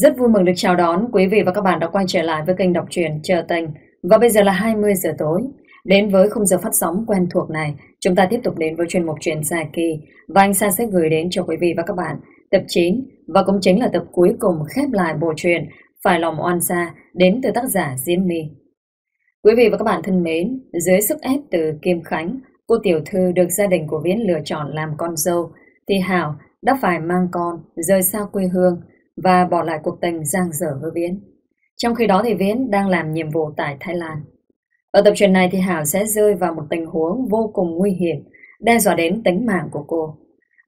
Rất vui mừng được chào đón quý vị và các bạn đã quay trở lại với kênh đọc truyện Chờ Tình. Và bây giờ là 20 giờ tối. Đến với khung giờ phát sóng quen thuộc này, chúng ta tiếp tục đến với chuyên mục truyện dài kỳ và anh Sa sẽ gửi đến cho quý vị và các bạn tập 9 và cũng chính là tập cuối cùng khép lại bộ truyện Phải lòng oan gia đến từ tác giả Diễm My. Quý vị và các bạn thân mến, dưới sức ép từ Kim Khánh, cô tiểu thư được gia đình của Viễn lựa chọn làm con dâu, thì Hảo đã phải mang con rời xa quê hương và bỏ lại cuộc tình giang dở với Viễn. Trong khi đó thì Viễn đang làm nhiệm vụ tại Thái Lan. Ở tập truyện này thì Hảo sẽ rơi vào một tình huống vô cùng nguy hiểm, đe dọa đến tính mạng của cô.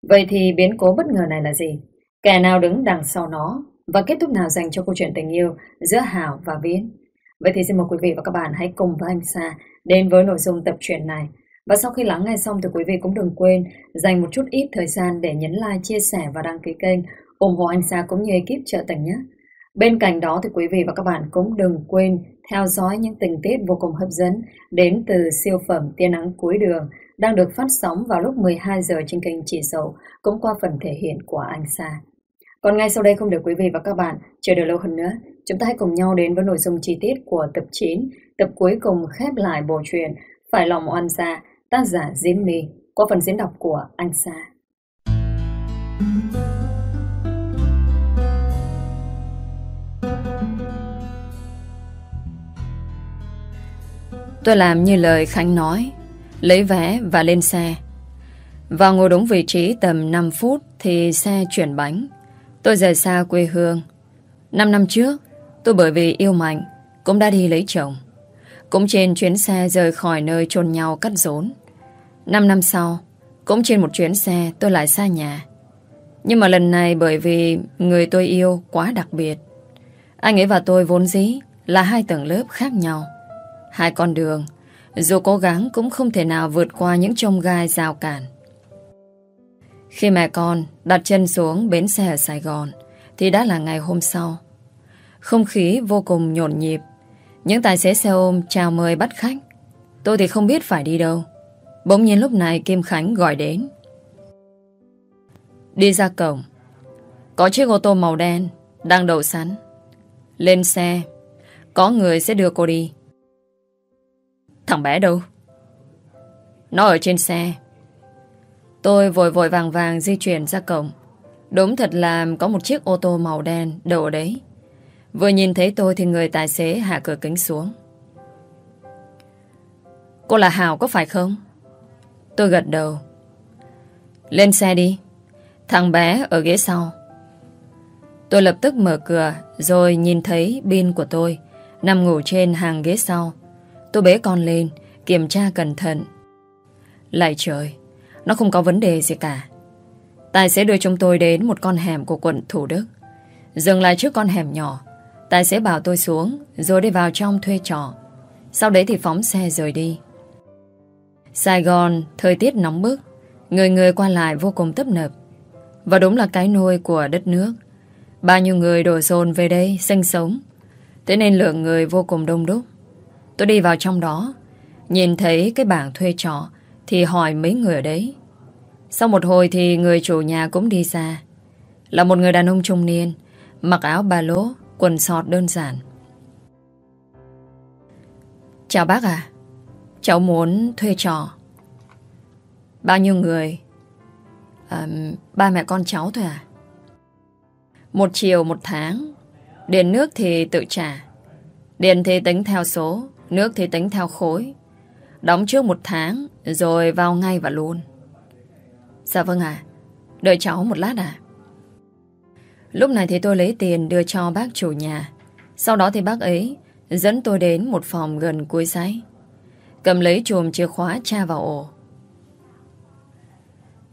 Vậy thì biến cố bất ngờ này là gì? Kẻ nào đứng đằng sau nó? Và kết thúc nào dành cho câu chuyện tình yêu giữa Hảo và Viễn? Vậy thì xin mời quý vị và các bạn hãy cùng với anh Sa đến với nội dung tập truyện này. Và sau khi lắng nghe xong thì quý vị cũng đừng quên dành một chút ít thời gian để nhấn like, chia sẻ và đăng ký kênh ủng hộ anh Sa cũng như ekip trợ tình nhé. Bên cạnh đó thì quý vị và các bạn cũng đừng quên theo dõi những tình tiết vô cùng hấp dẫn đến từ siêu phẩm Tiên nắng cuối đường đang được phát sóng vào lúc 12 giờ trên kênh Chỉ Sầu cũng qua phần thể hiện của anh Sa. Còn ngay sau đây không để quý vị và các bạn chờ đợi lâu hơn nữa, chúng ta hãy cùng nhau đến với nội dung chi tiết của tập 9, tập cuối cùng khép lại bộ truyện Phải lòng oan gia, tác giả Diễm My qua phần diễn đọc của anh Sa. Tôi làm như lời Khánh nói, Lấy vé và lên xe. Vào ngồi đúng vị trí tầm 5 phút Thì xe chuyển bánh. Tôi rời xa quê hương. 5 năm trước, Tôi bởi vì yêu Mạnh, Cũng đã đi lấy chồng. Cũng trên chuyến xe rời khỏi nơi chôn nhau cắt rốn. 5 năm sau, Cũng trên một chuyến xe tôi lại xa nhà. Nhưng mà lần này bởi vì Người tôi yêu quá đặc biệt. Anh ấy và tôi vốn dĩ Là hai tầng lớp khác nhau. Hai con đường. Dù cố gắng cũng không thể nào vượt qua những trông gai rào cản. Khi mẹ con đặt chân xuống bến xe ở Sài Gòn, Thì đã là ngày hôm sau. Không khí vô cùng nhộn nhịp. Những tài xế xe ôm chào mời bắt khách. Tôi thì không biết phải đi đâu. Bỗng nhiên lúc này Kim Khánh gọi đến. Đi ra cổng. Có chiếc ô tô màu đen Đang đậu sẵn. Lên xe. Có người sẽ đưa cô đi. Thằng bé đâu? Nó ở trên xe. Tôi vội vội vàng vàng di chuyển ra cổng. Đúng thật là có một chiếc ô tô màu đen đậu ở đấy. Vừa nhìn thấy tôi thì người tài xế hạ cửa kính xuống. Cô là Hảo có phải không? Tôi gật đầu. Lên xe đi. Thằng bé ở ghế sau. Tôi lập tức mở cửa rồi nhìn thấy pin của tôi nằm ngủ trên hàng ghế sau. Tôi bế con lên, Kiểm tra cẩn thận. Lại trời, Nó không có vấn đề gì cả. Tài xế đưa chúng tôi đến một con hẻm của quận Thủ Đức. Dừng lại trước con hẻm nhỏ. Tài xế bảo tôi xuống, Rồi đi vào trong thuê trọ. Sau đấy thì phóng xe rời đi. Sài Gòn, Thời tiết nóng bức. Người người qua lại vô cùng tấp nập. Và đúng là cái nôi của đất nước. Bao nhiêu người đổ dồn về đây sinh sống. Thế nên lượng người vô cùng đông đúc. Tôi đi vào trong đó. Nhìn thấy cái bảng thuê trọ Thì hỏi mấy người ở đấy. Sau một hồi thì người chủ nhà cũng đi ra. Là một người đàn ông trung niên Mặc áo ba lỗ Quần sọt đơn giản. Chào bác à Cháu muốn thuê trọ. Bao nhiêu người? À, Ba mẹ con cháu thôi à Một chiều một tháng. Điện nước thì tự trả. Điện thì tính theo số. Nước thì tính theo khối. Đóng trước một tháng, Rồi vào ngay và luôn. Dạ vâng ạ. Đợi cháu một lát à Lúc này thì tôi lấy tiền đưa cho bác chủ nhà. Sau đó thì bác ấy Dẫn tôi đến một phòng gần cuối giấy Cầm lấy chùm chìa khóa tra vào ổ.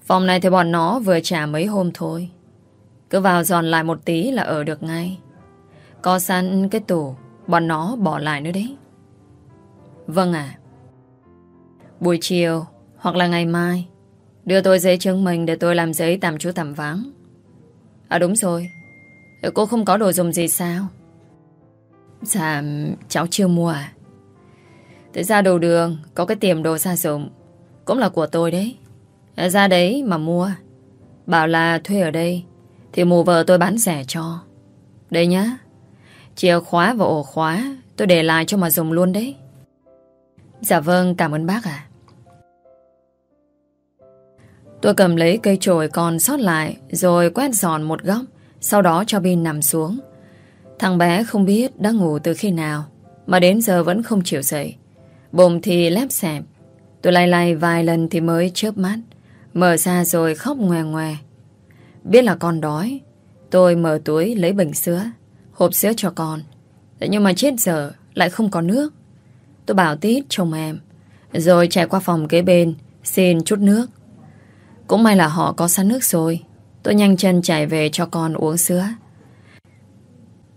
Phòng này thì bọn nó vừa trả mấy hôm thôi. Cứ vào dọn lại một tí là ở được ngay. Có sẵn cái tủ, Bọn nó bỏ lại nữa đấy. Vâng ạ. Buổi chiều hoặc là ngày mai đưa tôi giấy chứng minh để tôi làm giấy tạm trú tạm vắng. À đúng rồi. Cô không có đồ dùng gì sao? Dạ, cháu chưa mua à? Thế ra đầu đường có cái tiệm đồ gia dụng cũng là của tôi đấy. Ra đấy mà mua. Bảo là thuê ở đây thì mù vợ tôi bán rẻ cho. Đây nhá. Chìa khóa và ổ khóa tôi để lại cho mà dùng luôn đấy. Dạ vâng, cảm ơn bác ạ. Tôi cầm lấy cây chổi còn sót lại rồi quét giòn một góc, sau đó cho Bin nằm xuống. Thằng bé không biết đã ngủ từ khi nào, mà đến giờ vẫn không chịu dậy. Bồm thì lép xẹp. Tôi lay lay vài lần thì mới chớp mắt, mở ra rồi khóc ngoe ngoe. Biết là con đói, tôi mở túi lấy bình sữa, hộp sữa cho con. Nhưng mà chết giờ lại không có nước. Tôi bảo tít chồng em, rồi chạy qua phòng kế bên, xin chút nước. Cũng may là họ có sẵn nước rồi. Tôi nhanh chân chạy về cho con uống sữa.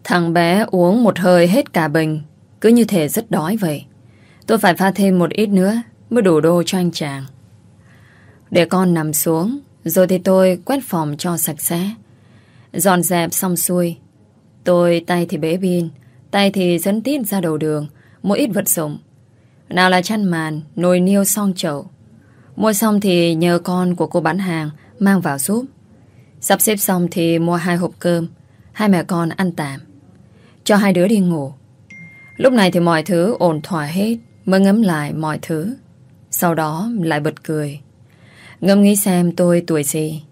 Thằng bé uống một hơi hết cả bình Cứ như thể rất đói vậy. Tôi phải pha thêm một ít nữa Mới đủ đồ cho anh chàng. Để con nằm xuống Rồi thì tôi quét phòng cho sạch sẽ. Dọn dẹp xong xuôi Tôi tay thì bế pin Tay thì dẫn tít ra đầu đường một ít vật dụng Nào là chăn màn, nồi niêu song chậu Mua xong thì nhờ con của cô bán hàng mang vào giúp. Sắp xếp xong thì mua hai hộp cơm, hai mẹ con ăn tạm. Cho hai đứa đi ngủ. Lúc này thì mọi thứ ổn thỏa hết, mới ngấm lại mọi thứ. Sau đó lại bật cười. Ngâm nghĩ xem tôi tuổi gì.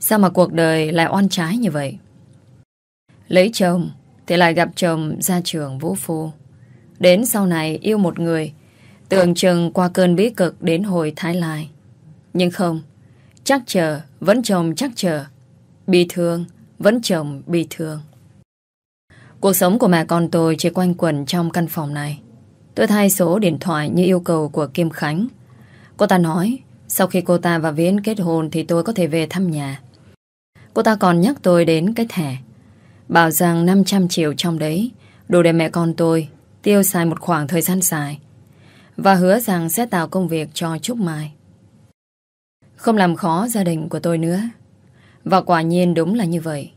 Sao mà cuộc đời lại oan trái như vậy? Lấy chồng thì lại gặp chồng ra trường vũ phu. Đến sau này yêu một người Tưởng chừng qua cơn bí cực đến hồi Thái Lai. Nhưng không, chắc chờ, vẫn chồng chắc chờ. Bị thương, vẫn chồng bị thương. Cuộc sống của mẹ con tôi chỉ quanh quẩn trong căn phòng này. Tôi thay số điện thoại như yêu cầu của Kim Khánh. Cô ta nói, sau khi cô ta và Viễn kết hôn thì tôi có thể về thăm nhà. Cô ta còn nhắc tôi đến cái thẻ. Bảo rằng 500 triệu trong đấy đủ để mẹ con tôi tiêu xài một khoảng thời gian dài và hứa rằng sẽ tạo công việc cho Trúc Mai. Không làm khó gia đình của tôi nữa. Và quả nhiên đúng là như vậy.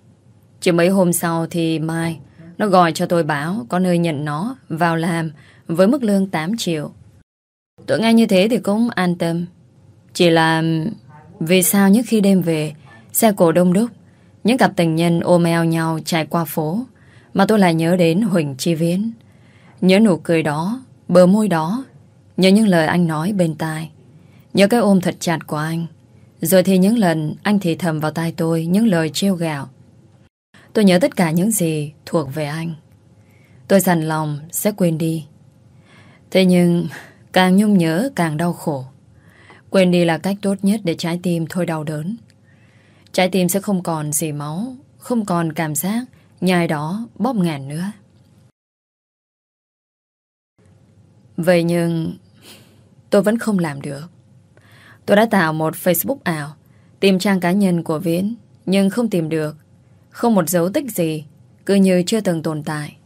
Chỉ mấy hôm sau thì Mai, nó gọi cho tôi báo có nơi nhận nó vào làm với mức lương 8 triệu. Tôi nghe như thế thì cũng an tâm. Chỉ là vì sao những khi đêm về, xe cổ đông đúc, những cặp tình nhân ôm eo nhau chạy qua phố mà tôi lại nhớ đến Huỳnh Chi Viễn. Nhớ nụ cười đó, bờ môi đó Nhớ những lời anh nói bên tai. Nhớ cái ôm thật chặt của anh. Rồi thì những lần anh thì thầm vào tai tôi Những lời trêu gạo Tôi nhớ tất cả những gì thuộc về anh. Tôi dằn lòng sẽ quên đi. Thế nhưng Càng nhung nhớ càng đau khổ. Quên đi là cách tốt nhất để trái tim thôi đau đớn. Trái tim sẽ không còn gì máu Không còn cảm giác Nhai đó bóp ngàn nữa. Vậy nhưng tôi vẫn không làm được. Tôi đã tạo một Facebook ảo, tìm trang cá nhân của Viễn, nhưng không tìm được. Không một dấu tích gì, cứ như chưa từng tồn tại.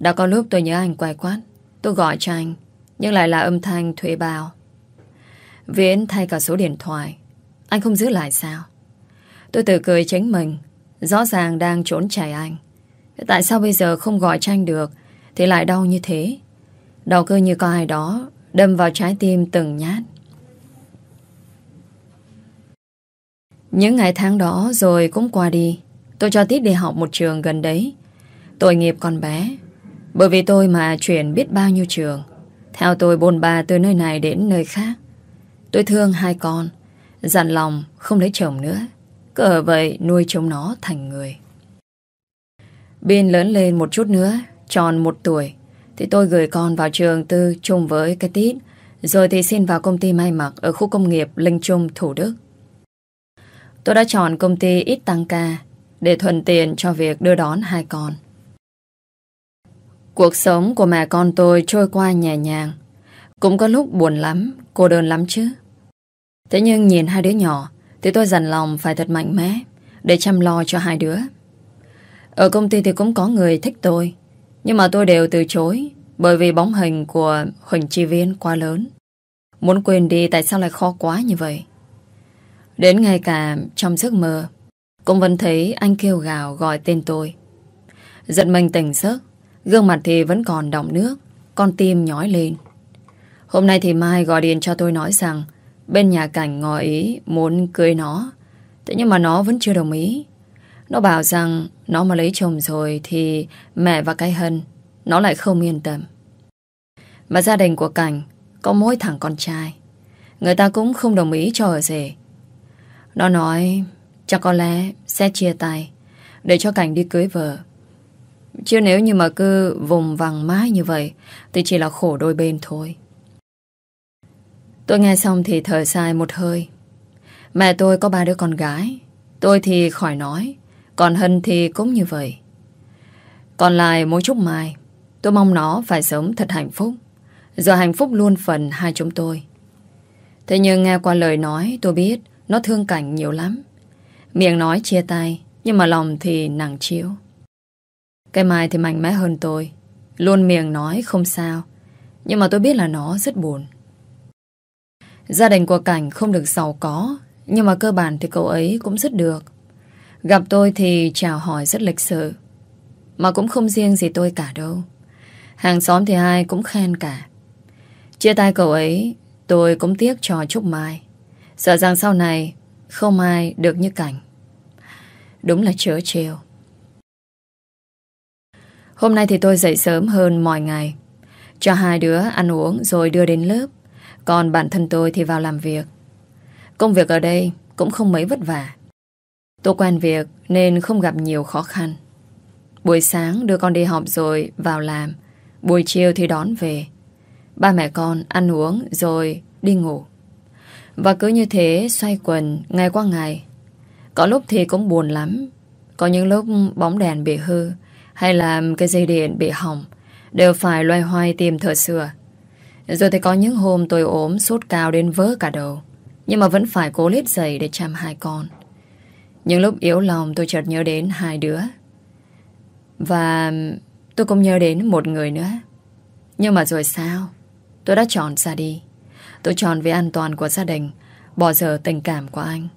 Đã có lúc tôi nhớ anh quay quát, tôi gọi cho anh, nhưng lại là âm thanh thuê bao. Viễn thay cả số điện thoại, anh không giữ lại sao? Tôi tự cười tránh mình, rõ ràng đang trốn chạy anh. Tại sao bây giờ không gọi cho anh được, thì lại đau như thế? Đau cơ như có ai đó, Đâm vào trái tim từng nhát. Những ngày tháng đó rồi cũng qua đi, Tôi cho Tít đi học một trường gần đấy. Tội nghiệp con bé, Bởi vì tôi mà chuyển biết bao nhiêu trường. Theo tôi, bồn bà từ nơi này đến nơi khác. Tôi thương hai con, Dặn lòng không lấy chồng nữa. Cứ ở vậy nuôi chúng nó thành người. Bin lớn lên một chút nữa, Tròn một tuổi thì tôi gửi con vào trường tư chung với cái tít. Rồi thì xin vào công ty may mặc Ở khu công nghiệp Linh Trung, Thủ Đức. Tôi đã chọn công ty ít tăng ca Để thuận tiện cho việc đưa đón hai con. Cuộc sống của mẹ con tôi trôi qua nhẹ nhàng. Cũng có lúc buồn lắm Cô đơn lắm chứ. Thế nhưng nhìn hai đứa nhỏ Thì tôi dằn lòng phải thật mạnh mẽ Để chăm lo cho hai đứa. Ở công ty thì cũng có người thích tôi nhưng mà tôi đều từ chối, Bởi vì bóng hình của Huỳnh Chi Viên quá lớn. Muốn quên đi tại sao lại khó quá như vậy? Đến ngay cả trong giấc mơ, Cũng vẫn thấy anh kêu gào gọi tên tôi. Giật mình tỉnh giấc, Gương mặt thì vẫn còn đọng nước, Con tim nhói lên. Hôm nay thì Mai gọi điện cho tôi nói rằng Bên nhà cảnh ngỏ ý muốn cưới nó, Thế nhưng mà nó vẫn chưa đồng ý. Nó bảo rằng nó mà lấy chồng rồi thì mẹ và cái hân, nó lại không yên tâm. Mà gia đình của Cảnh có mỗi thằng con trai. Người ta cũng không đồng ý cho ở rể. Nó nói, chắc có lẽ sẽ chia tay để cho Cảnh đi cưới vợ. Chứ nếu như mà cứ vùng vằng mãi như vậy thì chỉ là khổ đôi bên thôi. Tôi nghe xong thì thở dài một hơi. Mẹ tôi có ba đứa con gái. Tôi thì khỏi nói. Còn Hân thì cũng như vậy. Còn lại mỗi chút mai, tôi mong nó phải sống thật hạnh phúc. Giờ hạnh phúc luôn phần hai chúng tôi. Thế nhưng nghe qua lời nói tôi biết nó thương cảnh nhiều lắm. Miệng nói chia tay, nhưng mà lòng thì nặng chiếu. Cái Mai thì mạnh mẽ hơn tôi. Luôn miệng nói không sao. Nhưng mà tôi biết là nó rất buồn. Gia đình của Cảnh không được giàu có, nhưng mà cơ bản thì cậu ấy cũng rất được. Gặp tôi thì chào hỏi rất lịch sự. Mà cũng không riêng gì tôi cả đâu. Hàng xóm thì ai cũng khen cả. Chia tay cậu ấy, tôi cũng tiếc cho Trúc Mai. Sợ rằng sau này không ai được như cảnh. Đúng là chớ trêu. Hôm nay thì tôi dậy sớm hơn mọi ngày. Cho hai đứa ăn uống rồi đưa đến lớp. Còn bản thân tôi thì vào làm việc. Công việc ở đây cũng không mấy vất vả. Tôi quen việc nên không gặp nhiều khó khăn. Buổi sáng đưa con đi học rồi vào làm. Buổi chiều thì đón về. Ba mẹ con ăn uống rồi đi ngủ. Và cứ như thế xoay quần ngày qua ngày. Có lúc thì cũng buồn lắm. Có những lúc bóng đèn bị hư hay là cái dây điện bị hỏng, đều phải loay hoay tìm thợ sửa. Rồi thì có những hôm tôi ốm sốt cao đến vỡ cả đầu. Nhưng mà vẫn phải cố lết dậy để chăm hai con. Những lúc yếu lòng tôi chợt nhớ đến hai đứa. Và tôi cũng nhớ đến một người nữa. Nhưng mà rồi sao? Tôi đã chọn ra đi. Tôi chọn vì an toàn của gia đình, bỏ giờ tình cảm của anh.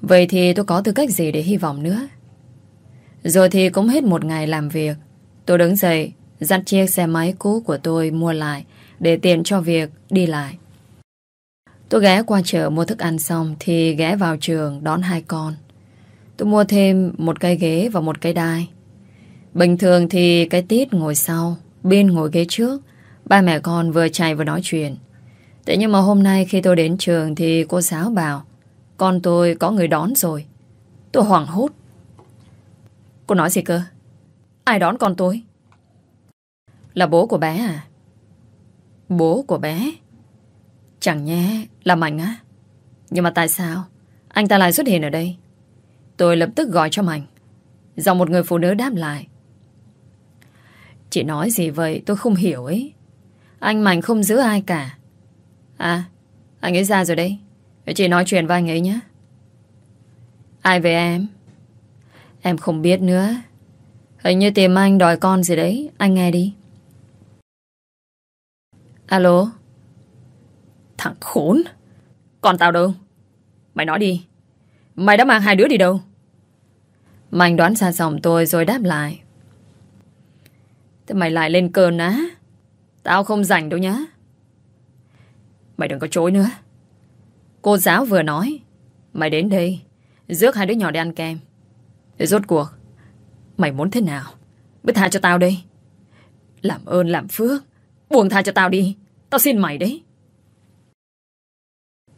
Vậy thì tôi có tư cách gì để hy vọng nữa? Rồi thì cũng hết một ngày làm việc. Tôi đứng dậy, dắt chiếc xe máy cũ của tôi mua lại để tiện cho việc đi lại. Tôi ghé qua chợ mua thức ăn xong thì ghé vào trường đón hai con. Tôi mua thêm một cây ghế và một cây đai. Bình thường thì cái tít ngồi sau, bên ngồi ghế trước. Ba mẹ con vừa chạy vừa nói chuyện. Thế nhưng mà hôm nay khi tôi đến trường thì cô giáo bảo con tôi có người đón rồi. Tôi hoảng hốt. Cô nói gì cơ? Ai đón con tôi? Là bố của bé à? Bố của bé? Chẳng nhé là Mạnh á. Nhưng mà tại sao anh ta lại xuất hiện ở đây? Tôi lập tức gọi cho Mạnh. Dòng một người phụ nữ đáp lại. Chị nói gì vậy tôi không hiểu ấy. Anh Mạnh không giữ ai cả. À, anh ấy ra rồi đấy. Chị nói chuyện với anh ấy nhé. Ai về em? Em không biết nữa. Hình như tìm anh đòi con gì đấy. Anh nghe đi. Alo? Thằng khốn. còn tao đâu? Mày nói đi. Mày đã mang hai đứa đi đâu? Mạnh đoán ra giọng tôi rồi đáp lại. Thế mày lại lên cơn á? Tao không rảnh đâu nhá. Mày đừng có chối nữa. Cô giáo vừa nói. Mày đến đây. Rước hai đứa nhỏ đi ăn kem. Để rốt cuộc. Mày muốn thế nào? Biết tha cho tao đây. Làm ơn, làm phước. Buông tha cho tao đi. Tao xin mày đấy.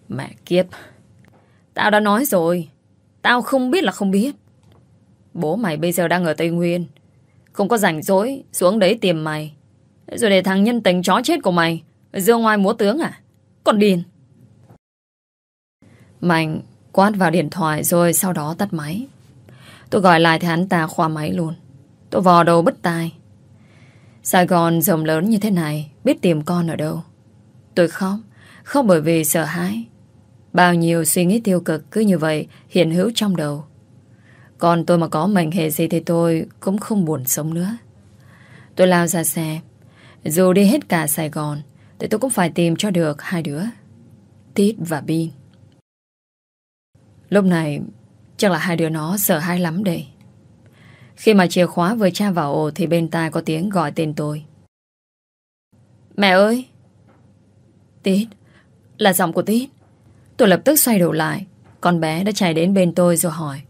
Mẹ kiếp. Tao đã nói rồi. Tao không biết là không biết. Bố mày bây giờ đang ở Tây Nguyên. Không có rảnh rỗi xuống đấy tìm mày. Rồi để thằng nhân tình chó chết của mày dương ngoài múa tướng à? Còn điên. Mạnh quát vào điện thoại rồi sau đó tắt máy. Tôi gọi lại thì hắn ta khoa máy luôn. Tôi vò đầu bứt tai. Sài Gòn rộng lớn như thế này, biết tìm con ở đâu. Tôi khóc, khóc bởi vì sợ hãi. Bao nhiêu suy nghĩ tiêu cực cứ như vậy hiện hữu trong đầu. Còn tôi mà có mệnh hệ gì thì tôi cũng không buồn sống nữa. Tôi lao ra xe. Dù đi hết cả Sài Gòn, thì tôi cũng phải tìm cho được hai đứa. Tít và Bin. Lúc này, chắc là hai đứa nó sợ hãi lắm đây. Khi mà chìa khóa vừa tra vào ổ thì bên tai có tiếng gọi tên tôi. Mẹ ơi! Tít, là giọng của Tít. Tôi lập tức xoay đầu lại. Con bé đã chạy đến bên tôi rồi hỏi.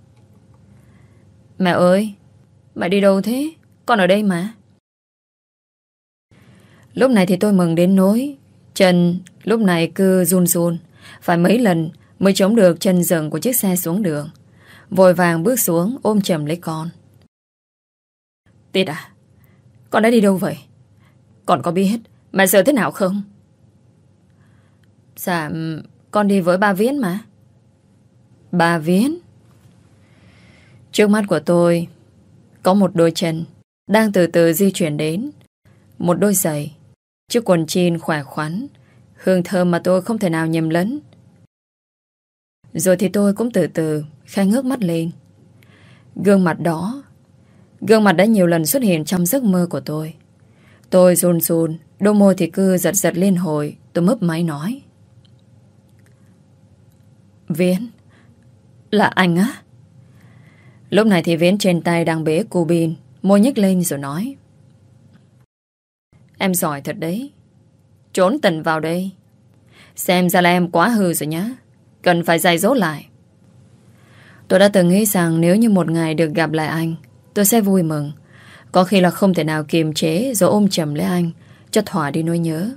Mẹ ơi, Mẹ đi đâu thế? Con ở đây mà. Lúc này thì tôi mừng đến nỗi Chân lúc này cứ run run. Phải mấy lần mới chống được chân dần của chiếc xe xuống đường. Vội vàng bước xuống ôm chầm lấy con. Tiết à Con đã đi đâu vậy? Con có biết mẹ sợ thế nào không? Dạ Con đi với ba Viễn mà. Ba Viễn? Trước mắt của tôi, Có một đôi chân Đang từ từ di chuyển đến. Một đôi giày, Chiếc quần jean khỏe khoắn, Hương thơm mà tôi không thể nào nhầm lẫn. Rồi thì tôi cũng từ từ Khai ngước mắt lên. Gương mặt đó, Gương mặt đã nhiều lần xuất hiện trong giấc mơ của tôi. Tôi run run, Đôi môi thì cứ giật giật lên hồi, Tôi mấp máy nói. Viễn Là anh á? Lúc này thì Viễn trên tay đang bế cô bin, Môi nhếch lên rồi nói. Em giỏi thật đấy. Trốn tần vào đây. Xem ra là em quá hư rồi nhá. Cần phải dạy dỗ lại. Tôi đã từng nghĩ rằng nếu như một ngày được gặp lại anh, Tôi sẽ vui mừng. Có khi là không thể nào kiềm chế Rồi ôm chầm lấy anh, Cho thỏa đi nỗi nhớ.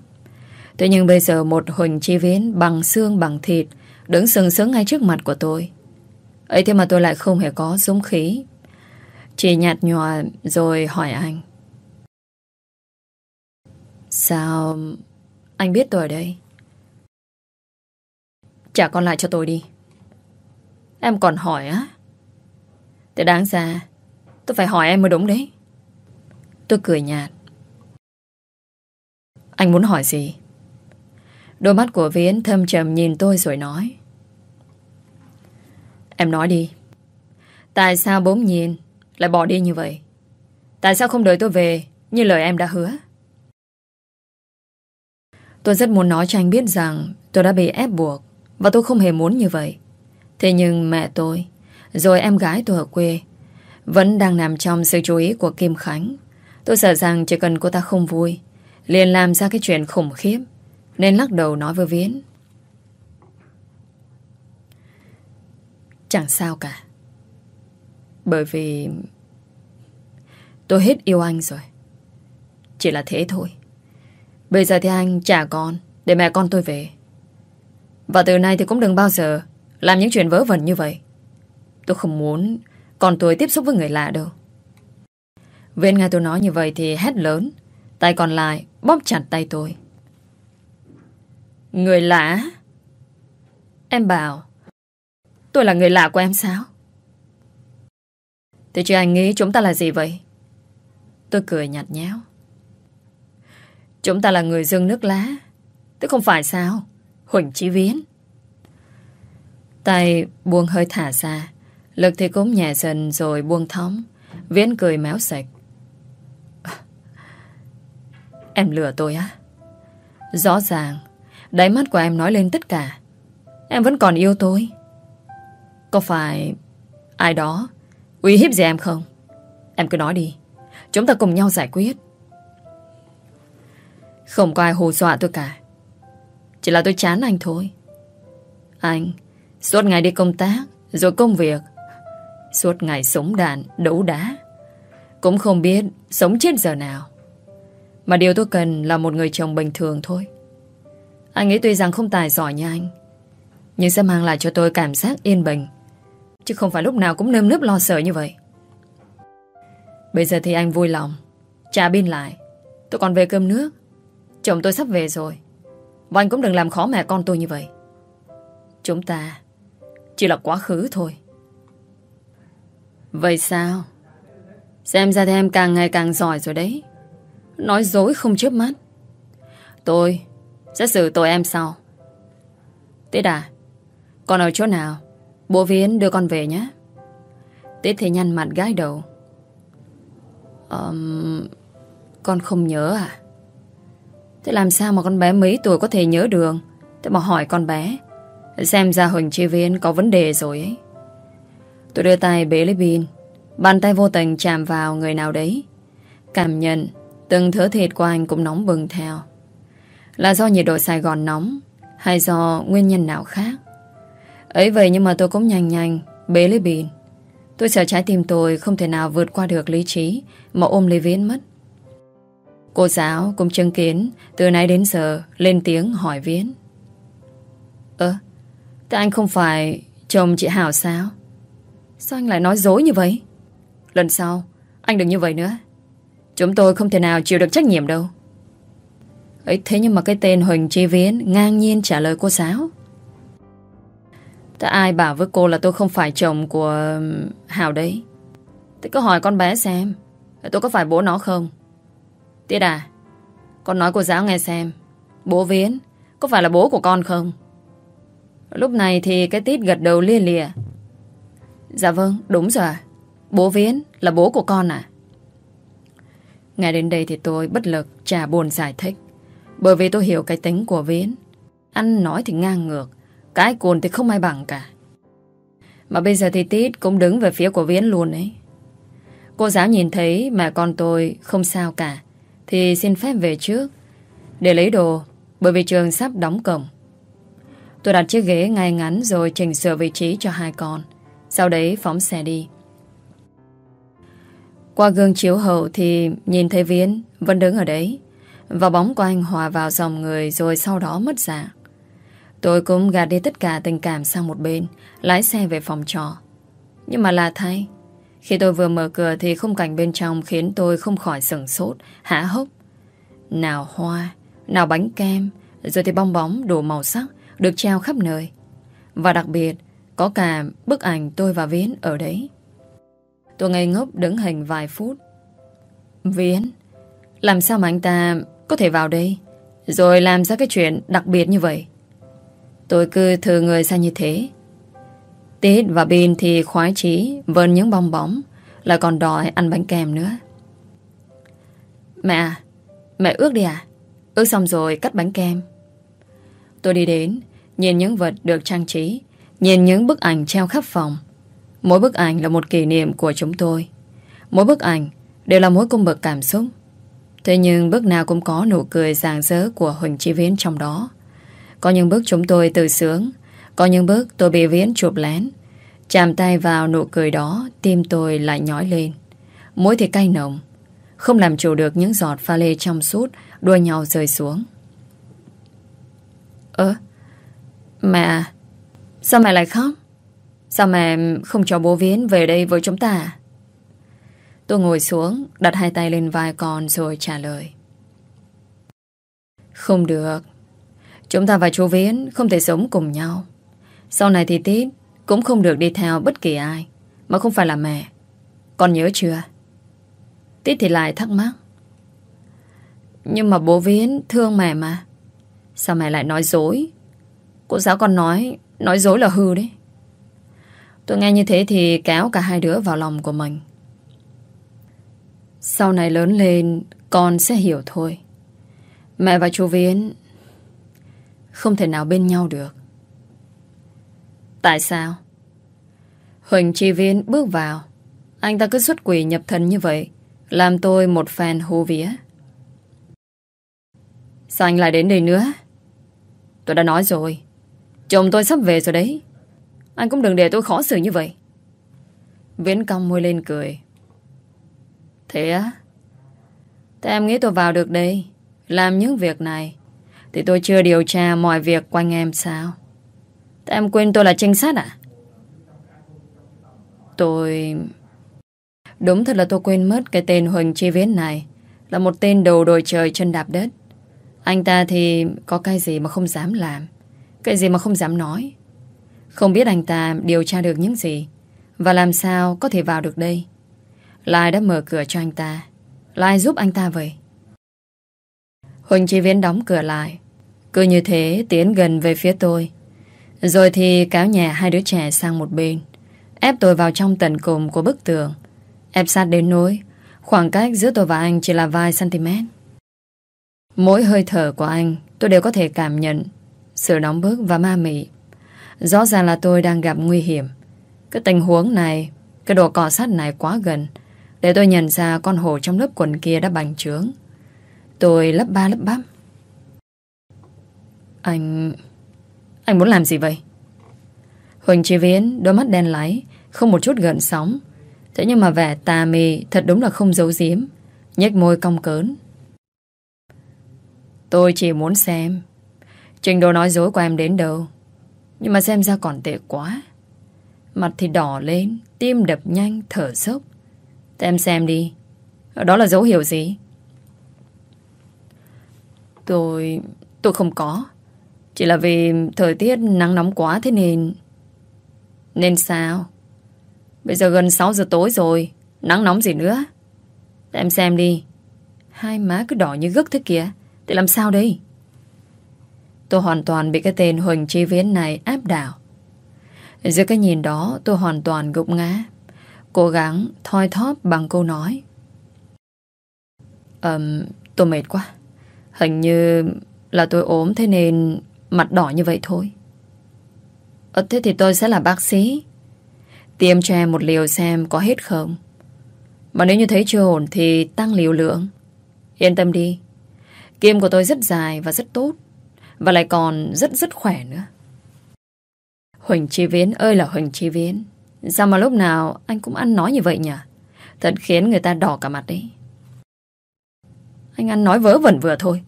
Thế nhưng bây giờ một Huỳnh Chi Viễn Bằng xương bằng thịt, Đứng sừng sững ngay trước mặt của tôi ấy, thế mà tôi lại không hề có dũng khí. Chỉ nhạt nhòa Rồi hỏi anh. Sao Anh biết tôi ở đây? Trả con lại cho tôi đi. Em còn hỏi á. Thế đáng ra, Tôi phải hỏi em mới đúng đấy. Tôi cười nhạt. Anh muốn hỏi gì? Đôi mắt của Viễn thâm trầm nhìn tôi rồi nói. Em nói đi. Tại sao bỗng nhiên Lại bỏ đi như vậy? Tại sao không đợi tôi về Như lời em đã hứa? Tôi rất muốn nói cho anh biết rằng Tôi đã bị ép buộc Và tôi không hề muốn như vậy. Thế nhưng mẹ tôi, Rồi em gái tôi ở quê, Vẫn đang nằm trong sự chú ý của Kim Khánh. Tôi sợ rằng chỉ cần cô ta không vui, liền làm ra cái chuyện khủng khiếp, Nên lắc đầu nói với Viễn. Chẳng sao cả. Bởi vì Tôi hết yêu anh rồi. Chỉ là thế thôi. Bây giờ thì anh trả con, Để mẹ con tôi về. Và từ nay thì cũng đừng bao giờ Làm những chuyện vớ vẩn như vậy. Tôi không muốn Con tôi tiếp xúc với người lạ đâu. Viên nghe tôi nói như vậy thì hét lớn, Tay còn lại bóp chặt tay tôi. Người lạ? Em bảo Tôi là người lạ của em sao? Thế chứ anh nghĩ chúng ta là gì vậy? Tôi cười nhạt nhẽo. Chúng ta là người dương nước lá. Tức không phải sao? Huỳnh Chí Viễn. Tay buông hơi thả ra. Lực thì cũng nhẹ dần rồi buông thóng Viễn cười méo sạch. Em lừa tôi á? Rõ ràng, Đáy mắt của em nói lên tất cả. Em vẫn còn yêu tôi. Có phải Ai đó Uy hiếp gì em không? Em cứ nói đi. Chúng ta cùng nhau giải quyết. Không có ai hù dọa tôi cả. Chỉ là tôi chán anh thôi. Anh Suốt ngày đi công tác Rồi công việc. Suốt ngày sống đạn, đấu đá. Cũng không biết sống chết giờ nào. Mà điều tôi cần là một người chồng bình thường thôi. Anh nghĩ tuy rằng không tài giỏi như anh Nhưng sẽ mang lại cho tôi cảm giác yên bình. Chứ không phải lúc nào cũng nơm nớp lo sợ như vậy. Bây giờ thì anh vui lòng. Trả pin lại. Tôi còn về cơm nước. Chồng tôi sắp về rồi. Và anh cũng đừng làm khó mẹ con tôi như vậy. Chúng ta Chỉ là quá khứ thôi. Vậy sao? Xem ra thì em càng ngày càng giỏi rồi đấy. Nói dối không chớp mắt. Tôi Sẽ xử tội em sau. Tết à Con ở chỗ nào? Bố Viễn đưa con về nhé. Tết thì nhăn mặt gái đầu. Um, Con không nhớ à? Thế làm sao mà con bé mấy tuổi có thể nhớ đường Thế mà hỏi con bé Xem ra Huỳnh Chi Viên có vấn đề rồi ấy. Tôi đưa tay bế lấy pin Bàn tay vô tình chạm vào người nào đấy. Cảm nhận Từng thớ thịt của anh cũng nóng bừng theo. Là do nhiệt độ Sài Gòn nóng Hay do nguyên nhân nào khác? Ấy vậy nhưng mà tôi cũng nhanh nhanh Bế lấy bìn Tôi sợ trái tim tôi không thể nào vượt qua được lý trí mà ôm lấy Viễn mất. Cô giáo cũng chứng kiến từ nãy đến giờ lên tiếng hỏi Viễn. Ơ, thế anh không phải chồng chị Hảo sao? Sao anh lại nói dối như vậy? Lần sau, anh đừng như vậy nữa. Chúng tôi không thể nào chịu được trách nhiệm đâu. ấy Thế nhưng mà cái tên Huỳnh Chi Viễn ngang nhiên trả lời cô giáo. Thế ai bảo với cô là tôi không phải chồng của um, Hảo đấy? Thế cứ hỏi con bé xem, tôi có phải bố nó không? Tiết à, con nói cô giáo nghe xem, bố Viễn có phải là bố của con không? Lúc này thì cái tít gật đầu lia lìa. Dạ vâng, đúng rồi. Bố Viễn là bố của con à? Nghe đến đây thì tôi bất lực trả buồn giải thích. Bởi vì tôi hiểu cái tính của Viễn. Ăn nói thì ngang ngược. Cái cồn thì không ai bằng cả. Mà bây giờ thì Tít cũng đứng về phía của Viễn luôn ấy. Cô giáo nhìn thấy mà con tôi không sao cả. Thì xin phép về trước. Để lấy đồ. Bởi vì trường sắp đóng cổng. Tôi đặt chiếc ghế ngay ngắn rồi chỉnh sửa vị trí cho hai con. Sau đấy phóng xe đi. Qua gương chiếu hậu thì nhìn thấy Viễn vẫn đứng ở đấy. Và bóng của anh hòa vào dòng người rồi sau đó mất dạng. Tôi cũng gạt đi tất cả tình cảm sang một bên, lái xe về phòng trọ. Nhưng mà là thay, khi tôi vừa mở cửa thì khung cảnh bên trong khiến tôi không khỏi sửng sốt, hả hốc. Nào hoa, nào bánh kem, rồi thì bong bóng đủ màu sắc được treo khắp nơi. Và đặc biệt, có cả bức ảnh tôi và Viễn ở đấy. Tôi ngây ngốc đứng hình vài phút. Viễn, làm sao mà anh ta có thể vào đây, rồi làm ra cái chuyện đặc biệt như vậy? Tôi cứ thừa người ra như thế. Tít và Bin thì khoái chí vơn những bong bóng, lại còn đòi ăn bánh kem nữa. Mẹ à, mẹ ước đi à? Ước xong rồi cắt bánh kem. Tôi đi đến, nhìn những vật được trang trí, nhìn những bức ảnh treo khắp phòng. Mỗi bức ảnh là một kỷ niệm của chúng tôi. Mỗi bức ảnh đều là mối cung bậc cảm xúc. Thế nhưng bức nào cũng có nụ cười ràng rỡ của Huỳnh Chi Viễn trong đó. Có những bước chúng tôi từ sướng, có những bước tôi bị Viễn chụp lén. Chạm tay vào nụ cười đó, tim tôi lại nhói lên. Mũi thì cay nồng, không làm chủ được những giọt pha lê trong suốt đua nhau rơi xuống. Ơ, mẹ, sao mẹ lại khóc? Sao mẹ không cho bố Viễn về đây với chúng ta à? Tôi ngồi xuống Đặt hai tay lên vai con rồi trả lời Không được Chúng ta và chú Viễn Không thể sống cùng nhau. Sau này thì Tít Cũng không được đi theo bất kỳ ai Mà không phải là mẹ. Con nhớ chưa? Tít thì lại thắc mắc. Nhưng mà bố Viễn thương mẹ mà. Sao mẹ lại nói dối? Cô giáo con nói Nói dối là hư đấy. Tôi nghe như thế thì kéo cả hai đứa vào lòng của mình. Sau này lớn lên, con sẽ hiểu thôi. Mẹ và chú Viễn không thể nào bên nhau được. Tại sao? Huỳnh Chi viên bước vào. Anh ta cứ xuất quỷ nhập thần như vậy, làm tôi một fan hô vía. Sao anh lại đến đây nữa? Tôi đã nói rồi, chồng tôi sắp về rồi đấy. Anh cũng đừng để tôi khó xử như vậy Viễn cong môi lên cười Thế á Thế em nghĩ tôi vào được đây Làm những việc này thì tôi chưa điều tra mọi việc quanh em sao? Thế em quên tôi là trinh sát à? Tôi... Đúng thật là tôi quên mất cái tên Huỳnh Chi Viễn này. Là một tên đầu đồi trời chân đạp đất. Anh ta thì có cái gì mà không dám làm. Cái gì mà không dám nói. Không biết anh ta điều tra được những gì. Và làm sao có thể vào được đây? Lai đã mở cửa cho anh ta. Lai giúp anh ta vậy. Huỳnh Chi Viễn đóng cửa lại. Cứ như thế tiến gần về phía tôi. Rồi thì cáo nhà hai đứa trẻ sang một bên, Ép tôi vào trong tận cùng của bức tường, Ép sát đến nỗi Khoảng cách giữa tôi và anh chỉ là vài cm Mỗi hơi thở của anh, Tôi đều có thể cảm nhận Sự nóng bức và ma mị. Rõ ràng là tôi đang gặp nguy hiểm. Cái tình huống này, Cái đồ cọ sát này quá gần, Để tôi nhận ra con hổ trong lớp quần kia đã bành trướng. Tôi lấp ba lấp bắp. Anh... Anh muốn làm gì vậy? Huỳnh Chí Viễn đôi mắt đen láy Không một chút gần sóng Thế nhưng mà vẻ tà mì thật đúng là không giấu giếm. nhếch môi cong cớn. Tôi chỉ muốn xem trình độ nói dối của em đến đâu. Nhưng mà xem ra còn tệ quá. Mặt thì đỏ lên, tim đập nhanh, thở dốc. Thế em xem đi. Đó là dấu hiệu gì? Tôi... tôi không có. Chỉ là vì thời tiết nắng nóng quá thế nên... Nên sao? Bây giờ gần 6 giờ tối rồi Nắng nóng gì nữa? Để em xem đi. Hai má cứ đỏ như gấc thế kìa Thì làm sao đây? Tôi hoàn toàn bị cái tên Huỳnh Chi Viễn này áp đảo. Giữa cái nhìn đó tôi hoàn toàn gục ngã. Cố gắng thoi thóp bằng câu nói. Ờm, tôi mệt quá. Hình như là tôi ốm thế nên mặt đỏ như vậy thôi. Ờ, thế thì tôi sẽ là bác sĩ. Tiêm cho em một liều xem có hết không. Mà nếu như thấy chưa ổn Thì tăng liều lượng. Yên tâm đi. Kim của tôi rất dài và rất tốt. Và lại còn rất rất khỏe nữa. Huỳnh Chi Viễn ơi là Huỳnh Chi Viễn. Sao mà lúc nào anh cũng ăn nói như vậy nhỉ? Thật khiến người ta đỏ cả mặt đấy. Anh ăn nói vớ vẩn vừa thôi.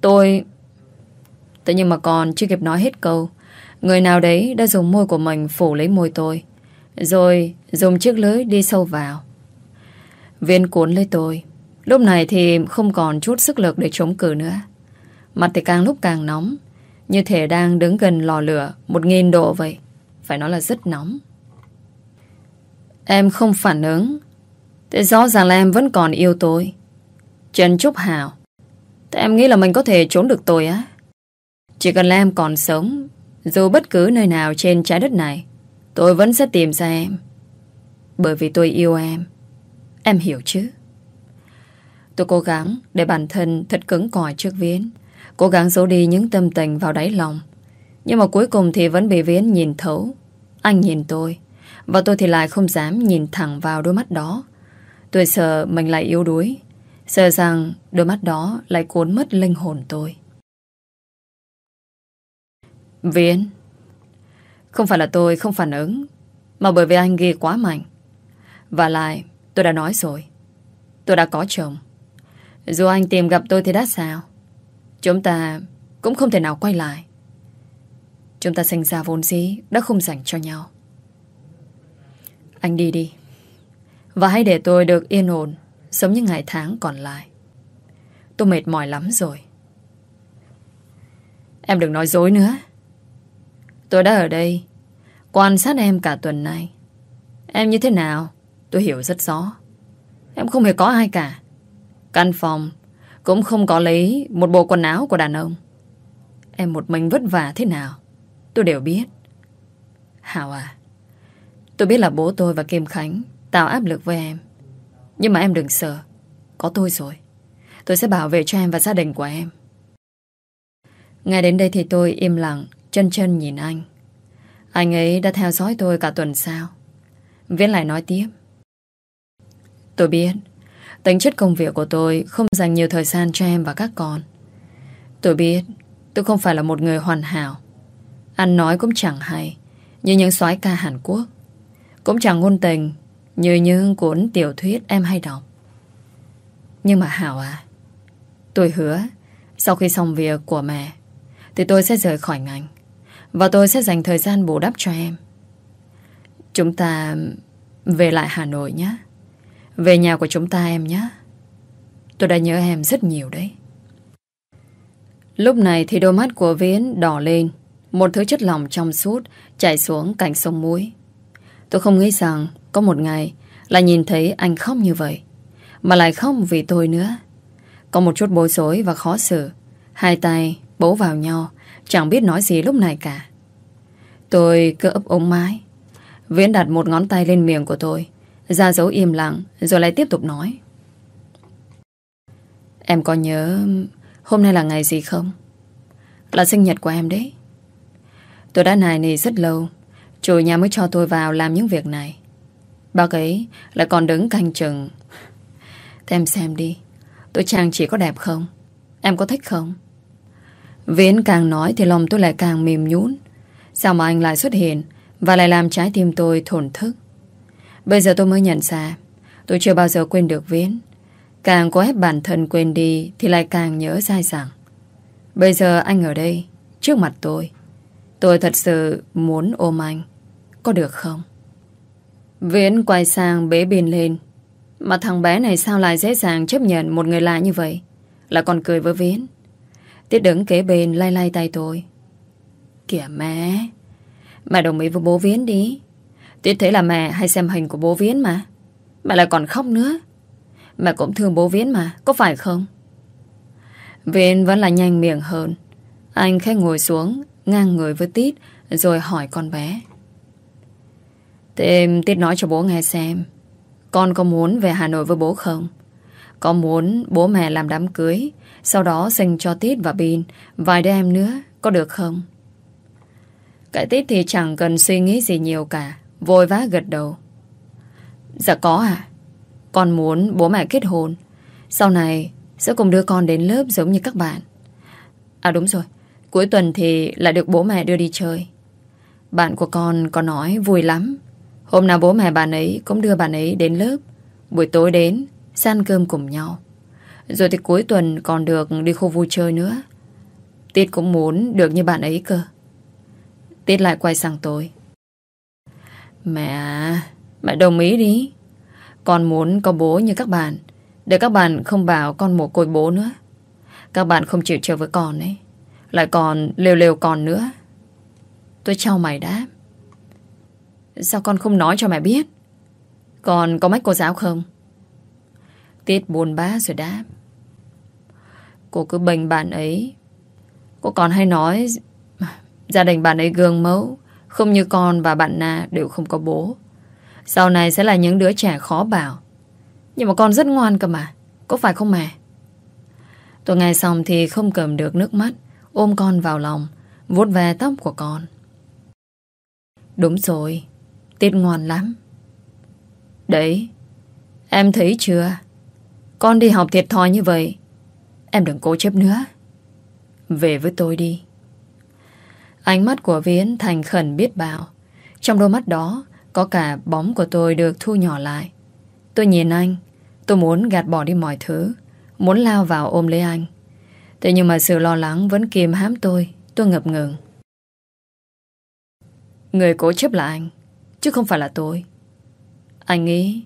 Tôi Tự nhiên mà còn chưa kịp nói hết câu. Người nào đấy đã dùng môi của mình phủ lấy môi tôi, rồi dùng chiếc lưới đi sâu vào. Viên cuốn lấy tôi. Lúc này thì không còn chút sức lực để chống cự nữa. Mặt thì càng lúc càng nóng, Như thể đang đứng gần lò lửa Một nghìn độ vậy. Phải nói là rất nóng. Em không phản ứng. Thế rõ ràng là em vẫn còn yêu tôi. Trần Trúc Hào Thế em nghĩ là mình có thể trốn được tôi á? Chỉ cần lam em còn sống, Dù bất cứ nơi nào trên trái đất này, Tôi vẫn sẽ tìm ra em. Bởi vì tôi yêu em. Em hiểu chứ? Tôi cố gắng để bản thân thật cứng cỏi trước Viễn, Cố gắng giấu đi những tâm tình vào đáy lòng. Nhưng mà cuối cùng thì vẫn bị Viễn nhìn thấu. Anh nhìn tôi, Và tôi thì lại không dám nhìn thẳng vào đôi mắt đó. Tôi sợ mình lại yếu đuối, Sợ rằng đôi mắt đó lại cuốn mất linh hồn tôi. Viễn. Không phải là tôi không phản ứng, Mà bởi vì anh ghi quá mạnh. Và lại, tôi đã nói rồi. Tôi đã có chồng. Dù anh tìm gặp tôi thì đã sao? Chúng ta cũng không thể nào quay lại. Chúng ta sinh ra vốn dĩ Đã không dành cho nhau. Anh đi đi. Và hãy để tôi được yên ổn, Sống những ngày tháng còn lại. Tôi mệt mỏi lắm rồi. Em đừng nói dối nữa. Tôi đã ở đây, Quan sát em cả tuần nay Em như thế nào? Tôi hiểu rất rõ. Em không hề có ai cả. Căn phòng Cũng không có lấy một bộ quần áo của đàn ông. Em một mình vất vả thế nào? Tôi đều biết. Hảo à Tôi biết là bố tôi và Kim Khánh Tạo áp lực với em. Nhưng mà em đừng sợ, Có tôi rồi. Tôi sẽ bảo vệ cho em và gia đình của em. Ngay đến đây thì tôi im lặng Chân chân nhìn anh. Anh ấy đã theo dõi tôi cả tuần sao? Viễn lại nói tiếp. Tôi biết, Tính chất công việc của tôi Không dành nhiều thời gian cho em và các con. Tôi biết, Tôi không phải là một người hoàn hảo. Ăn nói cũng chẳng hay, Như những soái ca Hàn Quốc. Cũng chẳng ngôn tình, Như những cuốn tiểu thuyết em hay đọc. Nhưng mà Hảo à Tôi hứa, Sau khi xong việc của mẹ, Thì tôi sẽ rời khỏi ngành và tôi sẽ dành thời gian bù đắp cho em. Chúng ta về lại Hà Nội nhé. Về nhà của chúng ta em nhé. Tôi đã nhớ em rất nhiều đấy. Lúc này thì đôi mắt của Viễn đỏ lên. Một thứ chất lỏng trong suốt Chảy xuống cạnh sông muối. Tôi không nghĩ rằng Có một ngày là nhìn thấy anh khóc như vậy. Mà lại khóc vì tôi nữa. Có một chút bối rối và khó xử. Hai tay bấu vào nhau Chẳng biết nói gì lúc này cả. Tôi cứ ấp ống mái, Viễn đặt một ngón tay lên miệng của tôi, ra dấu im lặng, Rồi lại tiếp tục nói. Em có nhớ Hôm nay là ngày gì không? Là sinh nhật của em đấy. Tôi đã nài nỉ rất lâu, Chủ nhà mới cho tôi vào làm những việc này. Bác ấy lại còn đứng canh chừng. Thế em xem đi, Tôi chàng chỉ có đẹp không? Em có thích không? Viễn càng nói thì lòng tôi lại càng mềm nhũn Sao mà anh lại xuất hiện Và lại làm trái tim tôi thổn thức Bây giờ tôi mới nhận ra Tôi chưa bao giờ quên được Viễn. Càng có ép bản thân quên đi thì lại càng nhớ dai dẳng. Bây giờ anh ở đây, trước mặt tôi. Tôi thật sự muốn ôm anh. Có được không? Viễn quay sang bế biên lên. Mà thằng bé này sao lại dễ dàng chấp nhận một người lạ như vậy? Là còn cười với Viễn. Tiết đứng kế bên lay lay tay tôi. Kìa mẹ, mẹ đồng ý với bố Viễn đi. Tiết thấy là mẹ hay xem hình của bố Viễn mà. Mẹ lại còn khóc nữa. Mẹ cũng thương bố Viễn mà, có phải không? Viễn vẫn là nhanh miệng hơn. Anh khẽ ngồi xuống, ngang người với Tít, rồi hỏi con bé. Thế Tít nói cho bố nghe xem. Con có muốn về Hà Nội với bố không? Có muốn bố mẹ làm đám cưới, sau đó sinh cho Tít và Bin vài đứa em nữa, có được không? Cái Tít thì chẳng cần suy nghĩ gì nhiều cả, vội vã gật đầu. Dạ có à? Con muốn bố mẹ kết hôn, sau này sẽ cùng đưa con đến lớp giống như các bạn. À đúng rồi, cuối tuần thì lại được bố mẹ đưa đi chơi. Bạn của con có nói vui lắm. Hôm nào bố mẹ bạn ấy cũng đưa bạn ấy đến lớp. Buổi tối đến, săn cơm cùng nhau. Rồi thì cuối tuần còn được đi khu vui chơi nữa. Tiết cũng muốn được như bạn ấy cơ. Tiết lại quay sang tôi. Mẹ mẹ đồng ý đi. Con muốn có bố như các bạn. Để các bạn không bảo con mồ côi bố nữa. Các bạn không chịu chơi với con ấy. Lại còn lều lều con nữa. Tôi trao mày đáp. Sao con không nói cho mẹ biết? Con có mách cô giáo không? Tiết buồn bá rồi đáp. Cô cứ bệnh bạn ấy. Cô còn hay nói, gia đình bạn ấy gương mẫu. Không như con và bạn Na đều không có bố. Sau này sẽ là những đứa trẻ khó bảo. Nhưng mà con rất ngoan cơ mà. Có phải không mẹ? Tôi nghe xong thì không cầm được nước mắt. Ôm con vào lòng. vuốt ve tóc của con. Đúng rồi. Tiết ngoan lắm. Đấy. Em thấy chưa? Con đi học thiệt thòi như vậy. Em đừng cố chấp nữa. Về với tôi đi. Ánh mắt của Viễn thành khẩn biết bao. Trong đôi mắt đó, có cả bóng của tôi được thu nhỏ lại. Tôi nhìn anh. Tôi muốn gạt bỏ đi mọi thứ. Muốn lao vào ôm lấy anh. Thế nhưng mà sự lo lắng vẫn kìm hãm tôi. Tôi ngập ngừng. Người cố chấp là anh. Chứ không phải là tôi. Anh nghĩ,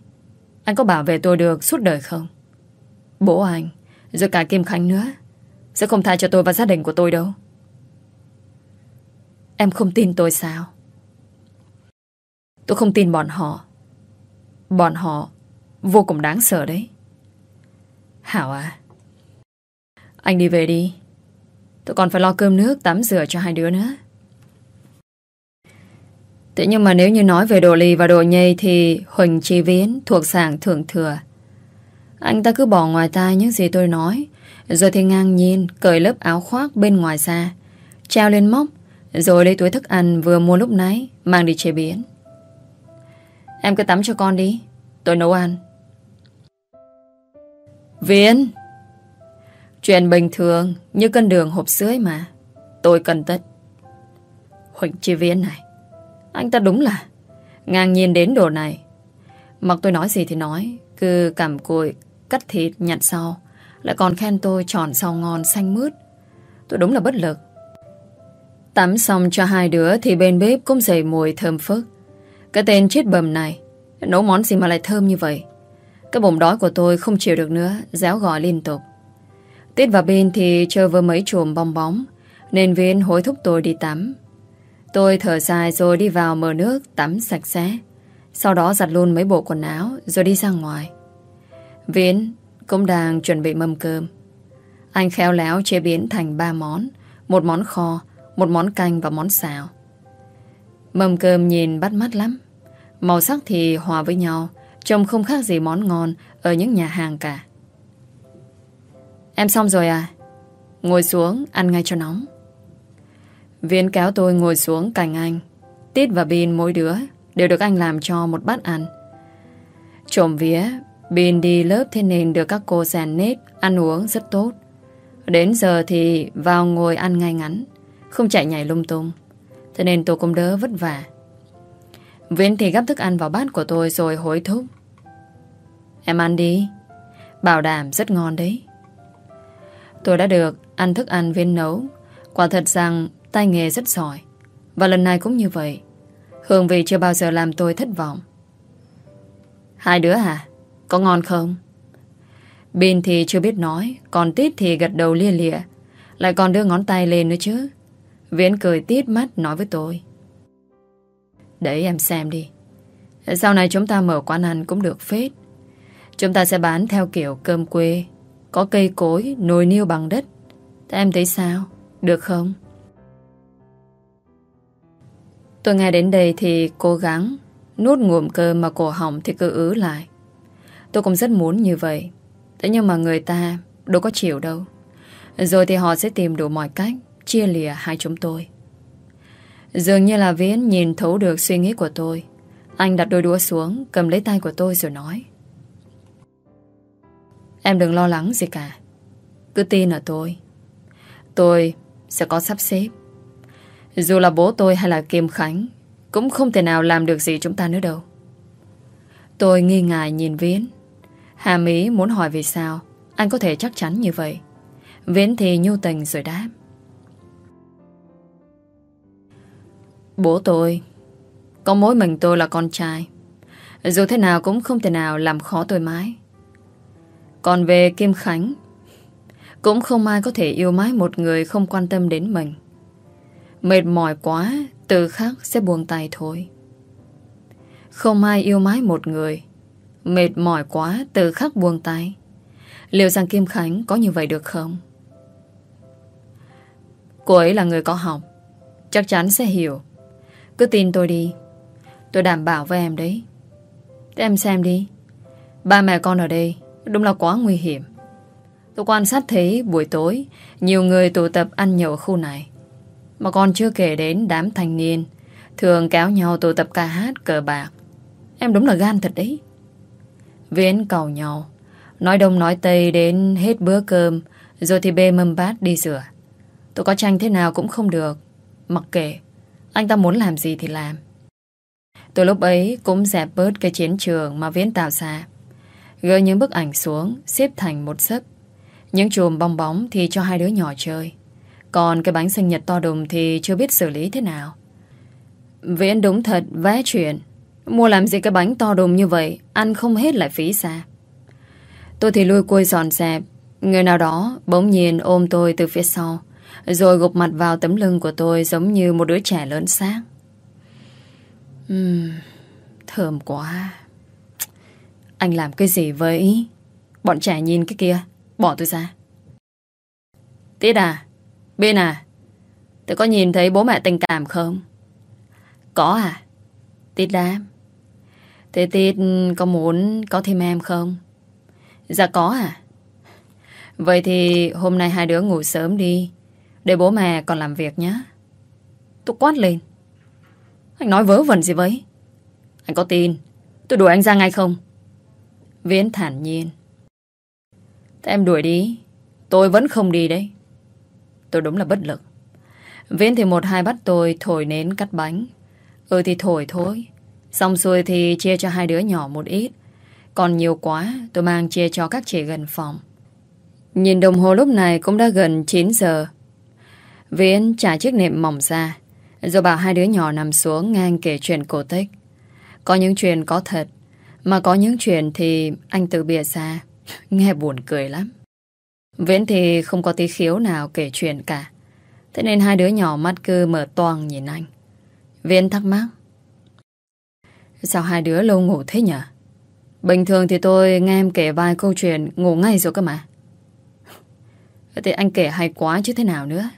anh có bảo vệ tôi được suốt đời không? Bố anh rồi cả Kim Khánh nữa. Sẽ không tha cho tôi và gia đình của tôi đâu. Em không tin tôi sao? Tôi không tin bọn họ. Bọn họ Vô cùng đáng sợ đấy. Hảo à. Anh đi về đi. Tôi còn phải lo cơm nước, tắm rửa cho hai đứa nữa. Thế nhưng mà nếu như nói về đồ lì và đồ nhây Thì Huỳnh Chi Viễn thuộc sàng thượng thừa. Anh ta cứ bỏ ngoài tai những gì tôi nói. Rồi thì ngang nhiên Cởi lớp áo khoác bên ngoài ra, Treo lên móc. Rồi lấy túi thức ăn vừa mua lúc nãy, Mang đi chế biến. Em cứ tắm cho con đi, Tôi nấu ăn. Viễn Chuyện bình thường Như cân đường hộp sưới mà, Tôi cần tất. Huỳnh Chi Viễn này, Anh ta đúng là Ngang nhiên đến đồ này. Mặc tôi nói gì thì nói, Cứ cảm cùi Cắt thịt, nhặt sau Lại còn khen tôi tròn sau ngon xanh mướt. Tôi đúng là bất lực. Tắm xong cho hai đứa Thì bên bếp cũng dậy mùi thơm phức. Cái tên chết bầm này, Nấu món gì mà lại thơm như vậy? Cái bụng đói của tôi không chịu được nữa, Réo gọi liên tục. Tiết và bên thì chơi với mấy chùm bong bóng, Nên viên hối thúc tôi đi tắm. Tôi thở dài rồi đi vào mở nước Tắm sạch sẽ. Sau đó giặt luôn mấy bộ quần áo Rồi đi ra ngoài. Viễn cũng đang chuẩn bị mâm cơm. Anh khéo léo chế biến thành ba món, Một món kho, Một món canh và món xào. Mâm cơm nhìn bắt mắt lắm. Màu sắc thì hòa với nhau, Trông không khác gì món ngon Ở những nhà hàng cả. Em xong rồi à? Ngồi xuống, ăn ngay cho nóng. Viên kéo tôi ngồi xuống cạnh anh. Tít và Bin, mỗi đứa Đều được anh làm cho một bát ăn. Trộm vía Bin đi lớp thế nên được các cô rèn nếp, Ăn uống rất tốt. Đến giờ thì vào ngồi ăn ngay ngắn, Không chạy nhảy lung tung. Thế nên tôi cũng đỡ vất vả. Viễn thì gắp thức ăn vào bát của tôi rồi hối thúc. Em ăn đi, Bảo đảm rất ngon đấy. Tôi đã được ăn thức ăn viên nấu. Quả thật rằng tay nghề rất giỏi. Và lần này cũng như vậy. Hương vị chưa bao giờ làm tôi thất vọng. Hai đứa à có ngon không? Bin thì chưa biết nói, Còn Tít thì gật đầu lia lịa. Lại còn đưa ngón tay lên nữa chứ. Viễn cười tít mắt nói với tôi. Đấy em xem đi. Sau này chúng ta mở quán ăn cũng được phết. Chúng ta sẽ bán theo kiểu cơm quê. Có cây cối Nồi niêu bằng đất. Thế em thấy sao? Được không? Tôi nghe đến đây thì cố gắng Nuốt ngụm cơm mà cổ họng thì cứ ứ lại. Tôi cũng rất muốn như vậy. Thế nhưng mà người ta đâu có chịu đâu. Rồi thì họ sẽ tìm đủ mọi cách Chia lìa hai chúng tôi. Dường như là Viễn nhìn thấu được suy nghĩ của tôi. Anh đặt đôi đũa xuống, Cầm lấy tay của tôi rồi nói. Em đừng lo lắng gì cả. Cứ tin ở tôi. Tôi sẽ có sắp xếp. Dù là bố tôi hay là Kim Khánh, Cũng không thể nào làm được gì chúng ta nữa đâu. Tôi nghi ngại nhìn Viễn. Hà Mỹ muốn hỏi vì sao, Anh có thể chắc chắn như vậy. Viễn thì nhu tình rồi đáp. Bố tôi, Có mỗi mình tôi là con trai. Dù thế nào cũng không thể nào làm khó tôi mãi. Còn về Kim Khánh, Cũng không ai có thể yêu mãi một người không quan tâm đến mình. Mệt mỏi quá, Từ khắc sẽ buông tay thôi. Không ai yêu mãi một người. Mệt mỏi quá, Từ khắc buông tay. Liệu rằng Kim Khánh có như vậy được không? Cô ấy là người có học. Chắc chắn sẽ hiểu. Cứ tin tôi đi. Tôi đảm bảo với em đấy. Em xem đi. Ba mẹ con ở đây Đúng là quá nguy hiểm. Tôi quan sát thấy buổi tối, Nhiều người tụ tập ăn nhậu ở khu này. Mà còn chưa kể đến đám thanh niên, Thường kéo nhau tụ tập ca hát cờ bạc. Em đúng là gan thật đấy. Viễn cầu nhau. Nói đông nói tây đến hết bữa cơm, Rồi thì bê mâm bát đi rửa. Tôi có tranh thế nào cũng không được, Mặc kệ. Anh ta muốn làm gì thì làm. Tôi lúc ấy cũng dẹp bớt cái chiến trường mà Viễn tạo ra. Gỡ những bức ảnh xuống, Xếp thành một sấp. Những chùm bong bóng thì cho hai đứa nhỏ chơi. Còn cái bánh sinh nhật to đùng Thì chưa biết xử lý thế nào. Viễn đúng thật, vẽ chuyện. Mua làm gì cái bánh to đùng như vậy Ăn không hết lại phí xa. Tôi thì lui cui giòn dẹp Người nào đó bỗng nhiên ôm tôi từ phía sau rồi gục mặt vào tấm lưng của tôi Giống như một đứa trẻ lớn xác. Uhm, Thơm quá. Anh làm cái gì vậy Bọn trẻ nhìn cái kia Bỏ tôi ra. Tiết à Bên à Tôi có nhìn thấy bố mẹ tình cảm không? Có à Tiết đám Thế Tít có muốn có thêm em không? Dạ có à Vậy thì hôm nay hai đứa ngủ sớm đi. Để bố mẹ còn làm việc nhé Tôi quát lên. Anh nói vớ vẩn gì vậy? Anh có tin? Tôi đuổi anh ra ngay không? Viễn thản nhiên. Thế em đuổi đi. Tôi vẫn không đi đấy. Tôi đúng là bất lực. Viễn thì một hai bắt tôi thổi nến cắt bánh. Ừ thì thổi thôi. Xong xuôi thì chia cho hai đứa nhỏ một ít. Còn nhiều quá, Tôi mang chia cho các chị gần phòng. Nhìn đồng hồ lúc này cũng đã gần 9 giờ. Viễn trả chiếc nệm mỏng ra, Rồi bảo hai đứa nhỏ nằm xuống ngang kể chuyện cổ tích. Có những chuyện có thật, Mà có những chuyện thì anh tự bịa ra. Nghe buồn cười lắm. Viễn thì không có tí khiếu nào kể chuyện cả. Thế nên hai đứa nhỏ mắt cứ mở toang nhìn anh. Viễn thắc mắc. Sao hai đứa lâu ngủ thế nhỉ? Bình thường thì tôi nghe em kể vài câu chuyện ngủ ngay rồi cơ mà. Thì anh kể hay quá chứ thế nào nữa?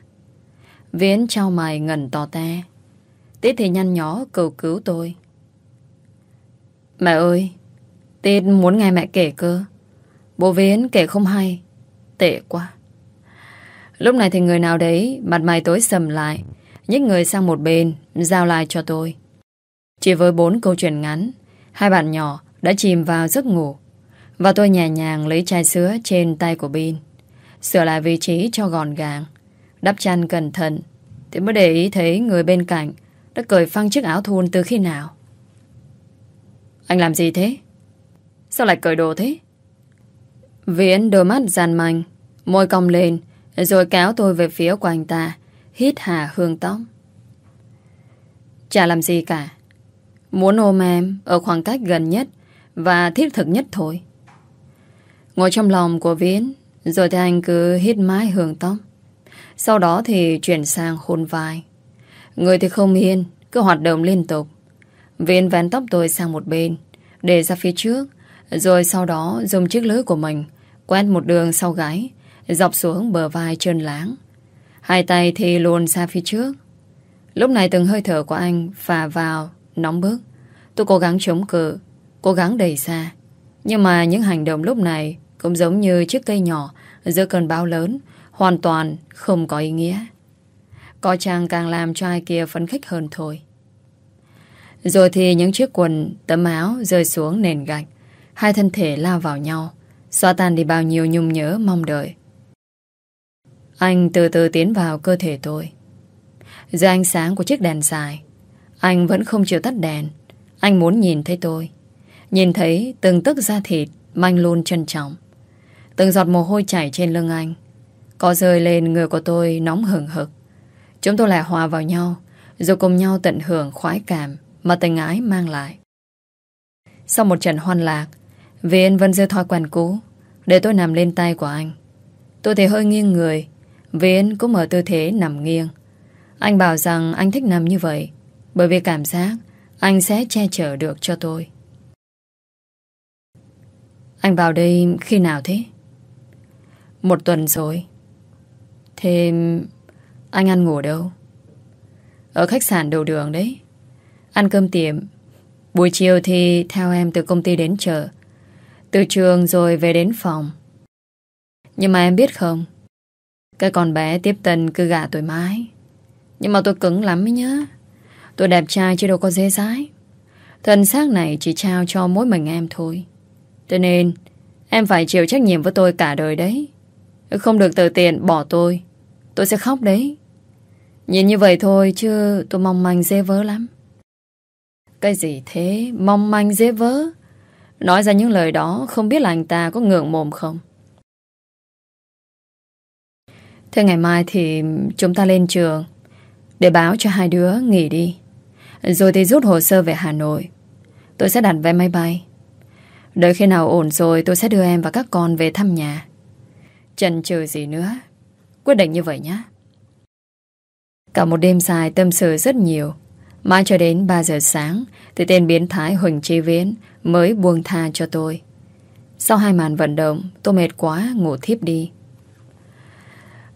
Viễn trao mày ngẩn to te. Tít thì nhăn nhó cầu cứu tôi. Mẹ ơi, Tít muốn nghe mẹ kể cơ. Bố Viễn kể không hay, Tệ quá. Lúc này thì người nào đấy Mặt mày tối sầm lại, Nhích người sang một bên, Giao lại cho tôi. Chỉ với bốn câu chuyện ngắn Hai bạn nhỏ đã chìm vào giấc ngủ Và tôi nhẹ nhàng lấy chai sữa trên tay của Bin Sửa lại vị trí cho gọn gàng Đắp chăn cẩn thận Thì mới để ý thấy người bên cạnh Đã cởi phăng chiếc áo thun từ khi nào Anh làm gì thế Sao lại cởi đồ thế? Viễn đôi mắt giàn manh, môi cong lên, rồi kéo tôi về phía của anh ta, hít hà hương tóc. Chả làm gì cả. Muốn ôm em ở khoảng cách gần nhất và thiết thực nhất thôi. Ngồi trong lòng của Viễn, rồi thì anh cứ hít mái hưởng tóc. Sau đó thì chuyển sang hôn vai. Người thì không yên, cứ hoạt động liên tục. Viễn vén tóc tôi sang một bên, để ra phía trước, rồi sau đó dùng chiếc lưới của mình quét một đường sau gáy, dọc xuống bờ vai trơn láng. Hai tay thì luồn ra phía trước. Lúc này từng hơi thở của anh phà vào, nóng bức. Tôi cố gắng chống cự, cố gắng đẩy xa. Nhưng mà những hành động lúc này cũng giống như chiếc cây nhỏ giữa cơn bão lớn, hoàn toàn không có ý nghĩa. Có chàng càng làm cho ai kia phấn khích hơn thôi. Rồi thì những chiếc quần, tấm áo rơi xuống nền gạch. Hai thân thể lao vào nhau, xóa tan đi bao nhiêu nhung nhớ mong đợi. Anh từ từ tiến vào cơ thể tôi. Dưới ánh sáng của chiếc đèn dài, anh vẫn không chịu tắt đèn. Anh muốn nhìn thấy tôi. Nhìn thấy từng tức da thịt manh luôn trân trọng. Từng giọt mồ hôi chảy trên lưng anh. Có rơi lên người của tôi nóng hừng hực. Chúng tôi lại hòa vào nhau, rồi cùng nhau tận hưởng khoái cảm mà tình ái mang lại. Sau một trận hoan lạc, Viên vẫn giữ thói quen cũ, để tôi nằm lên tay của anh. Tôi thì hơi nghiêng người, Viên cũng ở tư thế nằm nghiêng. Anh bảo rằng anh thích nằm như vậy, bởi vì cảm giác anh sẽ che chở được cho tôi. Anh vào đây khi nào thế? Một tuần rồi. Thế anh ăn ngủ đâu? Ở khách sạn đầu đường đấy. Ăn cơm tiệm. Buổi chiều thì theo em từ công ty đến chợ. Từ trường rồi về đến phòng. Nhưng mà em biết không? Cái con bé tiếp tân cứ gạ tôi mãi. Nhưng mà tôi cứng lắm ấy nhá. Tôi đẹp trai chứ đâu có dễ dãi. Thần xác này chỉ trao cho mỗi mình em thôi. Cho nên, em phải chịu trách nhiệm với tôi cả đời đấy. Không được tự tiện bỏ tôi. Tôi sẽ khóc đấy. Nhìn như vậy thôi chứ tôi mong manh dễ vỡ lắm. Cái gì thế? Mong manh dễ vỡ? Nói ra những lời đó, không biết là anh ta có ngượng mồm không? Thế ngày mai thì chúng ta lên trường, để báo cho hai đứa nghỉ đi. Rồi thì rút hồ sơ về Hà Nội. Tôi sẽ đặt vé máy bay. Đợi khi nào ổn rồi tôi sẽ đưa em và các con về thăm nhà. Chần chừ gì nữa. Quyết định như vậy nhé. Cả một đêm dài tâm sự rất nhiều. Mãi cho đến 3 giờ sáng thì tên biến thái Huỳnh Chi Viễn mới buông tha cho tôi. Sau hai màn vận động, tôi mệt quá, ngủ thiếp đi.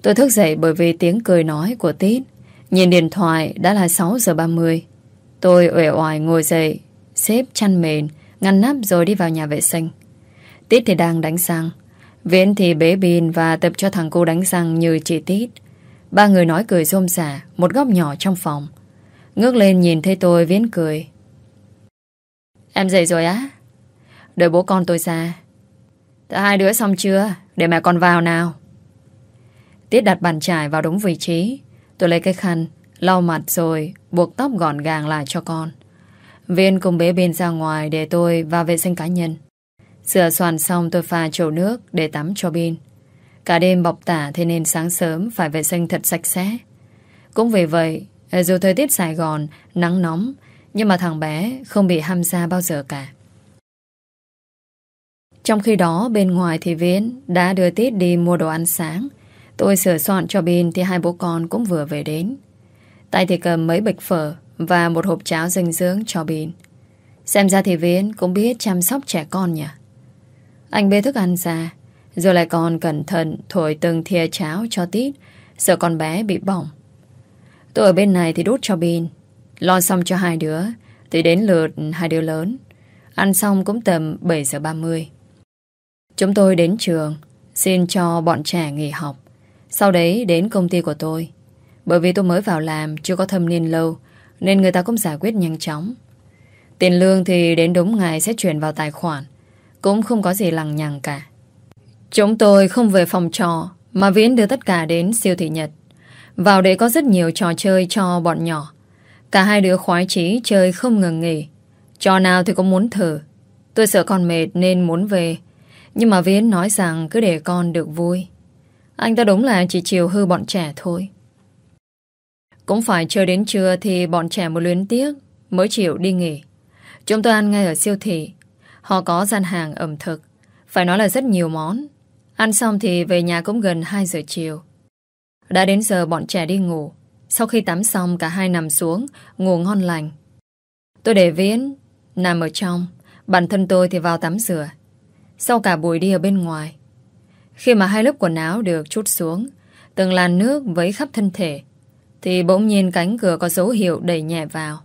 Tôi thức dậy bởi vì tiếng cười nói của Tít. Nhìn điện thoại đã là 6 giờ 30. Tôi uể oải ngồi dậy, xếp chăn mền, ngăn nắp rồi đi vào nhà vệ sinh. Tít thì đang đánh răng. Viễn thì bế bình và tập cho thằng cô đánh răng như chị Tít. Ba người nói cười rôm rả, một góc nhỏ trong phòng. Ngước lên nhìn thấy tôi Viễn cười. Em dậy rồi á? Đợi bố con tôi ra. Đã hai đứa xong chưa? Để mẹ con vào nào. Tiết đặt bàn chải vào đúng vị trí. Tôi lấy cái khăn, lau mặt rồi buộc tóc gọn gàng lại cho con. Viên cùng bế bên ra ngoài để tôi vào vệ sinh cá nhân. Sửa soạn xong tôi pha chậu nước để tắm cho Bin. Cả đêm bọc tả thế nên sáng sớm phải vệ sinh thật sạch sẽ. Cũng vì vậy, dù thời tiết Sài Gòn nắng nóng, nhưng mà thằng bé không bị ham ra bao giờ cả. Trong khi đó, bên ngoài thì Viễn đã đưa Tít đi mua đồ ăn sáng. Tôi sửa soạn cho Bin thì hai bố con cũng vừa về đến. Tay thì cầm mấy bịch phở và một hộp cháo dinh dưỡng cho Bin. Xem ra thì Viễn cũng biết chăm sóc trẻ con nhỉ. Anh bê thức ăn ra, rồi lại còn cẩn thận thổi từng thìa cháo cho Tít, sợ con bé bị bỏng. Tôi ở bên này thì đút cho Bin, lo xong cho hai đứa, thì đến lượt hai đứa lớn. Ăn xong cũng tầm 7 giờ 30. Chúng tôi đến trường, xin cho bọn trẻ nghỉ học. Sau đấy đến công ty của tôi. Bởi vì tôi mới vào làm, chưa có thâm niên lâu, nên người ta cũng giải quyết nhanh chóng. Tiền lương thì đến đúng ngày sẽ chuyển vào tài khoản. Cũng không có gì lằng nhằng cả. Chúng tôi không về phòng trò, mà Viễn đưa tất cả đến siêu thị Nhật. Vào để có rất nhiều trò chơi cho bọn nhỏ. Cả hai đứa khoái chí chơi không ngừng nghỉ. Trò nào thì cũng muốn thử. Tôi sợ con mệt nên muốn về Nhưng mà Viễn nói rằng cứ để con được vui Anh ta đúng là chỉ chiều hư bọn trẻ thôi cũng phải chờ đến trưa Thì bọn trẻ một luyến tiếc, Mới chịu đi nghỉ. Chúng tôi ăn ngay ở siêu thị. Họ có gian hàng ẩm thực. Phải nói là rất nhiều món. Ăn xong thì về nhà cũng gần 2 giờ chiều. Đã đến giờ bọn trẻ đi ngủ. Sau khi tắm xong, cả hai nằm xuống, Ngủ ngon lành. Tôi để Viễn, Nằm ở trong. Bản thân tôi thì vào tắm rửa. Sau cả buổi đi ở bên ngoài. Khi mà hai lớp quần áo được chút xuống, Từng làn nước vấy khắp thân thể thì bỗng nhiên cánh cửa có dấu hiệu đẩy nhẹ vào.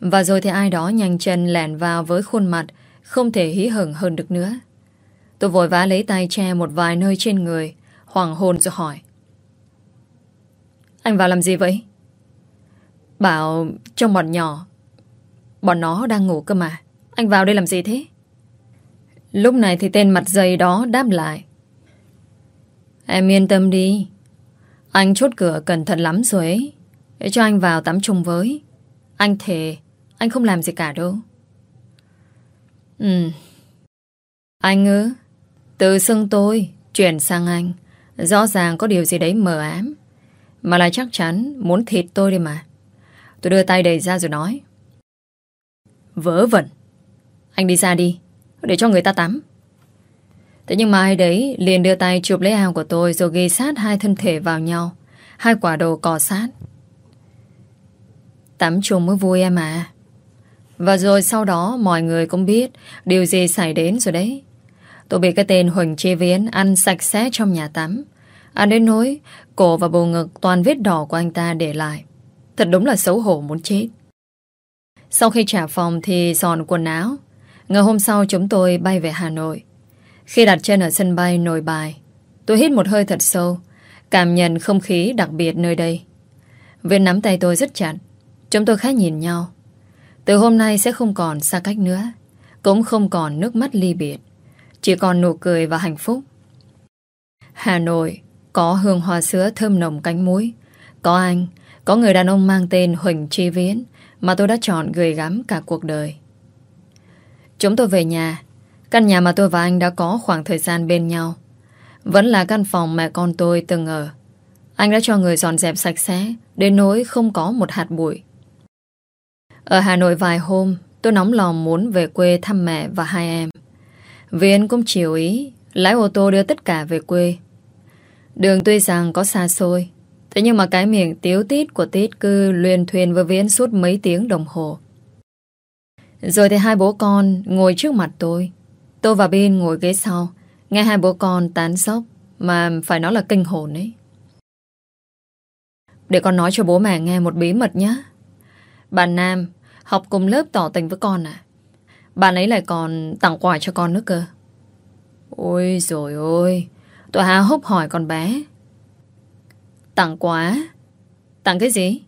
Và rồi thì ai đó nhanh chân lẻn vào với khuôn mặt Không thể hí hửng hơn được nữa. Tôi vội vã lấy tay che một vài nơi trên người Hoàng hồn rồi hỏi. Anh vào làm gì vậy? Bảo trong bọn nhỏ. Bọn nó đang ngủ cơ mà. Anh vào đây làm gì thế? Lúc này thì tên mặt dày đó đáp lại. Em yên tâm đi. Anh chốt cửa cẩn thận lắm rồi ấy. Để cho anh vào tắm chung với. Anh thề, Anh không làm gì cả đâu. Ừ Anh ư? Từ xưng tôi, Chuyển sang anh. Rõ ràng có điều gì đấy mờ ám. Mà là chắc chắn muốn thịt tôi đi mà. Tôi đưa tay đầy ra rồi nói. Vớ vẩn. Anh đi ra đi, Để cho người ta tắm. Thế nhưng mà ai đấy liền đưa tay chụp lấy ao của tôi Rồi ghi sát hai thân thể vào nhau Hai quả đồ cò sát Tắm chung mới vui em à Và rồi sau đó mọi người cũng biết Điều gì xảy đến rồi đấy Tôi bị cái tên Huỳnh Chi Viễn ăn sạch sẽ trong nhà tắm. Ăn đến nỗi cổ và bầu ngực toàn vết đỏ của anh ta để lại. Thật đúng là xấu hổ muốn chết. Sau khi trả phòng thì dọn quần áo. Ngày hôm sau chúng tôi bay về Hà Nội. Khi đặt chân ở sân bay nồi bài, tôi hít một hơi thật sâu, cảm nhận không khí đặc biệt nơi đây. Viên nắm tay tôi rất chặt. Chúng tôi khá nhìn nhau. Từ hôm nay sẽ không còn xa cách nữa, cũng không còn nước mắt ly biệt. Chỉ còn nụ cười và hạnh phúc Hà Nội Có hương hoa sữa thơm nồng cánh muối Có anh Có người đàn ông mang tên Huỳnh Chi Viễn Mà tôi đã chọn gửi gắm cả cuộc đời Chúng tôi về nhà Căn nhà mà tôi và anh đã có khoảng thời gian bên nhau Vẫn là căn phòng mẹ con tôi từng ở Anh đã cho người dọn dẹp sạch sẽ, Đến nỗi không có một hạt bụi Ở Hà Nội vài hôm, Tôi nóng lòng muốn về quê thăm mẹ và hai em Viên cũng chiều ý, Lái ô tô đưa tất cả về quê Đường tuy rằng có xa xôi, Thế nhưng mà cái miệng tiếu tít của tít cứ luyên thuyền với Viễn suốt mấy tiếng đồng hồ. Rồi thì hai bố con ngồi trước mặt tôi. Tôi và Bin ngồi ghế sau. Nghe hai bố con tán sốc mà phải nói là kinh hồn ấy. Để con nói cho bố mẹ nghe một bí mật nhé. Bạn Nam học cùng lớp tỏ tình với con à? Bạn ấy lại còn tặng quà cho con nữa cơ Ôi rồi ôi Tôi há hốc hỏi con bé Tặng quà Tặng cái gì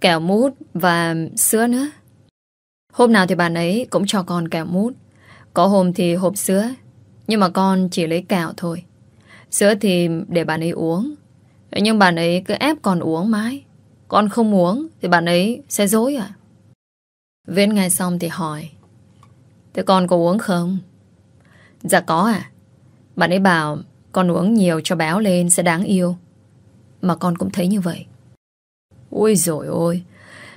Kẹo mút và sữa nữa Hôm nào thì bạn ấy cũng cho con kẹo mút có hôm thì hộp sữa, Nhưng mà con chỉ lấy kẹo thôi. Sữa thì để bạn ấy uống, Nhưng bạn ấy cứ ép con uống mãi. Con không uống Thì bạn ấy sẽ dối à? Viễn nghe xong thì hỏi, Thế con có uống không? Dạ có à. Bạn ấy bảo, con uống nhiều cho béo lên sẽ đáng yêu. Mà con cũng thấy như vậy. Ôi dồi ôi,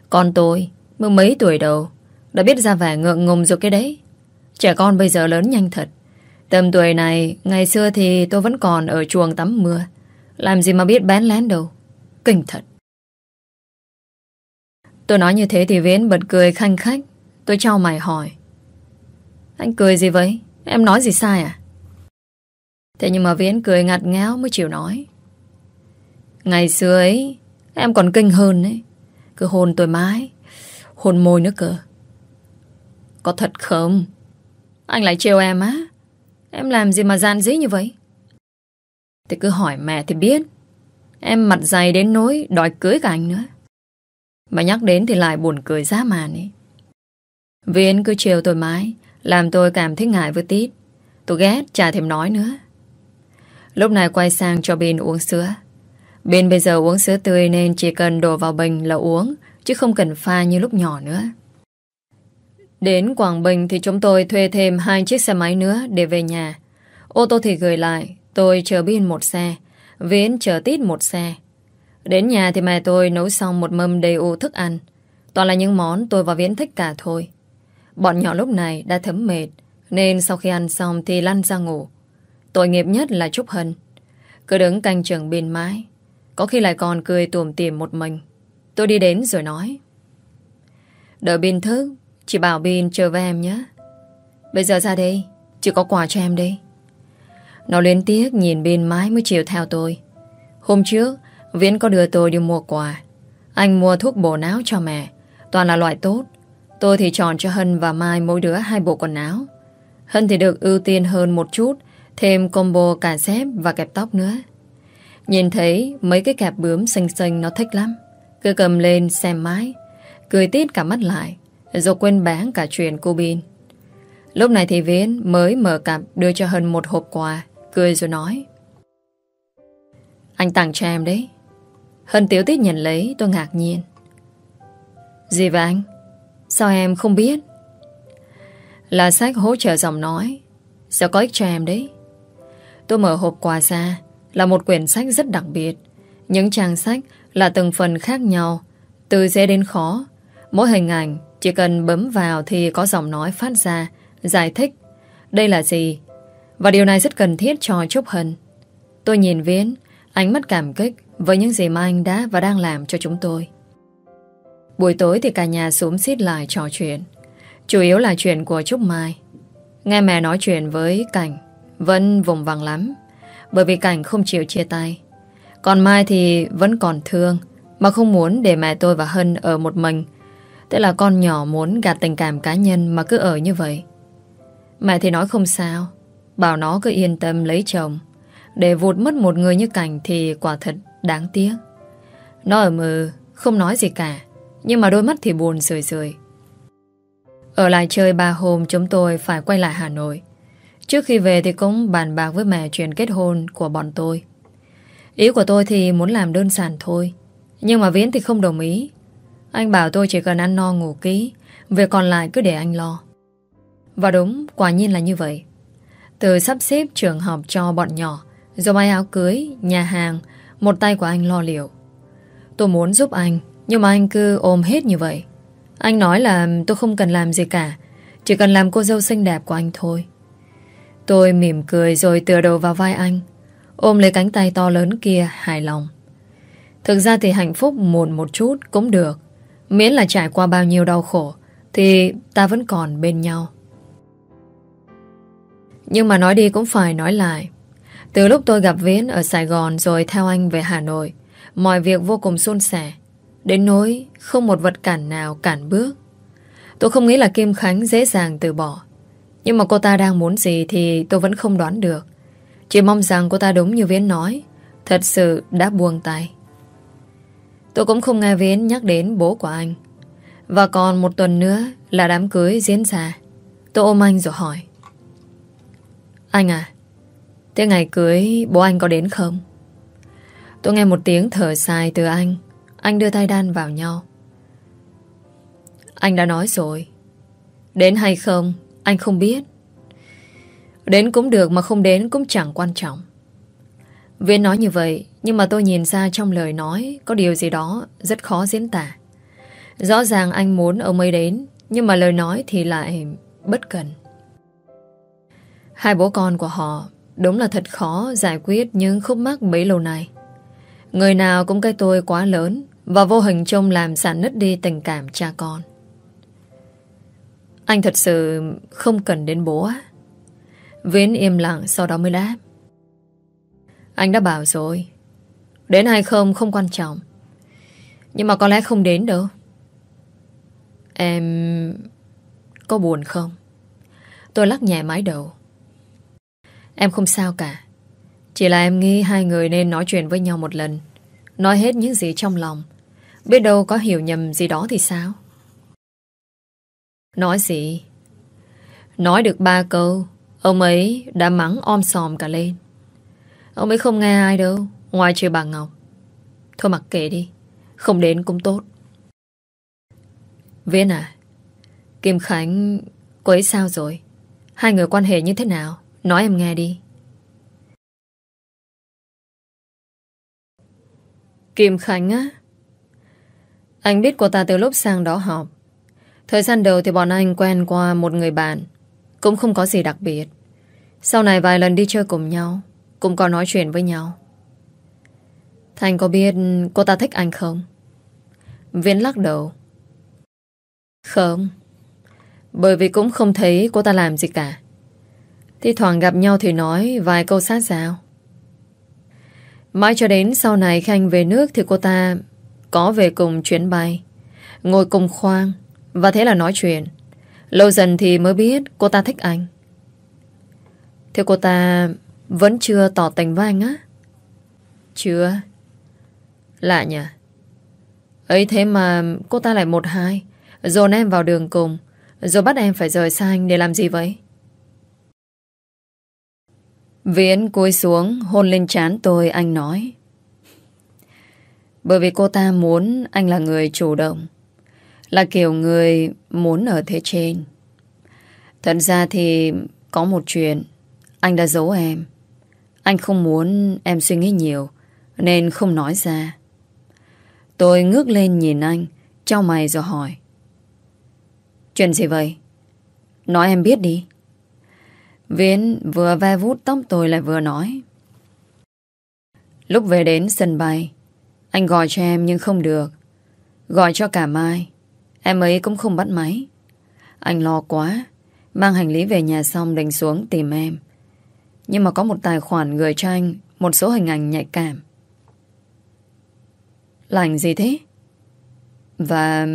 Con tôi mới mấy tuổi đầu Đã biết ra vẻ ngượng ngùng rồi cái đấy. Trẻ con bây giờ lớn nhanh thật. Tầm tuổi này, Ngày xưa thì tôi vẫn còn ở chuồng tắm mưa. Làm gì mà biết bén lén đâu. Kinh thật. Tôi nói như thế thì Viễn bật cười khanh khách. Tôi trao mày hỏi. Anh cười gì vậy? Em nói gì sai à? Thế nhưng mà Viễn cười ngặt ngáo mới chịu nói. Ngày xưa ấy, Em còn kinh hơn ấy. Cứ hôn tôi mãi, Hôn môi nữa cơ. Có thật không? Anh lại trêu em á. Em làm gì mà gian dĩ như vậy? Thì cứ hỏi mẹ thì biết. Em mặt dày đến nỗi đòi cưới cả anh nữa. Mà nhắc đến thì lại buồn cười giá màn ấy. Viên cứ chiều tôi mãi, Làm tôi cảm thấy ngại với Tít. Tôi ghét, chả thèm nói nữa. Lúc này quay sang cho Bin uống sữa. Bin bây giờ uống sữa tươi Nên chỉ cần đổ vào bình là uống, Chứ không cần pha như lúc nhỏ nữa. Đến Quảng Bình thì chúng tôi thuê thêm hai chiếc xe máy nữa để về nhà. Ô tô thì gửi lại, tôi chờ Bin một xe, Viễn chờ Tít một xe. Đến nhà thì mẹ tôi nấu xong một mâm đầy ủ thức ăn. Toàn là những món tôi và Viễn thích cả thôi. Bọn nhỏ lúc này đã thấm mệt, nên sau khi ăn xong thì lăn ra ngủ. Tội nghiệp nhất là Trúc Hân. Cứ đứng canh trường bên mái, có khi lại còn cười tùm tìm một mình. Tôi đi đến rồi nói. Đợi Bin thức, chị bảo Bin chờ với em nhé. Bây giờ ra đây, chị có quà cho em đây. Nó lên tiếc nhìn Bin mãi mới chiều theo tôi. Hôm trước, Viễn có đưa tôi đi mua quà. Anh mua thuốc bổ não cho mẹ, toàn là loại tốt. Tôi thì chọn cho Hân và Mai mỗi đứa hai bộ quần áo. Hân thì được ưu tiên hơn một chút, thêm combo cả dép và kẹp tóc nữa. Nhìn thấy mấy cái kẹp bướm xanh xanh nó thích lắm. Cứ cầm lên xem mãi, cười tít cả mắt lại, rồi quên bán cả chuyện cô Bin. Lúc này thì Viễn mới mở cặp đưa cho Hân một hộp quà, cười rồi nói. Anh tặng cho em đấy. Hân tiếu tiết nhận lấy, tôi ngạc nhiên. Gì vậy anh? Sao em không biết? Là sách hỗ trợ giọng nói Sẽ có ích cho em đấy Tôi mở hộp quà ra Là một quyển sách rất đặc biệt Những trang sách là từng phần khác nhau Từ dễ đến khó Mỗi hình ảnh chỉ cần bấm vào Thì có giọng nói phát ra, Giải thích, đây là gì? Và điều này rất cần thiết cho Trúc Hân. Tôi nhìn Viễn, Ánh mắt cảm kích với những gì mà anh đã và đang làm cho chúng tôi. Buổi tối thì cả nhà xuống xít lại trò chuyện. Chủ yếu là chuyện của Trúc Mai. Nghe mẹ nói chuyện với Cảnh, Vẫn vùng vằng lắm, Bởi vì Cảnh không chịu chia tay. Còn Mai thì vẫn còn thương, Mà không muốn để mẹ tôi và Hân ở một mình Tức là con nhỏ muốn gạt tình cảm cá nhân Mà cứ ở như vậy Mẹ thì nói không sao, Bảo nó cứ yên tâm lấy chồng Để vụt mất một người như Cảnh Thì quả thật đáng tiếc Nó ở mờ, không nói gì cả, Nhưng mà đôi mắt thì buồn rười rười ở lại chơi ba hôm, chúng tôi phải quay lại Hà Nội. Trước khi về thì cũng bàn bạc với mẹ chuyện kết hôn của bọn tôi. Ý của tôi thì muốn làm đơn giản thôi. Nhưng mà Viễn thì không đồng ý. Anh bảo tôi chỉ cần ăn no ngủ kỹ, việc còn lại cứ để anh lo. Và đúng, quả nhiên là như vậy. Từ sắp xếp trường học cho bọn nhỏ, rồi may áo cưới, nhà hàng, một tay của anh lo liệu. Tôi muốn giúp anh, nhưng mà anh cứ ôm hết như vậy. Anh nói là tôi không cần làm gì cả Chỉ cần làm cô dâu xinh đẹp của anh thôi Tôi mỉm cười rồi tựa đầu vào vai anh Ôm lấy cánh tay to lớn kia hài lòng Thực ra thì hạnh phúc muộn một chút cũng được Miễn là trải qua bao nhiêu đau khổ, Thì ta vẫn còn bên nhau. Nhưng mà nói đi cũng phải nói lại. Từ lúc tôi gặp Viễn ở Sài Gòn Rồi theo anh về Hà Nội, Mọi việc vô cùng suôn sẻ. Đến nỗi không một vật cản nào cản bước. Tôi không nghĩ là Kim Khánh dễ dàng từ bỏ. Nhưng mà cô ta đang muốn gì Thì tôi vẫn không đoán được. Chỉ mong rằng cô ta đúng như Viễn nói, Thật sự đã buông tay. Tôi cũng không nghe Viễn nhắc đến bố của anh. Và còn một tuần nữa Là đám cưới diễn ra. Tôi ôm anh rồi hỏi. Anh à Thế ngày cưới bố anh có đến không? Tôi nghe một tiếng thở dài từ anh. Anh đưa tay đan vào nhau. Anh đã nói rồi. Đến hay không, Anh không biết. Đến cũng được mà không đến cũng chẳng quan trọng. Viên nói như vậy nhưng mà tôi nhìn ra trong lời nói Có điều gì đó rất khó diễn tả. Rõ ràng anh muốn ông ấy đến, Nhưng mà lời nói thì lại bất cần. Hai bố con của họ Đúng là thật khó giải quyết Nhưng khúc mắc bấy lâu nay. Người nào cũng cái tôi quá lớn và vô hình trông làm sản nứt đi tình cảm cha con. Anh thật sự không cần đến bố á. Viễn im lặng sau đó mới đáp. Anh đã bảo rồi Đến hay không không quan trọng. Nhưng mà có lẽ không đến đâu. Em có buồn không? Tôi lắc nhẹ mái đầu. Em không sao cả. Chỉ là em nghĩ hai người nên nói chuyện với nhau một lần. Nói hết những gì trong lòng. Biết đâu có hiểu nhầm gì đó thì sao? Nói gì? Nói được ba câu, Ông ấy đã mắng om sòm cả lên. Ông ấy không nghe ai đâu. Ngoài trừ bà Ngọc. Thôi mặc kệ đi, Không đến cũng tốt. Viên à Kim Khánh, Cô ấy sao rồi? Hai người quan hệ như thế nào? Nói em nghe đi. Kim Khánh á, Anh biết cô ta từ lúc sang đó học Thời gian đầu thì bọn anh quen qua một người bạn, Cũng không có gì đặc biệt. Sau này vài lần đi chơi cùng nhau, Cũng có nói chuyện với nhau. Thành có biết cô ta thích anh không? Viễn lắc đầu. Không. Bởi vì cũng không thấy cô ta làm gì cả. Thì thoảng gặp nhau thì nói Vài câu sát sao. Mãi cho đến sau này khi anh về nước Thì cô ta có về cùng chuyến bay, Ngồi cùng khoang Và thế là nói chuyện. Lâu dần thì mới biết cô ta thích anh. Thế cô ta Vẫn chưa tỏ tình với anh á? Chưa. Lạ nhỉ? Ấy thế mà cô ta lại một hai. Dồn em vào đường cùng. Rồi bắt em phải rời xa anh để làm gì vậy? Viễn cúi xuống, Hôn lên trán tôi, anh nói. Bởi vì cô ta muốn Anh là người chủ động, Là kiểu người muốn ở thế trên. Thật ra thì Có một chuyện, Anh đã giấu em. Anh không muốn em suy nghĩ nhiều, Nên không nói ra. Tôi ngước lên nhìn anh, trao mày rồi hỏi. Chuyện gì vậy? Nói em biết đi. Viễn vừa ve vút tóc tôi lại vừa nói. Lúc về đến sân bay, Anh gọi cho em nhưng không được. Gọi cho cả Mai, Em ấy cũng không bắt máy. Anh lo quá, Mang hành lý về nhà xong đánh xuống tìm em. Nhưng mà có một tài khoản gửi cho anh, Một số hình ảnh nhạy cảm là ảnh gì thế? Và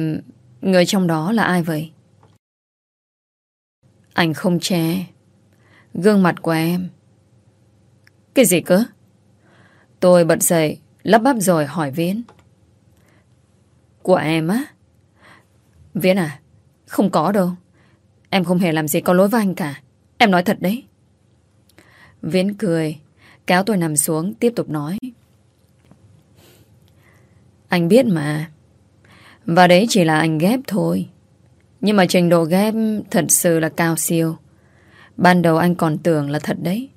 người trong đó là ai vậy? Ảnh không che Gương mặt của em Cái gì cơ? Tôi bật dậy, Lắp bắp rồi hỏi Viễn Của em á? Viễn à? Không có đâu Em không hề làm gì có lỗi với anh cả Em nói thật đấy Viễn cười, Kéo tôi nằm xuống, tiếp tục nói anh biết mà. Và đấy chỉ là anh ghép thôi. Nhưng mà trình độ ghép thật sự là cao siêu. Ban đầu anh còn tưởng là thật đấy.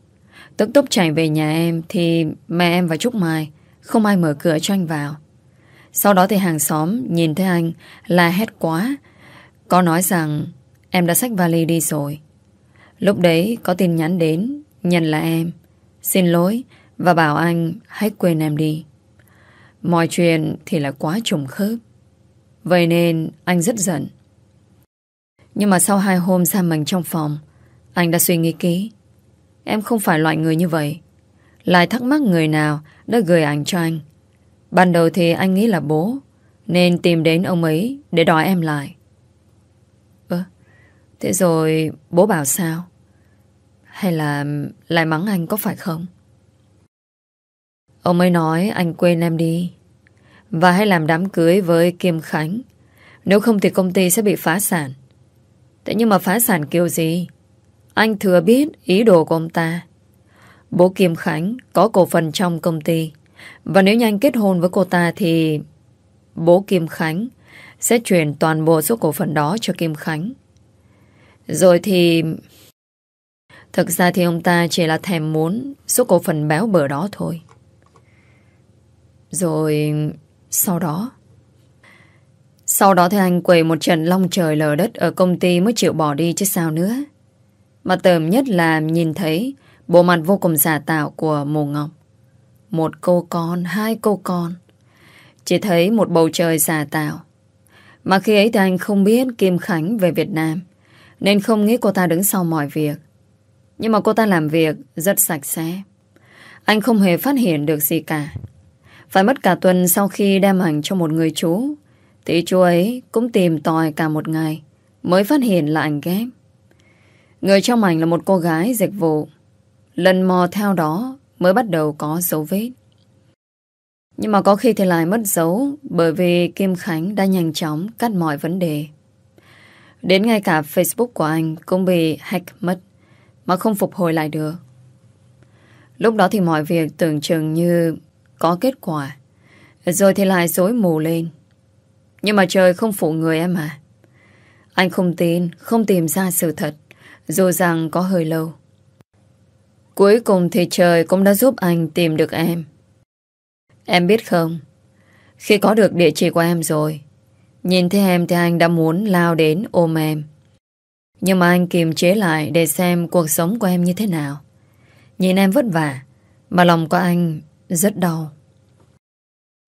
Tức tốc chạy về nhà em thì mẹ em và Trúc Mai, không ai mở cửa cho anh vào. Sau đó thì hàng xóm nhìn thấy anh la hét quá. Có nói rằng em đã xách vali đi rồi. Lúc đấy có tin nhắn đến, nhận là em. Xin lỗi và bảo anh hãy quên em đi. Mọi chuyện thì là quá trùng khớp. Vậy nên anh rất giận. Nhưng mà sau hai hôm xa mình trong phòng, anh đã suy nghĩ kỹ. Em không phải loại người như vậy. Lại thắc mắc người nào đã gửi ảnh cho anh. Ban đầu thì anh nghĩ là bố, nên tìm đến ông ấy để đòi em lại. Ơ, thế rồi bố bảo sao? Hay là lại mắng anh có phải không? Ông ấy nói anh quên em đi. Và hãy làm đám cưới với Kim Khánh. Nếu không thì công ty sẽ bị phá sản. Thế nhưng mà phá sản kiểu gì? Anh thừa biết ý đồ của ông ta. Bố Kim Khánh có cổ phần trong công ty. Và nếu như anh kết hôn với cô ta thì Bố Kim Khánh Sẽ chuyển toàn bộ số cổ phần đó cho Kim Khánh. Rồi thì Thực ra thì ông ta chỉ là thèm muốn Số cổ phần béo bở đó thôi rồi sau đó? Sau đó thì anh quầy một trận long trời lở đất Ở công ty mới chịu bỏ đi chứ sao nữa. Mà tờm nhất là nhìn thấy Bộ mặt vô cùng giả tạo của Mồ Ngọc. Một cô con, Hai cô con. Chỉ thấy một bầu trời giả tạo. Mà khi ấy thì anh không biết Kim Khánh về Việt Nam, Nên không nghĩ cô ta đứng sau mọi việc. Nhưng mà cô ta làm việc rất sạch sẽ. Anh không hề phát hiện được gì cả phải mất cả tuần sau khi đem ảnh cho một người chú. Thì chú ấy cũng tìm tòi cả một ngày Mới phát hiện là ảnh ghép. Người trong ảnh là một cô gái dịch vụ. Lần mò theo đó Mới bắt đầu có dấu vết. Nhưng mà có khi thì lại mất dấu Bởi vì Kim Khánh đã nhanh chóng Cắt mọi vấn đề. Đến ngay cả Facebook của anh Cũng bị hack mất, Mà không phục hồi lại được. Lúc đó thì mọi việc tưởng chừng như có kết quả Rồi thì lại dối mù lên Nhưng mà trời không phụ người em à Anh không tin, không tìm ra sự thật, dù rằng có hơi lâu. Cuối cùng thì trời cũng đã giúp anh tìm được em. Em biết không, khi có được địa chỉ của em rồi, nhìn thấy em thì anh đã muốn lao đến ôm em. Nhưng mà anh kiềm chế lại để xem cuộc sống của em như thế nào. Nhìn em vất vả, mà lòng của anh rất đau.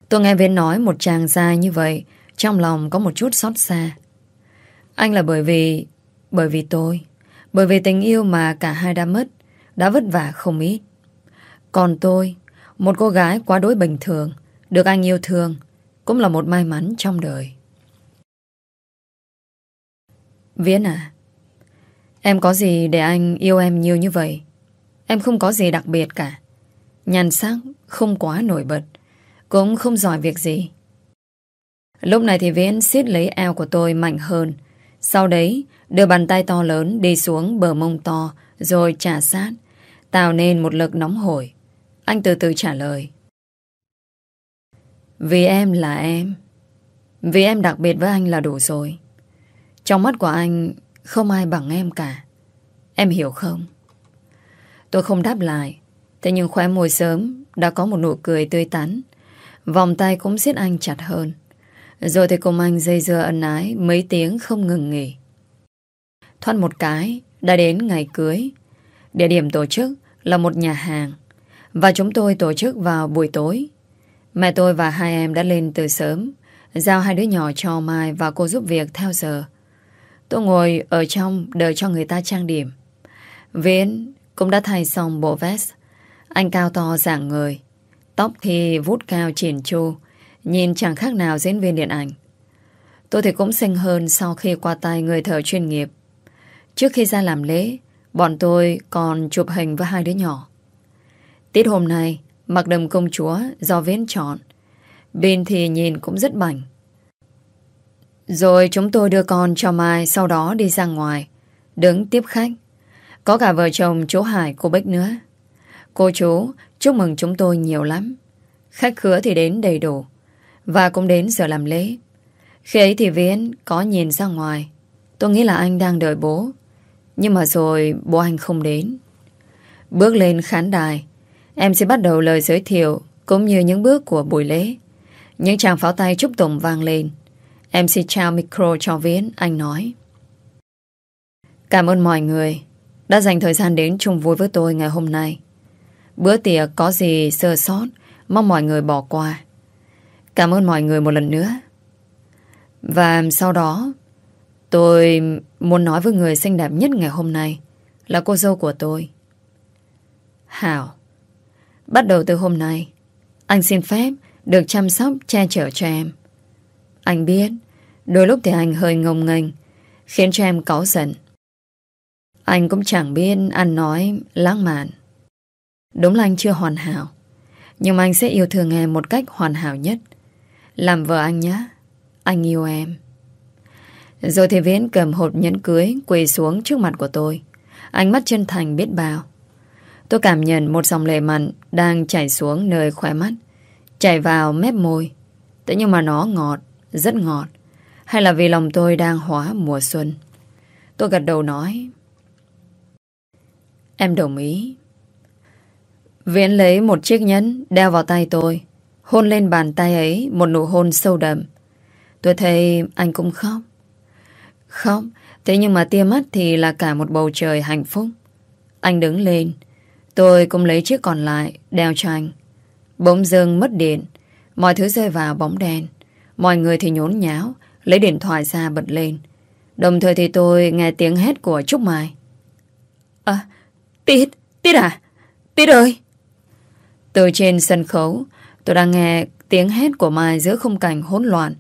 Tôi nghe Viên nói một chàng dài như vậy, trong lòng có một chút xót xa. Anh là bởi vì... Bởi vì tôi. Bởi vì tình yêu mà cả hai đã mất, đã vất vả không ít. Còn tôi, một cô gái quá đối bình thường, được anh yêu thương, cũng là một may mắn trong đời. Viễn à, em có gì để anh yêu em nhiều như vậy? Em không có gì đặc biệt cả. Nhàn sắc, không quá nổi bật, cũng không giỏi việc gì. Lúc này thì Viễn siết lấy eo của tôi mạnh hơn. Sau đấy, đưa bàn tay to lớn đi xuống bờ mông to, rồi trả sát, tạo nên một lực nóng hổi. Anh từ từ trả lời. Vì em là em. Vì em đặc biệt với anh là đủ rồi. Trong mắt của anh, không ai bằng em cả. Em hiểu không? Tôi không đáp lại. Thế nhưng khóe môi sớm đã có một nụ cười tươi tắn. Vòng tay cũng siết anh chặt hơn. Rồi thì cùng anh dây dưa ân ái mấy tiếng không ngừng nghỉ. Thoát một cái, đã đến ngày cưới. Địa điểm tổ chức là một nhà hàng. Và chúng tôi tổ chức vào buổi tối. Mẹ tôi và hai em đã lên từ sớm, giao hai đứa nhỏ cho Mai và cô giúp việc theo giờ. Tôi ngồi ở trong đợi cho người ta trang điểm. Viễn cũng đã thay xong bộ vest. Anh cao to dạng người. Tóc thì vút cao triển chu, nhìn chẳng khác nào diễn viên điện ảnh. Tôi thì cũng xinh hơn sau khi qua tay người thợ chuyên nghiệp. Trước khi ra làm lễ, bọn tôi còn chụp hình với hai đứa nhỏ. Tiết hôm nay, mặc đầm công chúa do Viễn chọn. Bên thì nhìn cũng rất bảnh. Rồi chúng tôi đưa con cho Mai sau đó đi ra ngoài, đứng tiếp khách. Có cả vợ chồng chú Hải cô Bích nữa. Cô chú chúc mừng chúng tôi nhiều lắm. Khách khứa thì đến đầy đủ. Và cũng đến giờ làm lễ. Khi ấy thì Viễn có nhìn ra ngoài. Tôi nghĩ là anh đang đợi bố. Nhưng mà rồi bố anh không đến. Bước lên khán đài, em sẽ bắt đầu lời giới thiệu cũng như những bước của buổi lễ. Những tràng pháo tay chúc tụng vang lên. Em sẽ trao micro cho Viễn, anh nói. Cảm ơn mọi người đã dành thời gian đến chung vui với tôi ngày hôm nay. Bữa tiệc có gì sơ sót, mong mọi người bỏ qua. Cảm ơn mọi người một lần nữa. Và sau đó, tôi muốn nói với người xinh đẹp nhất ngày hôm nay là cô dâu của tôi. Hảo, bắt đầu từ hôm nay, anh xin phép được chăm sóc, che chở cho em. Anh biết, đôi lúc thì anh hơi ngông nghênh, khiến cho em cáu giận. Anh cũng chẳng biết ăn nói lãng mạn. Đúng là anh chưa hoàn hảo. Nhưng anh sẽ yêu thương em một cách hoàn hảo nhất. Làm vợ anh nhé. Anh yêu em. Rồi thì Viễn cầm hộp nhẫn cưới quỳ xuống trước mặt của tôi. Ánh mắt chân thành biết bao. Tôi cảm nhận một dòng lệ mặn đang chảy xuống nơi khóe mắt. Chảy vào mép môi. Thế nhưng mà nó ngọt, rất ngọt. Hay là vì lòng tôi đang hóa mùa xuân. Tôi gật đầu nói. Em đồng ý. Viễn lấy một chiếc nhẫn đeo vào tay tôi. Hôn lên bàn tay ấy một nụ hôn sâu đậm. Tôi thấy anh cũng khóc. Khóc, thế nhưng mà tia mắt thì là cả một bầu trời hạnh phúc. Anh đứng lên. Tôi cũng lấy chiếc còn lại đeo cho anh. Bỗng dưng mất điện. Mọi thứ rơi vào bóng đèn. Mọi người thì nhốn nháo, lấy điện thoại ra bật lên. Đồng thời thì tôi nghe tiếng hét của Trúc Mai. À, Tít, Tít à? Tít ơi! Từ trên sân khấu, tôi đang nghe tiếng hét của Mai giữa khung cảnh hỗn loạn.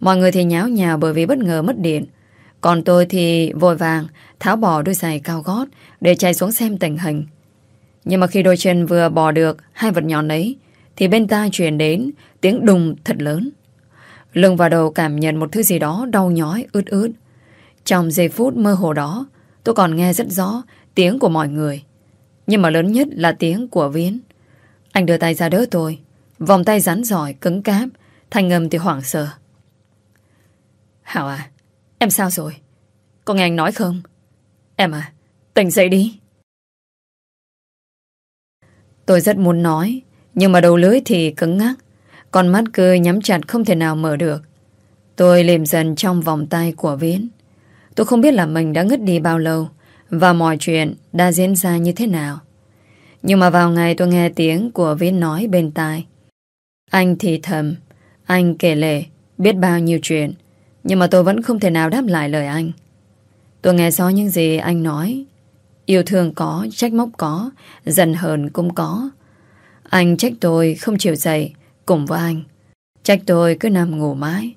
Mọi người thì nháo nhào bởi vì bất ngờ mất điện. Còn tôi thì vội vàng tháo bỏ đôi giày cao gót để chạy xuống xem tình hình. Nhưng mà khi đôi chân vừa bỏ được hai vật nhọn ấy, thì bên tai truyền đến tiếng đùng thật lớn. Lưng vào đầu cảm nhận một thứ gì đó đau nhói, ướt ướt. Trong giây phút mơ hồ đó, tôi còn nghe rất rõ tiếng của mọi người. Nhưng mà lớn nhất là tiếng của viến anh đưa tay ra đỡ tôi, vòng tay rắn giỏi, cứng cáp, thanh âm thì hoảng sợ. Hảo à, em sao rồi? Có nghe anh nói không? Em à, tỉnh dậy đi. Tôi rất muốn nói, nhưng mà đầu lưỡi thì cứng ngắc. Con mắt cứ nhắm chặt không thể nào mở được. Tôi liềm dần trong vòng tay của Viễn. Tôi không biết là mình đã ngất đi bao lâu và mọi chuyện đã diễn ra như thế nào. Nhưng mà vào ngày tôi nghe tiếng của Viên nói bên tai. Anh thì thầm, anh kể lệ, biết bao nhiêu chuyện, nhưng mà tôi vẫn không thể nào đáp lại lời anh. Tôi nghe rõ những gì anh nói. Yêu thương có, trách móc có, dần hờn cũng có. Anh trách tôi không chịu dậy cùng với anh. Trách tôi cứ nằm ngủ mãi.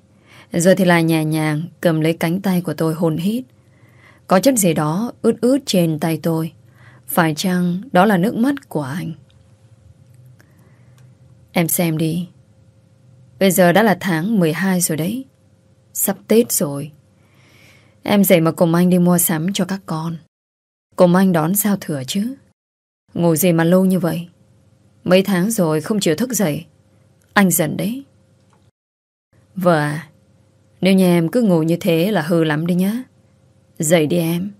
Rồi thì lại nhẹ nhàng cầm lấy cánh tay của tôi hôn hít. Có chất gì đó ướt ướt trên tay tôi. Phải chăng đó là nước mắt của anh? Em xem đi. Bây giờ đã là tháng 12 rồi đấy. Sắp Tết rồi. Em dậy mà cùng anh đi mua sắm cho các con. Cùng anh đón sao thừa chứ. Ngủ gì mà lâu như vậy? Mấy tháng rồi không chịu thức dậy. Anh giận đấy. Vợ à, nếu như em cứ ngủ như thế là hư lắm đi nhá. Dậy đi em.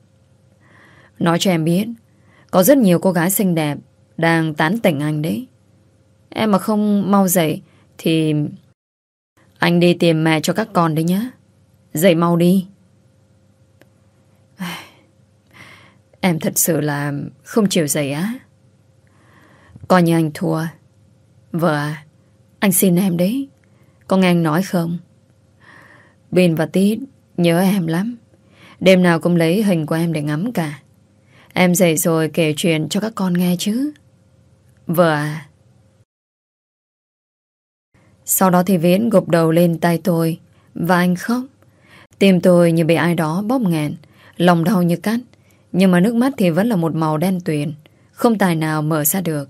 Nói cho em biết, có rất nhiều cô gái xinh đẹp đang tán tỉnh anh đấy. Em mà không mau dậy thì anh đi tìm mẹ cho các con đấy nhá. Dậy mau đi. Em thật sự là không chịu dậy á. Coi như anh thua. Vợ à, anh xin em đấy. Có nghe anh nói không? Bin và Tít nhớ em lắm. Đêm nào cũng lấy hình của em để ngắm cả. Em dậy rồi kể chuyện cho các con nghe chứ. Vợ à. Sau đó thì Viễn gục đầu lên tay tôi và anh khóc. Tim tôi như bị ai đó bóp nghẹn, lòng đau như cắt. Nhưng mà nước mắt thì vẫn là một màu đen tuyền, không tài nào mở ra được.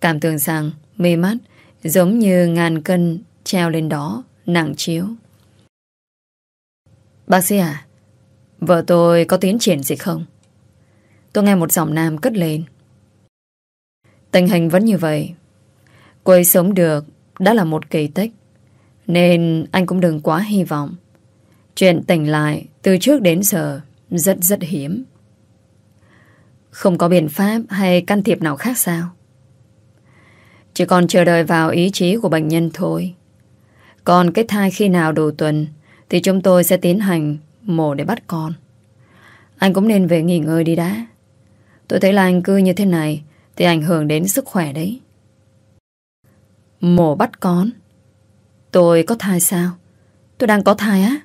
Cảm tưởng rằng mi mắt giống như ngàn cân treo lên đó, nặng chiếu. Bác sĩ à, vợ tôi có tiến triển gì không? Tôi nghe một giọng nam cất lên. Tình hình vẫn như vậy. Cô ấy sống được, đã là một kỳ tích. Nên anh cũng đừng quá hy vọng. Chuyện tỉnh lại từ trước đến giờ rất rất hiếm. Không có biện pháp hay can thiệp nào khác sao? Chỉ còn chờ đợi vào ý chí của bệnh nhân thôi. Còn cái thai khi nào đủ tuần thì chúng tôi sẽ tiến hành mổ để bắt con. Anh cũng nên về nghỉ ngơi đi đã. Tôi thấy là anh cư như thế này thì ảnh hưởng đến sức khỏe đấy. Mổ bắt con? Tôi có thai sao? Tôi đang có thai á?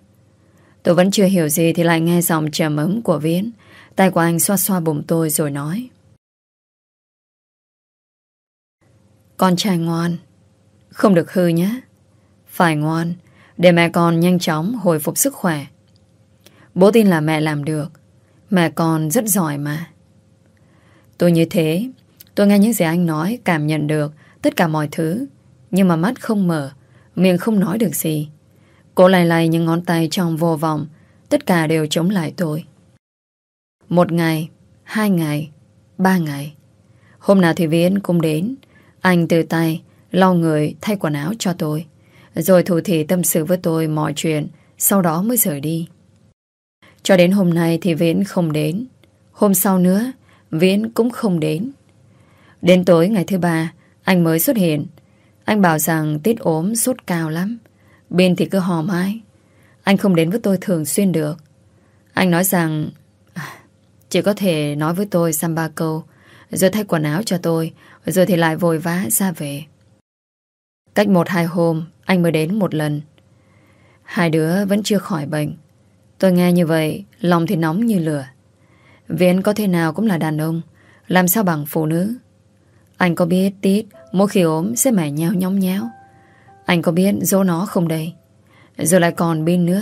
Tôi vẫn chưa hiểu gì thì lại nghe giọng trầm ấm của Viễn. Tay của anh xoa xoa bụng tôi rồi nói. Con trai ngoan, không được hư nhé. Phải ngoan, để mẹ con nhanh chóng hồi phục sức khỏe. Bố tin là mẹ làm được. Mẹ con rất giỏi mà. Tôi như thế, tôi nghe những gì anh nói, cảm nhận được tất cả mọi thứ. Nhưng mà mắt không mở, miệng không nói được gì. Cô lay lay những ngón tay trong vô vọng, tất cả đều chống lại tôi. Một ngày, hai ngày, ba ngày. Hôm nào thì Viễn cũng đến. Anh từ tay, lau người, thay quần áo cho tôi. Rồi thủ thị tâm sự với tôi mọi chuyện, sau đó mới rời đi. Cho đến hôm nay thì Viễn không đến. Hôm sau nữa, Viễn cũng không đến. Đến tối ngày thứ ba, anh mới xuất hiện. Anh bảo rằng tít ốm sốt cao lắm. Bên thì cứ hò mãi. Anh không đến với tôi thường xuyên được. Anh nói rằng à, chỉ có thể nói với tôi xăm ba câu, rồi thay quần áo cho tôi, rồi thì lại vội vã ra về. Cách một hai hôm, anh mới đến một lần. Hai đứa vẫn chưa khỏi bệnh. Tôi nghe như vậy, lòng thì nóng như lửa. Vì anh có thế nào cũng là đàn ông, làm sao bằng phụ nữ. Anh có biết Tít mỗi khi ốm sẽ mẻ nhau nhóng nhéo. Anh có biết dỗ nó không đây? Rồi lại còn Bin nữa.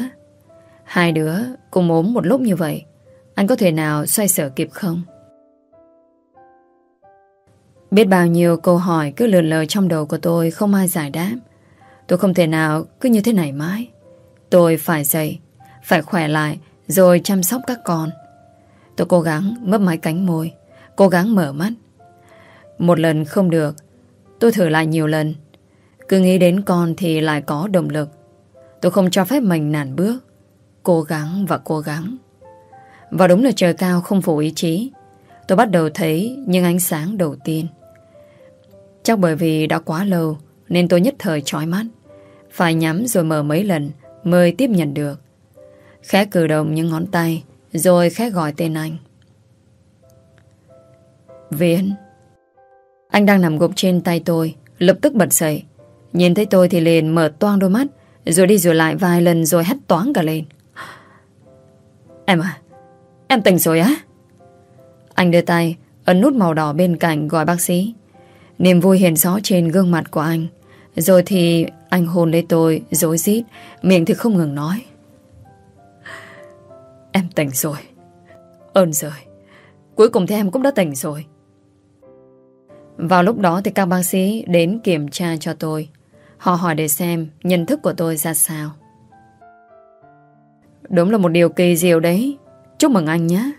Hai đứa cùng ốm một lúc như vậy, anh có thể nào xoay sở kịp không? Biết bao nhiêu câu hỏi cứ lượn lờ trong đầu của tôi không ai giải đáp. Tôi không thể nào cứ như thế này mãi. Tôi phải dậy, phải khỏe lại rồi chăm sóc các con. Tôi cố gắng mấp máy cánh môi, cố gắng mở mắt. Một lần không được, tôi thử lại nhiều lần. Cứ nghĩ đến con thì lại có động lực. Tôi không cho phép mình nản bước. Cố gắng và cố gắng. Và đúng là trời cao không phủ ý chí Tôi bắt đầu thấy những ánh sáng đầu tiên Chắc bởi vì đã quá lâu Nên tôi nhất thời trói mắt Phải nhắm rồi mở mấy lần Mới tiếp nhận được Khẽ cử động những ngón tay rồi khẽ gọi tên anh. Viễn Anh đang nằm gục trên tay tôi, Lập tức bật dậy. Nhìn thấy tôi thì liền mở toang đôi mắt, Rồi đi rồi lại vài lần rồi hét toáng cả lên. Em à Em tỉnh rồi á? Anh đưa tay, Ấn nút màu đỏ bên cạnh gọi bác sĩ. Niềm vui hiền rõ trên gương mặt của anh. Rồi thì anh hôn lấy tôi Dối rít, Miệng thì không ngừng nói. Em tỉnh rồi. Ơn rồi Cuối cùng thì em cũng đã tỉnh rồi. Vào lúc đó thì các bác sĩ Đến kiểm tra cho tôi. Họ hỏi để xem nhận thức của tôi ra sao. Đúng là một điều kỳ diệu đấy. Chúc mừng anh nhé.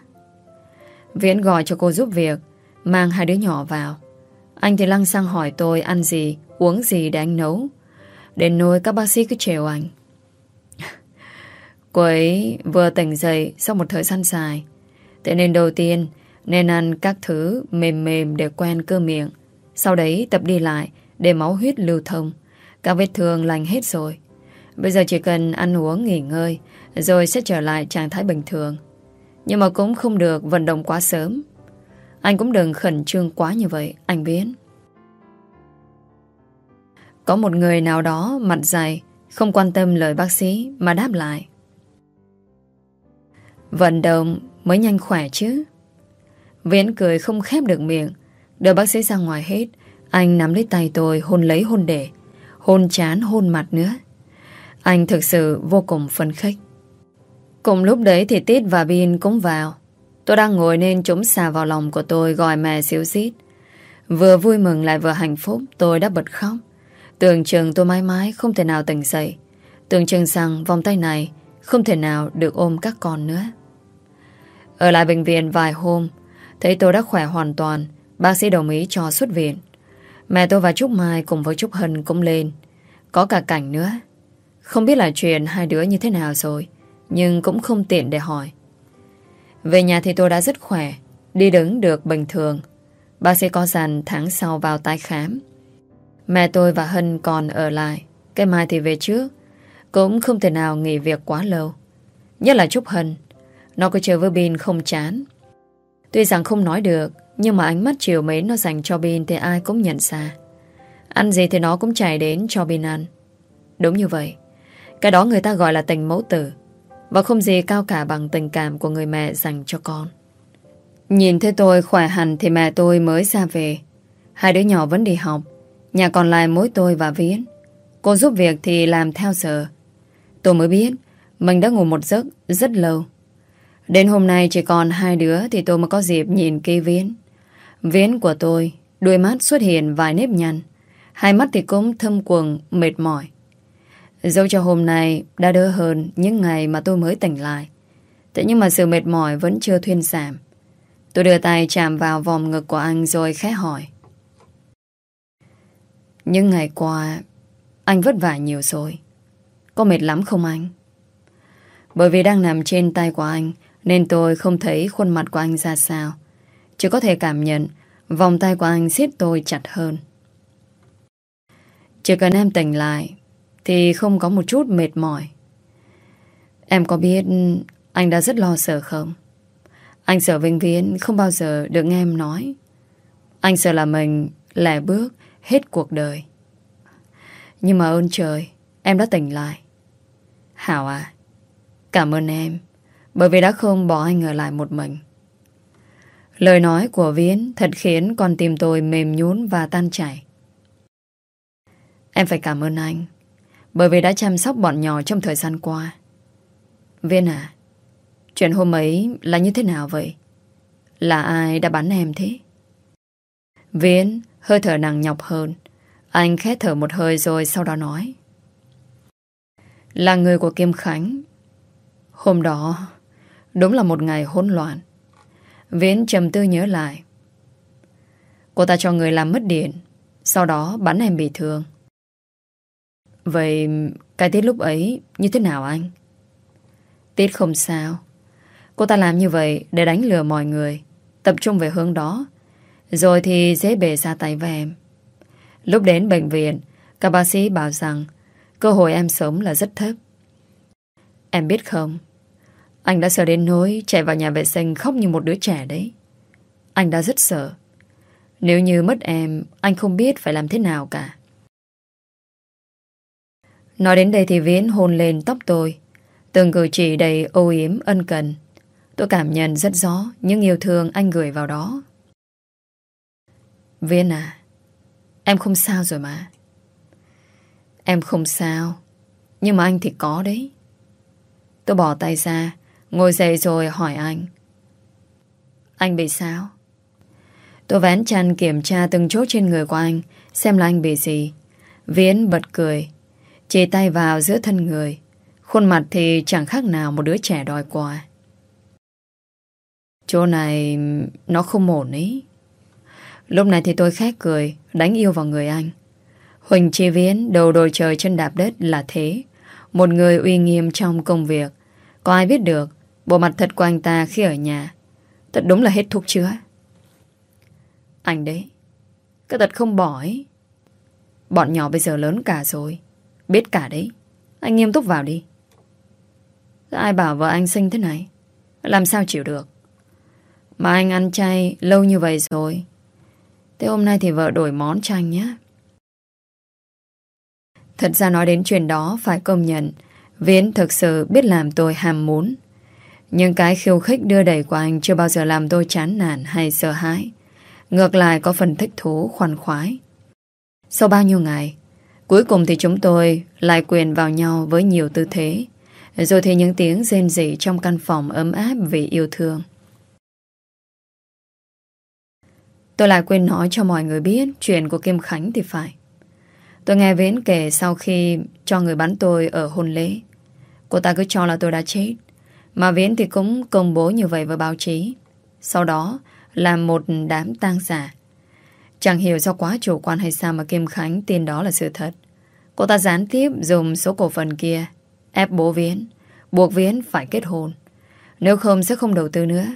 Viễn gọi cho cô giúp việc, Mang hai đứa nhỏ vào. Anh thì lăng sang hỏi tôi ăn gì, Uống gì để anh nấu. Đến nỗi các bác sĩ cứ trèo anh. Cô ấy vừa tỉnh dậy Sau một thời gian dài. Thế nên đầu tiên, Nên ăn các thứ mềm mềm để quen cơ miệng. Sau đấy tập đi lại Để máu huyết lưu thông. Các vết thương lành hết rồi. Bây giờ chỉ cần ăn uống, nghỉ ngơi, Rồi sẽ trở lại trạng thái bình thường. Nhưng mà cũng không được vận động quá sớm. Anh cũng đừng khẩn trương quá như vậy, Anh biết. Có một người nào đó mặt dày, Không quan tâm lời bác sĩ Mà đáp lại. Vận động mới nhanh khỏe chứ. Viễn cười không khép được miệng. Đưa bác sĩ ra ngoài hết. Anh nắm lấy tay tôi, hôn lấy hôn để. Hôn chán, hôn mặt nữa. Anh thực sự vô cùng phấn khích. Cùng lúc đấy thì Tít và Bin cũng vào. Tôi đang ngồi nên chúng xà vào lòng của tôi Gọi mẹ xíu xít. Vừa vui mừng lại vừa hạnh phúc, Tôi đã bật khóc. Tưởng chừng tôi mãi mãi không thể nào tỉnh dậy. Tưởng chừng rằng vòng tay này Không thể nào được ôm các con nữa. Ở lại bệnh viện vài hôm, Thấy tôi đã khỏe hoàn toàn, Bác sĩ đồng ý cho xuất viện. Mẹ tôi và Trúc Mai cùng với Trúc Hân cũng lên. Có cả cảnh nữa. Không biết là chuyện hai đứa như thế nào rồi, Nhưng cũng không tiện để hỏi. Về nhà thì tôi đã rất khỏe, Đi đứng được bình thường. Bác sĩ có dặn tháng sau vào tái khám. Mẹ tôi và Hân còn ở lại, Cái mai thì về trước. Cũng không thể nào nghỉ việc quá lâu. Nhất là Trúc Hân. Nó cứ chơi với Bin không chán. Tuy rằng không nói được, Nhưng mà ánh mắt chiều mến nó dành cho Bin Thì ai cũng nhận ra. Ăn gì thì nó cũng chạy đến cho Bin ăn. Đúng như vậy. Cái đó người ta gọi là tình mẫu tử. Và không gì cao cả bằng tình cảm Của người mẹ dành cho con. Nhìn thấy tôi khỏe hẳn Thì mẹ tôi mới ra về. Hai đứa nhỏ vẫn đi học. Nhà còn lại mỗi tôi và Viễn. Cô giúp việc thì làm theo giờ. Tôi mới biết, Mình đã ngủ một giấc rất lâu. Đến hôm nay chỉ còn hai đứa Thì tôi mới có dịp nhìn kỹ Viễn. Viễn của tôi, đôi mắt xuất hiện vài nếp nhăn, Hai mắt thì cũng thâm quầng, mệt mỏi. Dẫu cho hôm nay Đã đỡ hơn những ngày mà tôi mới tỉnh lại, Thế nhưng mà sự mệt mỏi Vẫn chưa thuyên giảm. Tôi đưa tay chạm vào vòng ngực của anh Rồi khẽ hỏi. Những ngày qua, Anh vất vả nhiều rồi. Có mệt lắm không anh? Bởi vì đang nằm trên tay của anh nên tôi không thấy khuôn mặt của anh ra sao. Chỉ có thể cảm nhận, Vòng tay của anh siết tôi chặt hơn. Chỉ cần em tỉnh lại, Thì không có một chút mệt mỏi. Em có biết Anh đã rất lo sợ không? Anh sợ vĩnh viễn Không bao giờ được nghe em nói. Anh sợ là mình lẻ bước Hết cuộc đời. Nhưng mà ơn trời, Em đã tỉnh lại. Hảo à Cảm ơn em. Bởi vì đã không bỏ anh ở lại một mình. Lời nói của Viễn Thật khiến con tim tôi mềm nhún Và tan chảy. Em phải cảm ơn anh, Bởi vì đã chăm sóc bọn nhỏ trong thời gian qua. Viễn à Chuyện hôm ấy là như thế nào vậy? Là ai đã bắn em thế? Viễn Hơi thở nặng nhọc hơn. Anh khét thở một hơi rồi sau đó nói. Là người của Kim Khánh. Hôm đó Đúng là một ngày hỗn loạn. Viễn trầm tư nhớ lại. Cô ta cho người làm mất điện, Sau đó bắn em bị thương. Vậy Cái tiết lúc ấy như thế nào anh? Tiết không sao. Cô ta làm như vậy để đánh lừa mọi người, Tập trung về hướng đó, Rồi thì dễ bề ra tay với em. Lúc đến bệnh viện, Các bác sĩ bảo rằng Cơ hội em sống là rất thấp. Em biết không? Anh đã sợ đến nỗi chạy vào nhà vệ sinh khóc như một đứa trẻ đấy. Anh đã rất sợ. Nếu như mất em, Anh không biết phải làm thế nào cả. Nói đến đây thì Viễn hôn lên tóc tôi. Từng cử chỉ đầy âu yếm, ân cần. Tôi cảm nhận rất rõ Những yêu thương anh gửi vào đó. Viễn à Em không sao rồi mà. Em không sao, Nhưng mà anh thì có đấy. Tôi bỏ tay ra Ngồi dậy rồi hỏi anh. Anh bị sao? Tôi vén chăn kiểm tra từng chốt trên người của anh, Xem là anh bị gì. Viễn bật cười, Chỉ tay vào giữa thân người. Khuôn mặt thì chẳng khác nào một đứa trẻ đòi quà Chỗ này Nó không ổn ý. Lúc này thì tôi khét cười, Đánh yêu vào người anh. Huỳnh Chi Viễn, đầu đồi trời chân đạp đất là thế. Một người uy nghiêm trong công việc. Có ai biết được Bộ mặt thật của anh ta khi ở nhà, Thật đúng là hết thuốc chứa Anh đấy, Cái thật không bỏ ấy. Bọn nhỏ bây giờ lớn cả rồi, Biết cả đấy. Anh nghiêm túc vào đi. Ai bảo vợ anh sinh thế này, Làm sao chịu được? Mà anh ăn chay lâu như vậy rồi, Thế hôm nay thì vợ đổi món cho anh nhé. Thật ra nói đến chuyện đó phải công nhận, Viễn thực sự biết làm tôi hàm muốn. Nhưng cái khiêu khích đưa đẩy của anh Chưa bao giờ làm tôi chán nản hay sợ hãi. Ngược lại có phần thích thú, khoan khoái. Sau bao nhiêu ngày, Cuối cùng thì chúng tôi Lại quyền vào nhau với nhiều tư thế. Rồi thì những tiếng rên rỉ Trong căn phòng ấm áp vì yêu thương. Tôi lại quên nói cho mọi người biết Chuyện của Kim Khánh thì phải. Tôi nghe Vến kể sau khi cho người bắn tôi ở hôn lễ. Cô ta cứ cho là tôi đã chết. Mà Viễn thì cũng công bố như vậy với báo chí. Sau đó làm một đám tang giả. Chẳng hiểu do quá chủ quan hay sao mà Kim Khánh tin đó là sự thật. Cô ta gián tiếp dùng số cổ phần kia ép bố Viễn, buộc Viễn phải kết hôn. Nếu không sẽ không đầu tư nữa.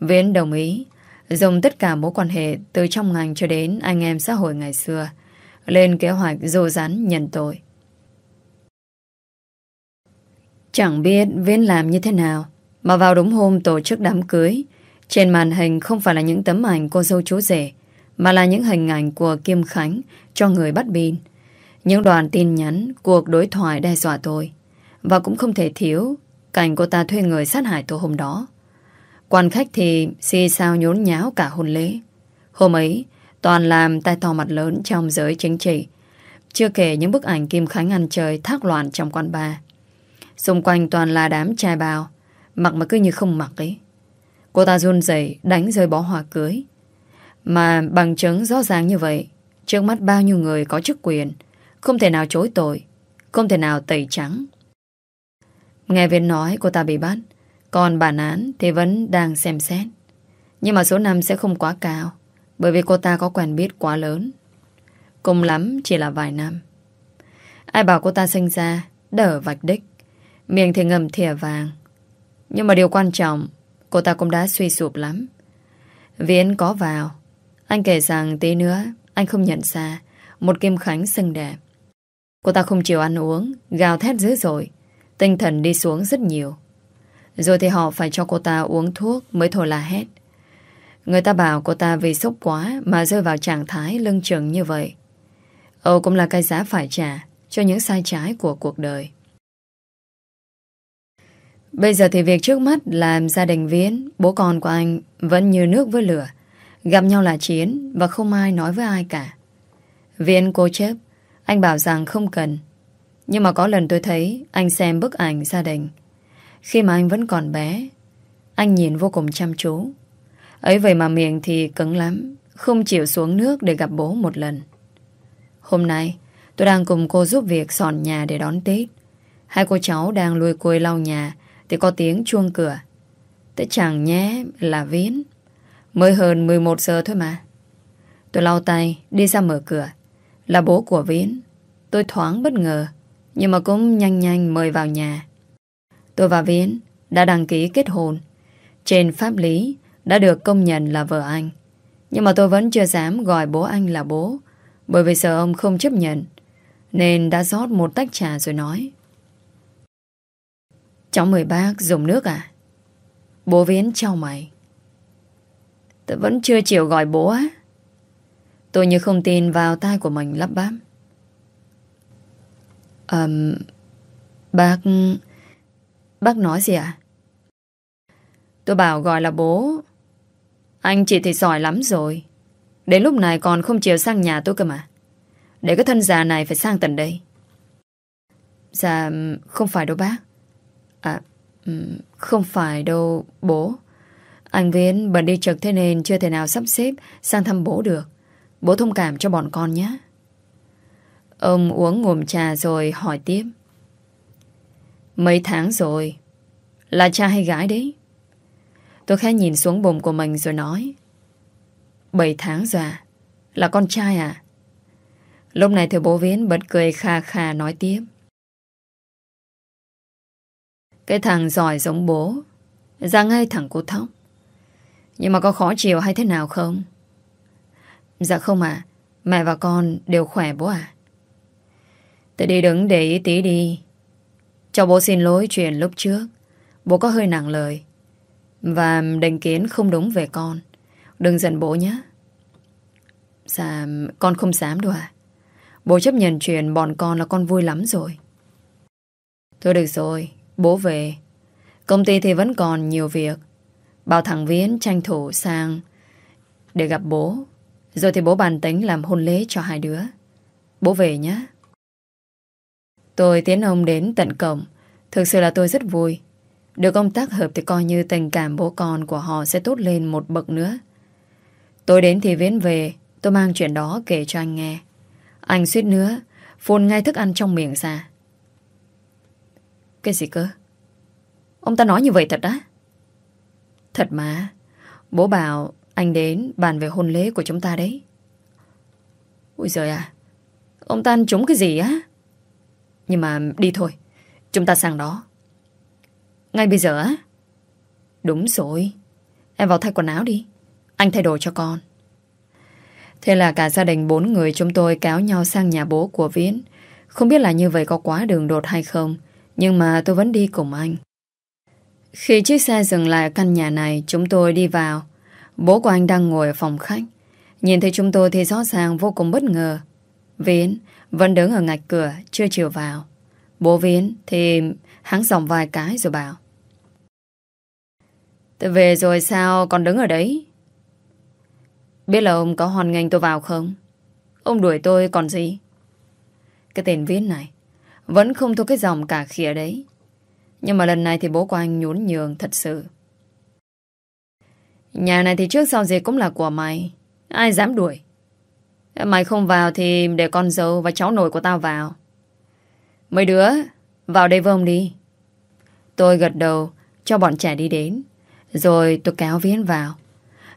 Viễn đồng ý dùng tất cả mối quan hệ từ trong ngành cho đến anh em xã hội ngày xưa lên kế hoạch dô rắn nhận tội. Chẳng biết Viễn làm như thế nào mà vào đúng hôm tổ chức đám cưới trên màn hình không phải là những tấm ảnh cô dâu chú rể mà là những hình ảnh của Kim Khánh cho người bắt bin. Những đoàn tin nhắn, cuộc đối thoại đe dọa tôi. Và cũng không thể thiếu cảnh cô ta thuê người sát hại tôi hôm đó. Quan khách thì xì sao nhốn nháo cả hôn lễ. Hôm ấy, Toàn làm tay to mặt lớn trong giới chính trị. Chưa kể những bức ảnh Kim Khánh ăn chơi thác loạn trong quán bar. Xung quanh toàn là đám trai bào, mặc mà cứ như không mặc ấy. Cô ta run rẩy đánh rơi bó hoa cưới. Mà bằng chứng rõ ràng như vậy, trước mắt bao nhiêu người có chức quyền, không thể nào chối tội, không thể nào tẩy trắng. Nghe Viên nói cô ta bị bắt, còn bản án thì vẫn đang xem xét. Nhưng mà số năm sẽ không quá cao. Bởi vì cô ta có quen biết quá lớn Cùng lắm chỉ là vài năm Ai bảo cô ta sinh ra Đỡ vạch đích Miệng thì ngầm thìa vàng. Nhưng mà điều quan trọng, Cô ta cũng đã suy sụp lắm. Viễn có vào. Anh kể rằng tí nữa, Anh không nhận ra, Một Kim Khánh xinh đẹp. Cô ta không chịu ăn uống, Gào thét dữ dội. Tinh thần đi xuống rất nhiều. Rồi thì họ phải cho cô ta uống thuốc Mới thôi là hết. Người ta bảo cô ta vì sốc quá mà rơi vào trạng thái lưng chừng như vậy. Âu cũng là cái giá phải trả cho những sai trái của cuộc đời. Bây giờ thì việc trước mắt là gia đình Viễn, bố con của anh vẫn như nước với lửa. Gặp nhau là chiến và không ai nói với ai cả. Viễn cố chấp, anh bảo rằng không cần. Nhưng mà có lần tôi thấy anh xem bức ảnh gia đình. Khi mà anh vẫn còn bé, anh nhìn vô cùng chăm chú. Ấy vậy mà miệng thì cứng lắm Không chịu xuống nước để gặp bố một lần Hôm nay Tôi đang cùng cô giúp việc sòn nhà để đón Tết Hai cô cháu đang lùi côi lau nhà thì có tiếng chuông cửa. Thế chẳng nhé, là Viễn Mới hơn 11 giờ thôi mà. Tôi lau tay, Đi ra mở cửa. Là bố của Viễn Tôi thoáng bất ngờ, Nhưng mà cũng nhanh nhanh mời vào nhà. Tôi và Viễn đã đăng ký kết hôn. Trên pháp lý đã được công nhận là vợ anh. Nhưng mà tôi vẫn chưa dám gọi bố anh là bố, bởi vì sợ ông không chấp nhận, nên đã rót một tách trà rồi nói. Cháu mời bác dùng nước à? Bố viến cho mày. Tôi vẫn chưa chịu gọi bố á. Tôi như không tin vào tai của mình lắp bắp. Ờm, Bác Bác nói gì ạ? Tôi bảo gọi là bố. Anh chị thì giỏi lắm rồi. Đến lúc này còn không chịu sang nhà tôi cơ mà. Để cái thân già này phải sang tận đây. Dạ Không phải đâu bác. À Không phải đâu, bố. Anh Viễn bận đi trực thế nên Chưa thể nào sắp xếp sang thăm bố được. Bố thông cảm cho bọn con nhé. Ông uống ngụm trà rồi hỏi tiếp. Mấy tháng rồi, Là cha hay gái đấy? Tôi khẽ nhìn xuống bụng của mình rồi nói. Bảy tháng rồi à Là con trai à? Lúc này thì bố Viễn bật cười kha kha nói tiếp. Cái thằng giỏi giống bố. Ra ngay thẳng cô thóc. Nhưng mà có khó chịu hay thế nào không? Dạ không à Mẹ và con đều khỏe bố à Tôi đi đứng để ý tí đi. Cho bố xin lỗi chuyện lúc trước. Bố có hơi nặng lời. Và định kiến không đúng về con. Đừng giận bố nhé. Dạ con không dám đâu à Bố chấp nhận chuyện bọn con là con vui lắm rồi. Thôi được rồi. Bố về. Công ty thì vẫn còn nhiều việc. Bảo thằng Viễn tranh thủ sang Để gặp bố. Rồi thì bố bàn tính làm hôn lễ cho hai đứa. Bố về nhé Tôi tiến ông đến tận cổng. Thực sự là tôi rất vui. Được công tác hợp thì coi như tình cảm bố con của họ sẽ tốt lên một bậc nữa. Tôi đến thì Viễn về. Tôi mang chuyện đó kể cho anh nghe. Anh suýt nữa, Phun ngay thức ăn trong miệng ra. Cái gì cơ? Ông ta nói như vậy thật á? Thật mà. Bố bảo anh đến bàn về hôn lễ của chúng ta đấy. Ui giời à Ông ta ăn trúng cái gì á? Nhưng mà đi thôi. Chúng ta sang đó. Ngay bây giờ á? Đúng rồi. Em vào thay quần áo đi. Anh thay đồ cho con. Thế là cả gia đình bốn người chúng tôi kéo nhau sang nhà bố của Viễn. Không biết là như vậy có quá đường đột hay không, nhưng mà tôi vẫn đi cùng anh. Khi chiếc xe dừng lại căn nhà này, chúng tôi đi vào. Bố của anh đang ngồi ở phòng khách. Nhìn thấy chúng tôi thì rõ ràng vô cùng bất ngờ. Viễn vẫn đứng ở ngạch cửa, chưa chịu vào. Bố Viễn thì hắn dòng vài cái rồi bảo. Tôi về rồi sao còn đứng ở đấy? Biết là ông có hoàn ngành tôi vào không? Ông đuổi tôi còn gì? Cái tên Viễn này vẫn không thua cái dòng cả khỉa đấy. Nhưng mà lần này thì bố của anh nhún nhường thật sự. Nhà này thì trước sau gì cũng là của mày. Ai dám đuổi? Mày không vào thì để con dâu và cháu nội của tao vào. Mấy đứa, Vào đây với ông đi. Tôi gật đầu, Cho bọn trẻ đi đến. Rồi tôi kéo Viễn vào.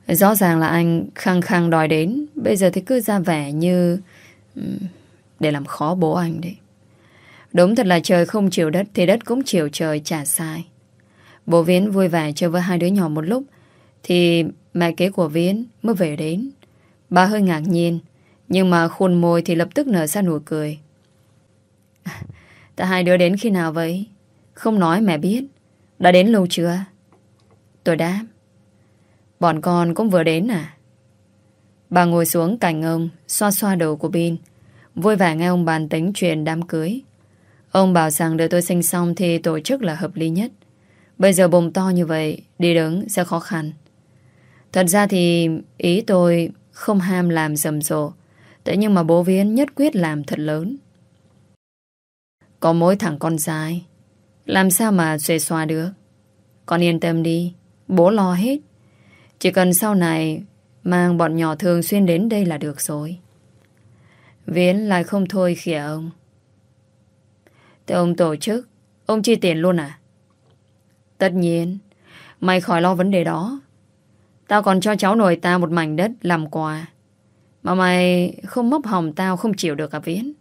Rõ ràng là anh khăng khăng đòi đến. Bây giờ thì cứ ra vẻ như Để làm khó bố anh đấy. Đúng thật là trời không chiều đất Thì đất cũng chiều trời chả sai Bố Viễn vui vẻ chơi với hai đứa nhỏ một lúc Thì mẹ kế của Viễn mới về đến Bà hơi ngạc nhiên Nhưng mà khuôn môi thì lập tức nở ra nụ cười Ta hai đứa đến khi nào vậy? Không nói mẹ biết Đã đến lâu chưa? Tôi đáp Bọn con cũng vừa đến à? Bà ngồi xuống cạnh ông, xoa xoa đầu của Bin. Vui vẻ nghe ông bàn tính chuyện đám cưới. Ông bảo rằng đợi tôi sinh xong thì tổ chức là hợp lý nhất. Bây giờ bụng to như vậy, đi đứng sẽ khó khăn. Thật ra thì ý tôi không ham làm rầm rộ. Thế nhưng mà bố Viễn nhất quyết làm thật lớn. Có mỗi thằng con trai. Làm sao mà xuê xoa được? Con yên tâm đi. Bố lo hết. Chỉ cần sau này mang bọn nhỏ thường xuyên đến đây là được rồi. Viễn lại không thôi khỉa ông. Thế ông tổ chức, ông chi tiền luôn à? Tất nhiên, mày khỏi lo vấn đề đó. Tao còn cho cháu nội tao một mảnh đất làm quà. Mà mày không móc hỏng tao không chịu được à Viễn?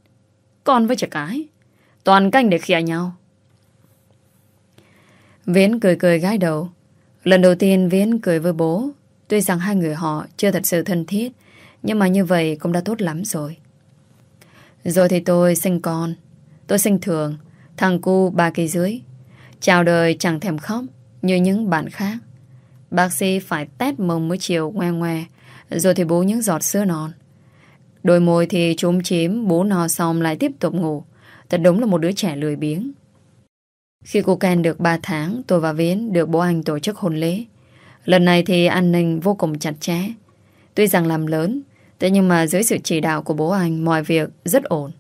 Con với trẻ cái, toàn canh để khịa nhau. Viễn cười cười gái đầu. Lần đầu tiên Viễn cười với bố Tuy rằng hai người họ chưa thật sự thân thiết Nhưng mà như vậy cũng đã tốt lắm rồi Rồi thì tôi sinh con Tôi sinh thường, Thằng cu ba cây dưới. Chào đời chẳng thèm khóc Như những bạn khác. Bác sĩ phải tét mông mới chiều ngoe ngoe, Rồi thì bố những giọt sữa non. Đôi môi thì trúng chím, Bố no xong lại tiếp tục ngủ. Thật đúng là một đứa trẻ lười biếng. Khi cô Ken được 3 tháng, Tôi và Viễn được bố anh tổ chức hôn lễ. Lần này thì an ninh vô cùng chặt chẽ. Tuy rằng làm lớn, Thế nhưng mà dưới sự chỉ đạo của bố anh, Mọi việc rất ổn.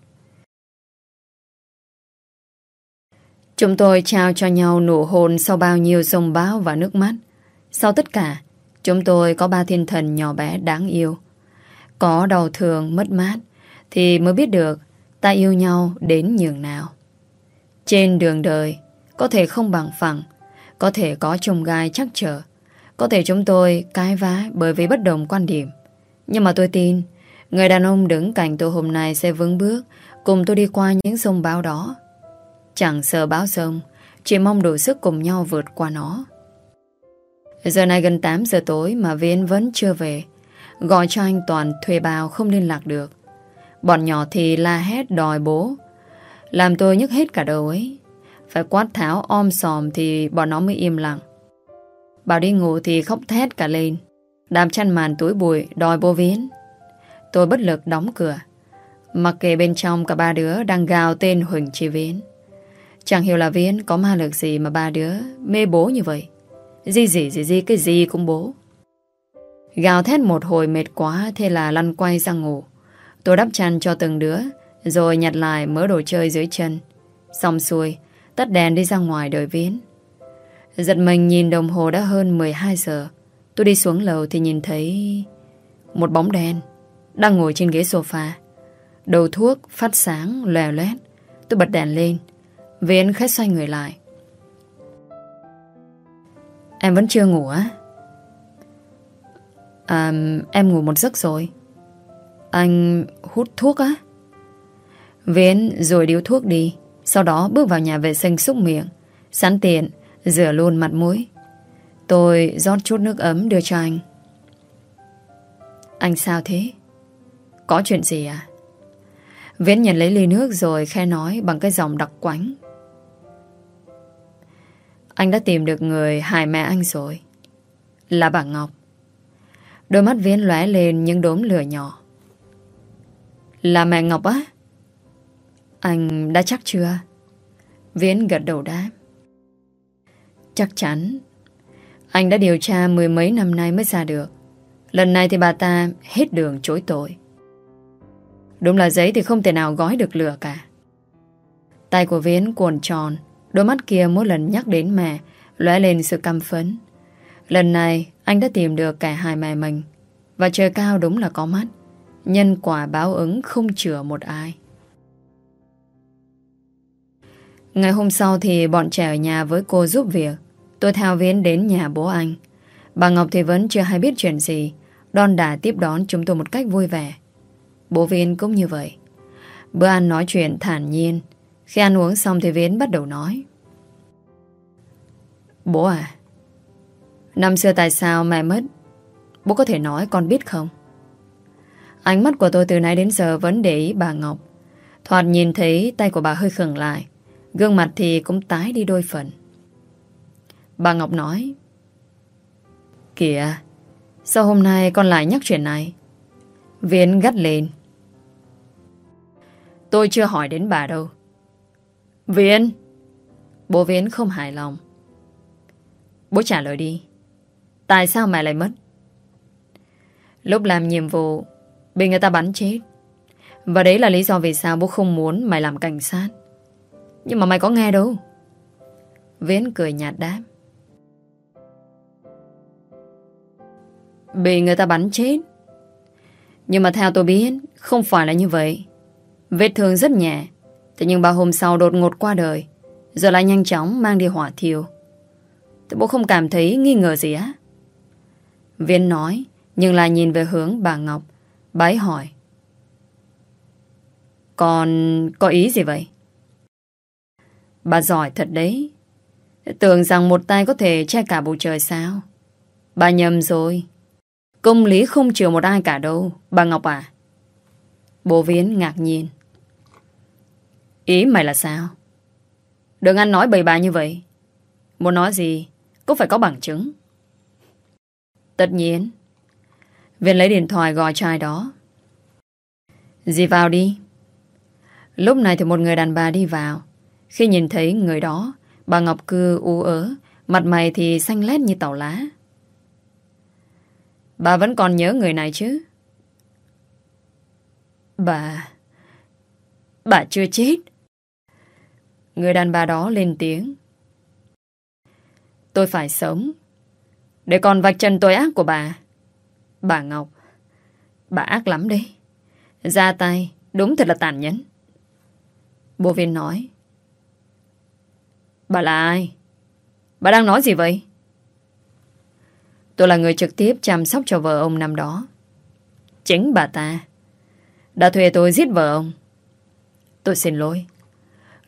Chúng tôi trao cho nhau nụ hôn Sau bao nhiêu sông báo và nước mắt. Sau tất cả, Chúng tôi có ba thiên thần nhỏ bé đáng yêu. Có đau thương, mất mát, Thì mới biết được Ta yêu nhau đến nhường nào. Trên đường đời, Có thể không bằng phẳng, Có thể có chồng gai chắc trở, Có thể chúng tôi cái vá Bởi vì bất đồng quan điểm. Nhưng mà tôi tin, Người đàn ông đứng cạnh tôi hôm nay sẽ vững bước Cùng tôi đi qua những sông báo đó. Chẳng sợ báo sông Chỉ mong đủ sức cùng nhau vượt qua nó. Giờ này gần 8 giờ tối Mà Viễn vẫn chưa về. Gọi cho anh Toàn thuê bao không liên lạc được. Bọn nhỏ thì la hét đòi bố. Làm tôi nhức hết cả đầu ấy. Phải quát tháo om sòm Thì bọn nó mới im lặng. Bảo đi ngủ thì khóc thét cả lên. Đàm chăn màn túi bụi Đòi bố Viễn Tôi bất lực đóng cửa. Mặc kệ bên trong cả ba đứa Đang gào tên Huỳnh Chi Viễn Chẳng hiểu là Viễn có ma lực gì Mà ba đứa mê bố như vậy. Gì gì gì gì, cái gì cũng bố. Gào thét một hồi mệt quá, Thế là lăn quay ra ngủ. Tôi đắp chăn cho từng đứa, Rồi nhặt lại mớ đồ chơi dưới chân. Xong xuôi, Tắt đèn đi ra ngoài đợi Viễn Giật mình nhìn đồng hồ đã hơn 12 giờ. Tôi đi xuống lầu thì nhìn thấy Một bóng đen Đang ngồi trên ghế sofa. Đầu thuốc phát sáng, lòe loét. Tôi bật đèn lên. Viễn khét xoay người lại. Em vẫn chưa ngủ á? À em ngủ một giấc rồi. Anh hút thuốc á? Viễn rồi điếu thuốc đi. Sau đó bước vào nhà vệ sinh xúc miệng. Sẵn tiện, Rửa luôn mặt mũi. Tôi rót chút nước ấm đưa cho anh. Anh sao thế? Có chuyện gì à? Viễn nhận lấy ly nước rồi khe nói bằng cái giọng đặc quánh. Anh đã tìm được người hại mẹ anh rồi. Là bà Ngọc. Đôi mắt Viễn lóe lên những đốm lửa nhỏ. Là mẹ Ngọc á? Anh đã chắc chưa? Viễn gật đầu đáp. Chắc chắn. Anh đã điều tra mười mấy năm nay mới ra được. Lần này thì bà ta hết đường chối tội. Đúng là giấy thì không thể nào gói được lửa cả. Tay của Viễn cuồn tròn Đôi mắt kia mỗi lần nhắc đến mẹ, lóe lên sự căm phấn Lần này, anh đã tìm được cả hai mẹ mình. Và trời cao đúng là có mắt. Nhân quả báo ứng không chừa một ai. Ngày hôm sau thì bọn trẻ ở nhà với cô giúp việc. Tôi theo Viễn đến nhà bố anh. Bà Ngọc thì vẫn chưa hay biết chuyện gì. Đon đà tiếp đón chúng tôi một cách vui vẻ. Bố Viễn cũng như vậy. Bữa ăn nói chuyện thản nhiên. Khi ăn uống xong thì Viễn bắt đầu nói. Bố à Năm xưa tại sao mẹ mất? Bố có thể nói con biết không? Ánh mắt của tôi từ nãy đến giờ Vẫn để ý bà Ngọc. Thoạt nhìn thấy tay của bà hơi khẩn lại, Gương mặt thì cũng tái đi đôi phần. Bà Ngọc nói, Kìa, Sao hôm nay con lại nhắc chuyện này? Viễn gắt lên. Tôi chưa hỏi đến bà đâu. Viễn Bố Viễn không hài lòng. Bố trả lời đi. Tại sao mày lại mất? Lúc làm nhiệm vụ, Bị người ta bắn chết. Và đấy là lý do vì sao bố không muốn Mày làm cảnh sát. Nhưng mà mày có nghe đâu. Viễn cười nhạt đáp. Bị người ta bắn chết. Nhưng mà theo tôi biết, Không phải là như vậy. Vết thương rất nhẹ. Thế nhưng ba hôm sau đột ngột qua đời Giờ lại nhanh chóng mang đi hỏa thiêu Thế bố không cảm thấy nghi ngờ gì á Viên nói Nhưng lại nhìn về hướng bà Ngọc Bái hỏi Còn có ý gì vậy? Bà giỏi thật đấy Tưởng rằng một tay có thể che cả bầu trời sao? Bà nhầm rồi. Công lý không chừa một ai cả đâu, bà Ngọc à. Bố Viễn ngạc nhiên. Ý mày là sao? Đừng ăn nói bầy bà như vậy. Muốn nói gì, cũng phải có bằng chứng. Tất nhiên. Viên lấy điện thoại gọi trai đó. Dì vào đi. Lúc này thì một người đàn bà đi vào. Khi nhìn thấy người đó, bà Ngọc cư u ớ, mặt mày thì xanh lét như tàu lá. Bà vẫn còn nhớ người này chứ? Bà... Bà chưa chết. Người đàn bà đó lên tiếng. Tôi phải sống. Để còn vạch trần tội ác của bà. Bà Ngọc. Bà ác lắm đấy. Ra tay, đúng thật là tàn nhẫn. Bố viên nói. Bà là ai? Bà đang nói gì vậy? Tôi là người trực tiếp chăm sóc cho vợ ông năm đó. Chính bà ta đã thuê tôi giết vợ ông. Tôi xin lỗi.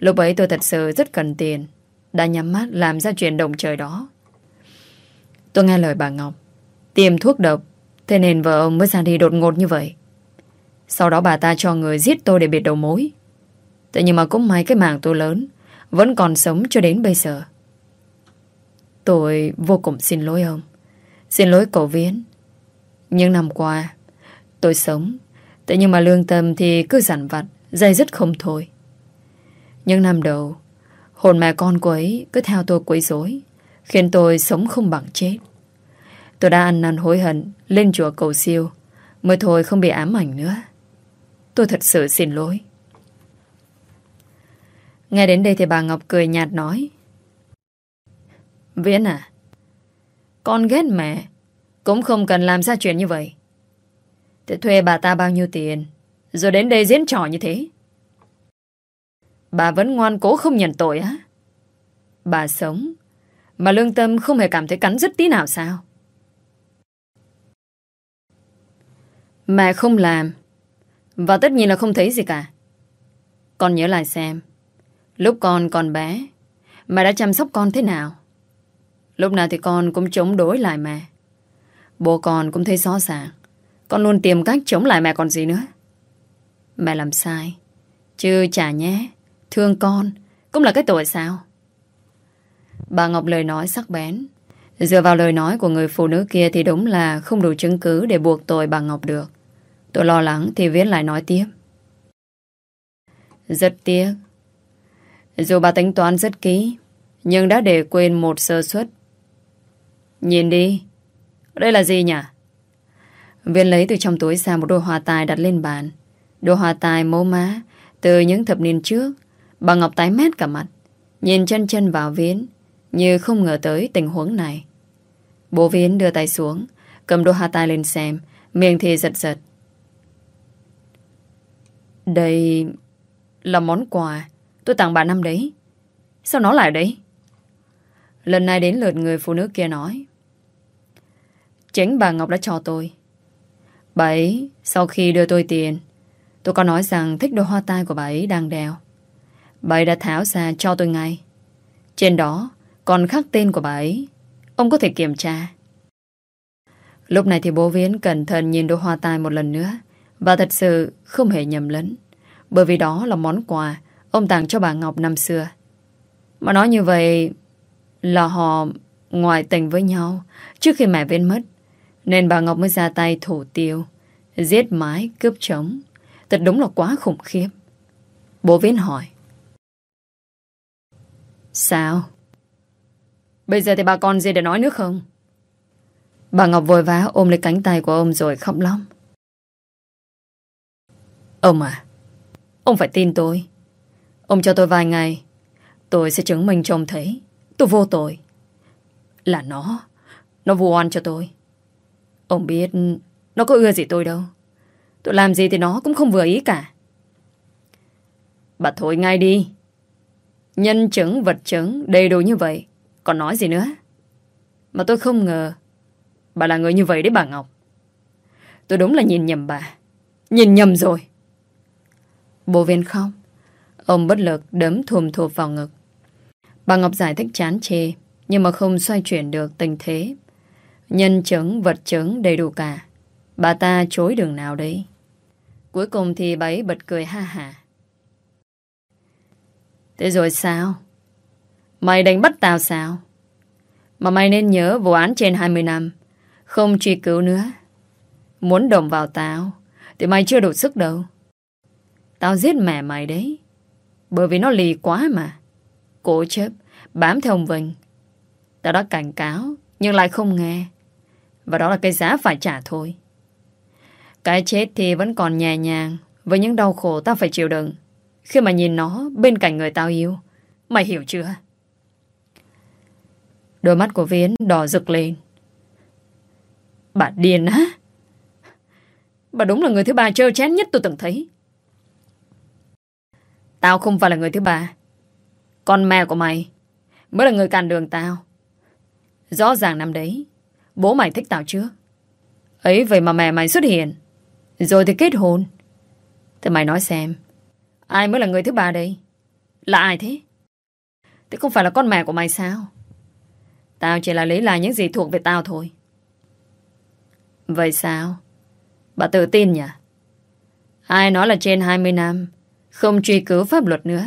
Lúc ấy tôi thật sự rất cần tiền. Đã nhắm mắt làm ra chuyện động trời đó. Tôi nghe lời bà Ngọc. Tiêm thuốc độc. Thế nên vợ ông mới ra đi đột ngột như vậy. Sau đó bà ta cho người giết tôi để biệt đầu mối. Thế nhưng mà cũng may cái mạng tôi lớn. Vẫn còn sống cho đến bây giờ. Tôi vô cùng xin lỗi ông. Xin lỗi cậu Viễn. Những năm qua, tôi sống. Thế nhưng mà lương tâm thì cứ giản vặt, dây dứt không thôi. Những năm đầu, hồn mẹ con cô ấy cứ theo tôi quấy rối, khiến tôi sống không bằng chết. Tôi đã ăn năn hối hận, lên chùa cầu siêu, mới thôi không bị ám ảnh nữa. Tôi thật sự xin lỗi. Nghe đến đây thì bà Ngọc cười nhạt nói. Viễn à, con ghét mẹ, cũng không cần làm ra chuyện như vậy. Thế thuê bà ta bao nhiêu tiền, rồi đến đây diễn trò như thế. Bà vẫn ngoan cố không nhận tội á? Bà sống, mà lương tâm không hề cảm thấy cắn rứt tí nào sao? Mẹ không làm, và tất nhiên là không thấy gì cả. Con nhớ lại xem, lúc con còn bé, mẹ đã chăm sóc con thế nào? Lúc nào thì con cũng chống đối lại mẹ. Bố con cũng thấy rõ ràng. Con luôn tìm cách chống lại mẹ còn gì nữa. Mẹ làm sai. Chứ chả nhé. Thương con cũng là cái tội sao? Bà Ngọc lời nói sắc bén. Dựa vào lời nói của người phụ nữ kia thì đúng là không đủ chứng cứ để buộc tội bà Ngọc được. Tôi lo lắng thì viết lại nói tiếp. Rất tiếc. Dù bà tính toán rất kỹ, nhưng đã để quên một sơ suất Nhìn đi. Đây là gì nhỉ? Viên lấy từ trong túi ra một đôi hoa tài đặt lên bàn. Đôi hoa tài mẫu má từ những thập niên trước. Bà Ngọc tái mét cả mặt. Nhìn chân chân vào Viễn như không ngờ tới tình huống này. Bố Viễn đưa tay xuống cầm đôi hoa tay lên xem miệng thì giật giật. Đây là món quà tôi tặng bà năm đấy. Sao nó lại đấy? Lần này đến lượt người phụ nữ kia nói. Chính bà Ngọc đã cho tôi. Bà ấy, sau khi đưa tôi tiền, tôi có nói rằng thích đôi hoa tai của bà ấy đang đeo. Bà ấy đã tháo ra cho tôi ngay. Trên đó còn khắc tên của bà ấy. Ông có thể kiểm tra. Lúc này thì bố Viễn cẩn thận nhìn đôi hoa tai một lần nữa và thật sự không hề nhầm lẫn. Bởi vì đó là món quà ông tặng cho bà Ngọc năm xưa. Mà nói như vậy là họ ngoại tình với nhau trước khi mẹ Viễn mất. Nên bà Ngọc mới ra tay thủ tiêu Giết mái, cướp trống Thật đúng là quá khủng khiếp Bố Viễn hỏi Sao? Bây giờ thì bà còn gì để nói nữa không? Bà Ngọc vội vã ôm lấy cánh tay của ông rồi khóc lóc. Ông à Ông phải tin tôi. Ông cho tôi vài ngày, Tôi sẽ chứng minh cho ông thấy. Tôi vô tội. Là nó Nó vu oan cho tôi. Ông biết Nó có ưa gì tôi đâu. Tôi làm gì thì nó cũng không vừa ý cả. Bà thôi ngay đi. Nhân chứng vật chứng Đầy đủ như vậy Còn nói gì nữa Mà tôi không ngờ Bà là người như vậy đấy bà Ngọc Tôi đúng là nhìn nhầm bà Nhìn nhầm rồi Bố viên không Ông bất lực đấm thùm thụp vào ngực Bà Ngọc giải thích chán chê, nhưng mà không xoay chuyển được tình thế. Nhân chứng, vật chứng đầy đủ cả. Bà ta chối đường nào đấy. Cuối cùng thì bà ấy bật cười ha hả. Thế rồi sao? Mày đánh bắt tao sao? Mà mày nên nhớ vụ án trên 20 năm. Không truy cứu nữa. Muốn đồng vào tao, Thì mày chưa đủ sức đâu. Tao giết mẹ mày đấy. Bởi vì nó lì quá mà. Cố chấp Bám theo ông Vinh. Tao đã cảnh cáo, Nhưng lại không nghe. Và đó là cái giá phải trả thôi. Cái chết thì vẫn còn nhẹ nhàng. Với những đau khổ tao phải chịu đựng. Khi mà nhìn nó bên cạnh người tao yêu Mày hiểu chưa? Đôi mắt của Viễn đỏ rực lên. Bà điên á? Bà đúng là người thứ ba trơ chén nhất tôi từng thấy. Tao không phải là người thứ ba. Con mẹ của mày mới là người cản đường tao. Rõ ràng năm đấy, bố mày thích tao trước. Ấy vậy mà mẹ mày xuất hiện. Rồi thì kết hôn. Thì mày nói xem, ai mới là người thứ ba đây? Là ai thế? Thế không phải là con mẹ của mày sao? Tao chỉ là lấy lại những gì thuộc về tao thôi. Vậy sao? Bà tự tin nhỉ? Ai nói là trên 20 năm không truy cứu pháp luật nữa.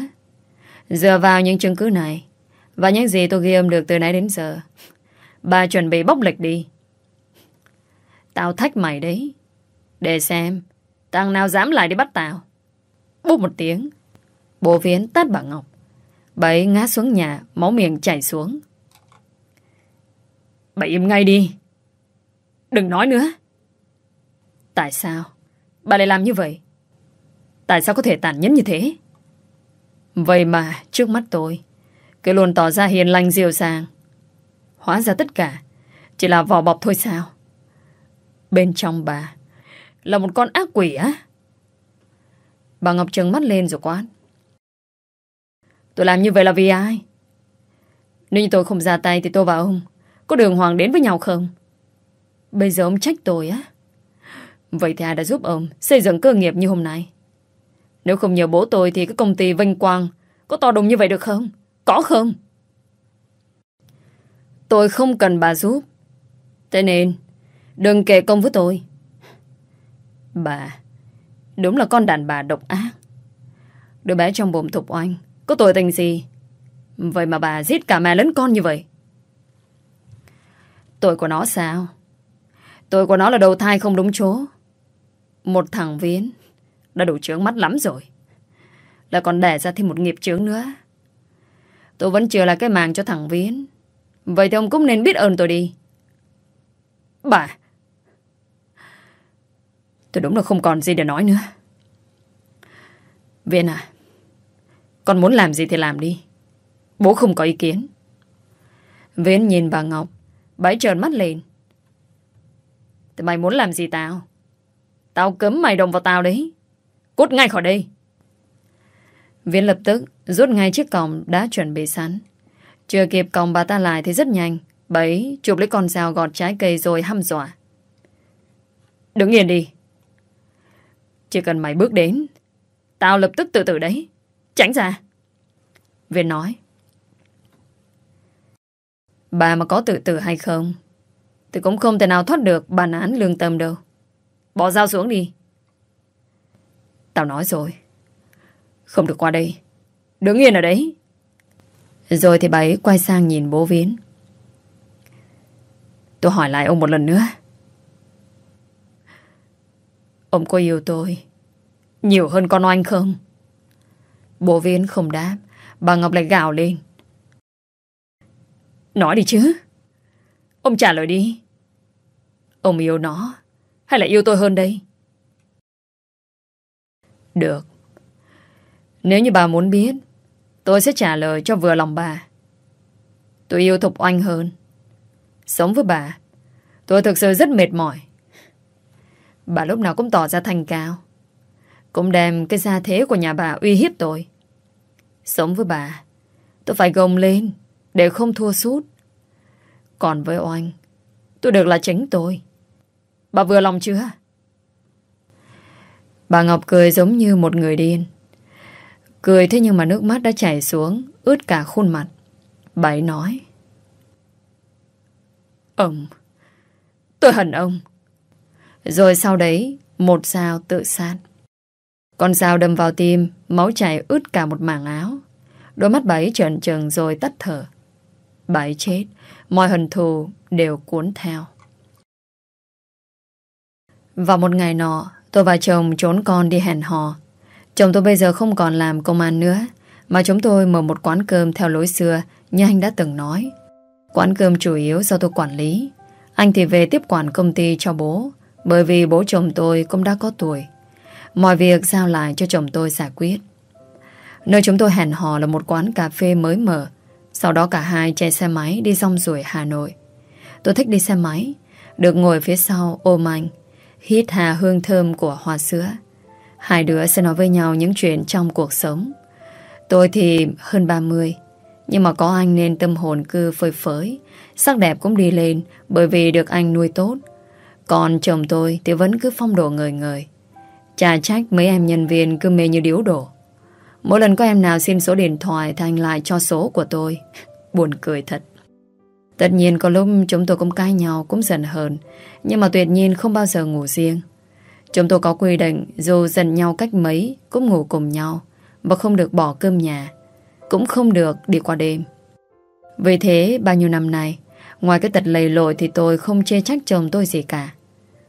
Dựa vào những chứng cứ này và những gì tôi ghi âm được từ nãy đến giờ, bà chuẩn bị bốc lịch đi. Tao thách mày đấy. Để xem, thằng nào dám lại đi bắt tao bụp một tiếng, bố phiến tát bà Ngọc. Bà ấy ngã xuống nhà, máu miệng chảy xuống. Bà im ngay đi. Đừng nói nữa. Tại sao? Bà lại làm như vậy? Tại sao có thể tàn nhẫn như thế? Vậy mà trước mắt tôi Cứ luôn tỏ ra hiền lành dịu dàng Hóa ra tất cả Chỉ là vỏ bọc thôi sao Bên trong bà Là một con ác quỷ á Bà Ngọc trừng mắt lên rồi quát Tôi làm như vậy là vì ai Nếu như tôi không ra tay Thì tôi và ông có đường hoàng đến với nhau không? Bây giờ ông trách tôi á. Vậy thì ai đã giúp ông xây dựng cơ nghiệp như hôm nay? Nếu không nhờ bố tôi thì cái công ty Vinh Quang có to đùng như vậy được không? Có không? Tôi không cần bà giúp. Thế nên, đừng kể công với tôi. Bà, đúng là con đàn bà độc ác. Đứa bé trong bụng thục oanh, có tội tình gì? Vậy mà bà giết cả mẹ lẫn con như vậy. Tội của nó sao? Tội của nó là đầu thai không đúng chỗ. Một thằng viến đã đủ trướng mắt lắm rồi. Lại còn đẻ ra thêm một nghiệp chướng nữa. Tôi vẫn chưa là cái màng cho thằng viến Vậy thì ông cũng nên biết ơn tôi đi. Bà! Tôi đúng là không còn gì để nói nữa. Viên à, con muốn làm gì thì làm đi. Bố không có ý kiến. Viên nhìn bà Ngọc Bấy trợn mắt lên. Thì mày muốn làm gì tao? Tao cấm mày động vào tao đấy. Cút ngay khỏi đây. Viên lập tức rút ngay chiếc còng đã chuẩn bị sẵn. Chưa kịp còng bà ta lại thì rất nhanh. Bấy chụp lấy con dao gọt trái cây rồi hăm dọa. Đứng yên đi. Chỉ cần mày bước đến, tao lập tức tự tử đấy. Tránh ra. Viên nói. Bà mà có tự tử hay không Thì cũng không thể nào thoát được bản án lương tâm đâu Bỏ dao xuống đi Tao nói rồi Không được qua đây Đứng yên ở đấy Rồi thì bà ấy quay sang nhìn bố viến. Tôi hỏi lại ông một lần nữa Ông có yêu tôi Nhiều hơn con oanh không Bố Viễn không đáp Bà Ngọc lại gào lên Nói đi chứ. Ông trả lời đi. Ông yêu nó hay là yêu tôi hơn đây? Được. Nếu như bà muốn biết, tôi sẽ trả lời cho vừa lòng bà. Tôi yêu Thục Oanh hơn. Sống với bà, tôi thực sự rất mệt mỏi. Bà lúc nào cũng tỏ ra thành cao. Cũng đem cái gia thế của nhà bà uy hiếp tôi. Sống với bà, tôi phải gồng lên để không thua sút. Còn với Oanh, tôi được là chính tôi. Bà vừa lòng chưa? Bà Ngọc cười giống như một người điên. Cười thế nhưng mà nước mắt đã chảy xuống, ướt cả khuôn mặt. Bà ấy nói. Ông, tôi hận ông. Rồi sau đấy, một dao tự sát. Con dao đâm vào tim, máu chảy ướt cả một mảng áo. Đôi mắt bà ấy trợn trừng rồi tắt thở. Bà ấy chết, mọi hận thù đều cuốn theo. Vào một ngày nọ, tôi và chồng trốn con đi hẹn hò. Chồng tôi bây giờ không còn làm công an nữa, mà chúng tôi mở một quán cơm theo lối xưa như anh đã từng nói. Quán cơm chủ yếu do tôi quản lý. Anh thì về tiếp quản công ty cho bố, bởi vì bố chồng tôi cũng đã có tuổi. Mọi việc giao lại cho chồng tôi giải quyết. Nơi chúng tôi hẹn hò là một quán cà phê mới mở. Sau đó cả hai chạy xe máy đi rong ruổi Hà Nội. Tôi thích đi xe máy, được ngồi phía sau ôm anh, hít hà hương thơm của hoa sữa. Hai đứa sẽ nói với nhau những chuyện trong cuộc sống. Tôi thì hơn 30, nhưng mà có anh nên tâm hồn cứ phơi phới, sắc đẹp cũng đi lên bởi vì được anh nuôi tốt. Còn chồng tôi thì vẫn cứ phong độ người người. Chà trách mấy em nhân viên cứ mê như điếu đổ. Mỗi lần có em nào xin số điện thoại thì anh lại cho số của tôi. Buồn cười thật. Tất nhiên có lúc chúng tôi cũng cãi nhau, cũng giận hờn. Nhưng mà tuyệt nhiên không bao giờ ngủ riêng. Chúng tôi có quy định dù giận nhau cách mấy cũng ngủ cùng nhau và không được bỏ cơm nhà. Cũng không được đi qua đêm. Vì thế bao nhiêu năm nay ngoài cái tật lầy lội thì tôi không chê trách chồng tôi gì cả.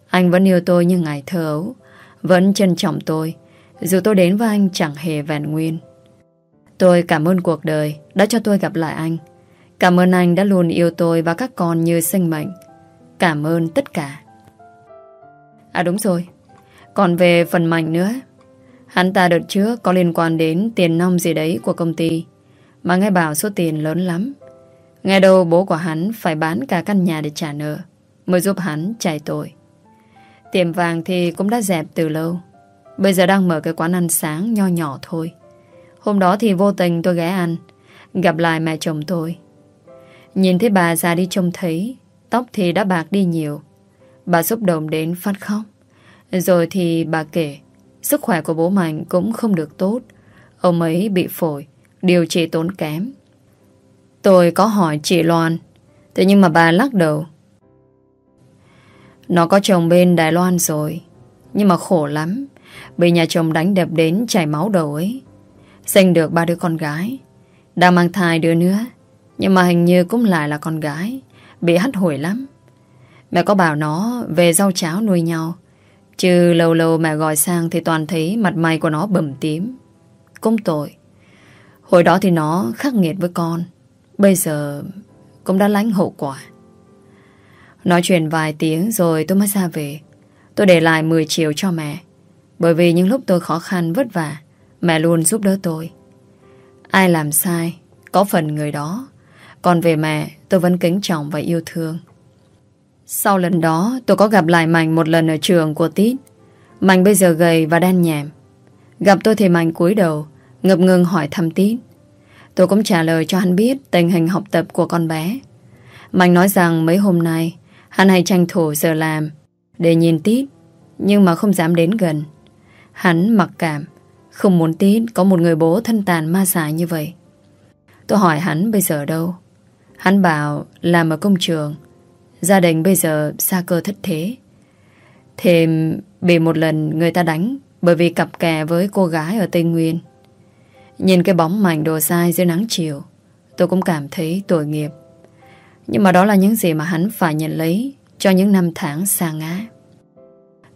Anh vẫn yêu tôi như ngày thơ ấu, vẫn trân trọng tôi. Dù tôi đến với anh chẳng hề vẹn nguyên. Tôi cảm ơn cuộc đời Đã cho tôi gặp lại anh. Cảm ơn anh đã luôn yêu tôi và các con như sinh mệnh. Cảm ơn tất cả. À đúng rồi. Còn về phần mạnh nữa. Hắn ta đợt trước có liên quan đến tiền nông gì đấy của công ty, Mà nghe bảo số tiền lớn lắm. Nghe đâu bố của hắn phải bán cả căn nhà để trả nợ, Mới giúp hắn chạy tội. Tiệm vàng thì cũng đã dẹp từ lâu, Bây giờ đang mở cái quán ăn sáng nho nhỏ thôi. Hôm đó thì vô tình tôi ghé ăn, Gặp lại mẹ chồng tôi. Nhìn thấy bà già đi trông thấy, Tóc thì đã bạc đi nhiều. Bà xúc động đến phát khóc. Rồi thì bà kể, Sức khỏe của bố Mạnh cũng không được tốt. Ông ấy bị phổi, Điều trị tốn kém. Tôi có hỏi chị Loan. Thế nhưng mà bà lắc đầu. Nó có chồng bên Đài Loan rồi, Nhưng mà khổ lắm. Bị nhà chồng đánh đập đến chảy máu đầu ấy. Sinh được ba đứa con gái. Đang mang thai đứa nữa, Nhưng mà hình như cũng lại là con gái. Bị hắt hủi lắm. Mẹ có bảo nó về rau cháo nuôi nhau. Chứ lâu lâu mẹ gọi sang Thì toàn thấy mặt mày của nó bầm tím. Cũng tội. Hồi đó thì nó khắc nghiệt với con. Bây giờ cũng đã lánh hậu quả Nói chuyện vài tiếng rồi tôi mới ra về. Tôi để lại 10 triệu cho mẹ. Bởi vì những lúc tôi khó khăn vất vả, mẹ luôn giúp đỡ tôi. Ai làm sai, có phần người đó. Còn về mẹ, tôi vẫn kính trọng và yêu thương. Sau lần đó, tôi có gặp lại Mạnh một lần ở trường của Tít. Mạnh bây giờ gầy và đen nhẹm. Gặp tôi thì Mạnh cúi đầu, ngập ngừng hỏi thăm Tít. Tôi cũng trả lời cho hắn biết tình hình học tập của con bé. Mạnh nói rằng mấy hôm nay, Hắn hay tranh thủ giờ làm Để nhìn Tít, Nhưng mà không dám đến gần. Hắn mặc cảm, Không muốn Tít có một người bố thân tàn ma xài như vậy. Tôi hỏi hắn bây giờ đâu? Hắn bảo làm ở công trường, Gia đình bây giờ xa cơ thất thế. Thêm bị một lần người ta đánh Bởi vì cặp kè với cô gái ở Tây Nguyên. Nhìn cái bóng mảnh đồ sai dưới nắng chiều Tôi cũng cảm thấy tội nghiệp nhưng mà đó là những gì mà hắn phải nhận lấy cho những năm tháng xa ngã.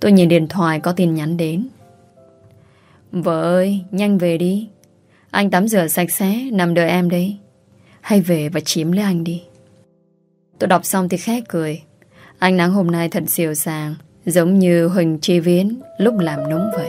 Tôi nhìn điện thoại có tin nhắn đến. Vợ ơi, nhanh về đi. Anh tắm rửa sạch sẽ, nằm đợi em đây. Hay về và chiếm lấy anh đi. Tôi đọc xong thì khẽ cười. Anh nắng hôm nay thật dịu dàng, giống như Huỳnh Chi Viễn lúc làm núng vậy.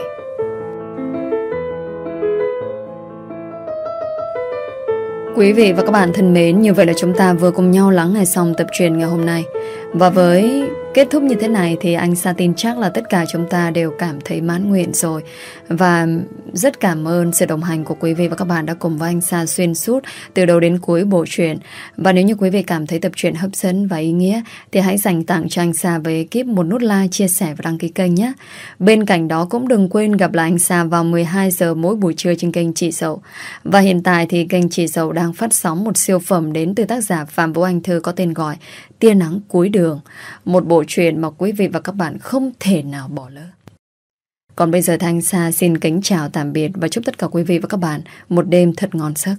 Quý vị và các bạn thân mến, như vậy là chúng ta vừa cùng nhau lắng nghe xong tập truyền ngày hôm nay. Và với Kết thúc như thế này thì anh Sa tin chắc là tất cả chúng ta đều cảm thấy mãn nguyện rồi. Và rất cảm ơn sự đồng hành của quý vị và các bạn đã cùng với anh Sa xuyên suốt từ đầu đến cuối bộ truyện. Và nếu như quý vị cảm thấy tập truyện hấp dẫn và ý nghĩa thì hãy dành tặng cho anh Sa với ekip một nút like, chia sẻ và đăng ký kênh nhé. Bên cạnh đó cũng đừng quên gặp lại anh Sa vào 12 giờ mỗi buổi trưa trên kênh Chị Dậu. Và hiện tại thì kênh Chị Dậu đang phát sóng một siêu phẩm đến từ tác giả Phạm Vũ Anh Thư có tên gọi Tia Nắng Cuối Đường. Một bộ truyện mà quý vị và các bạn không thể nào bỏ lỡ. Còn bây giờ Thanh Sa xin kính chào tạm biệt và chúc tất cả quý vị và các bạn một đêm thật ngon giấc.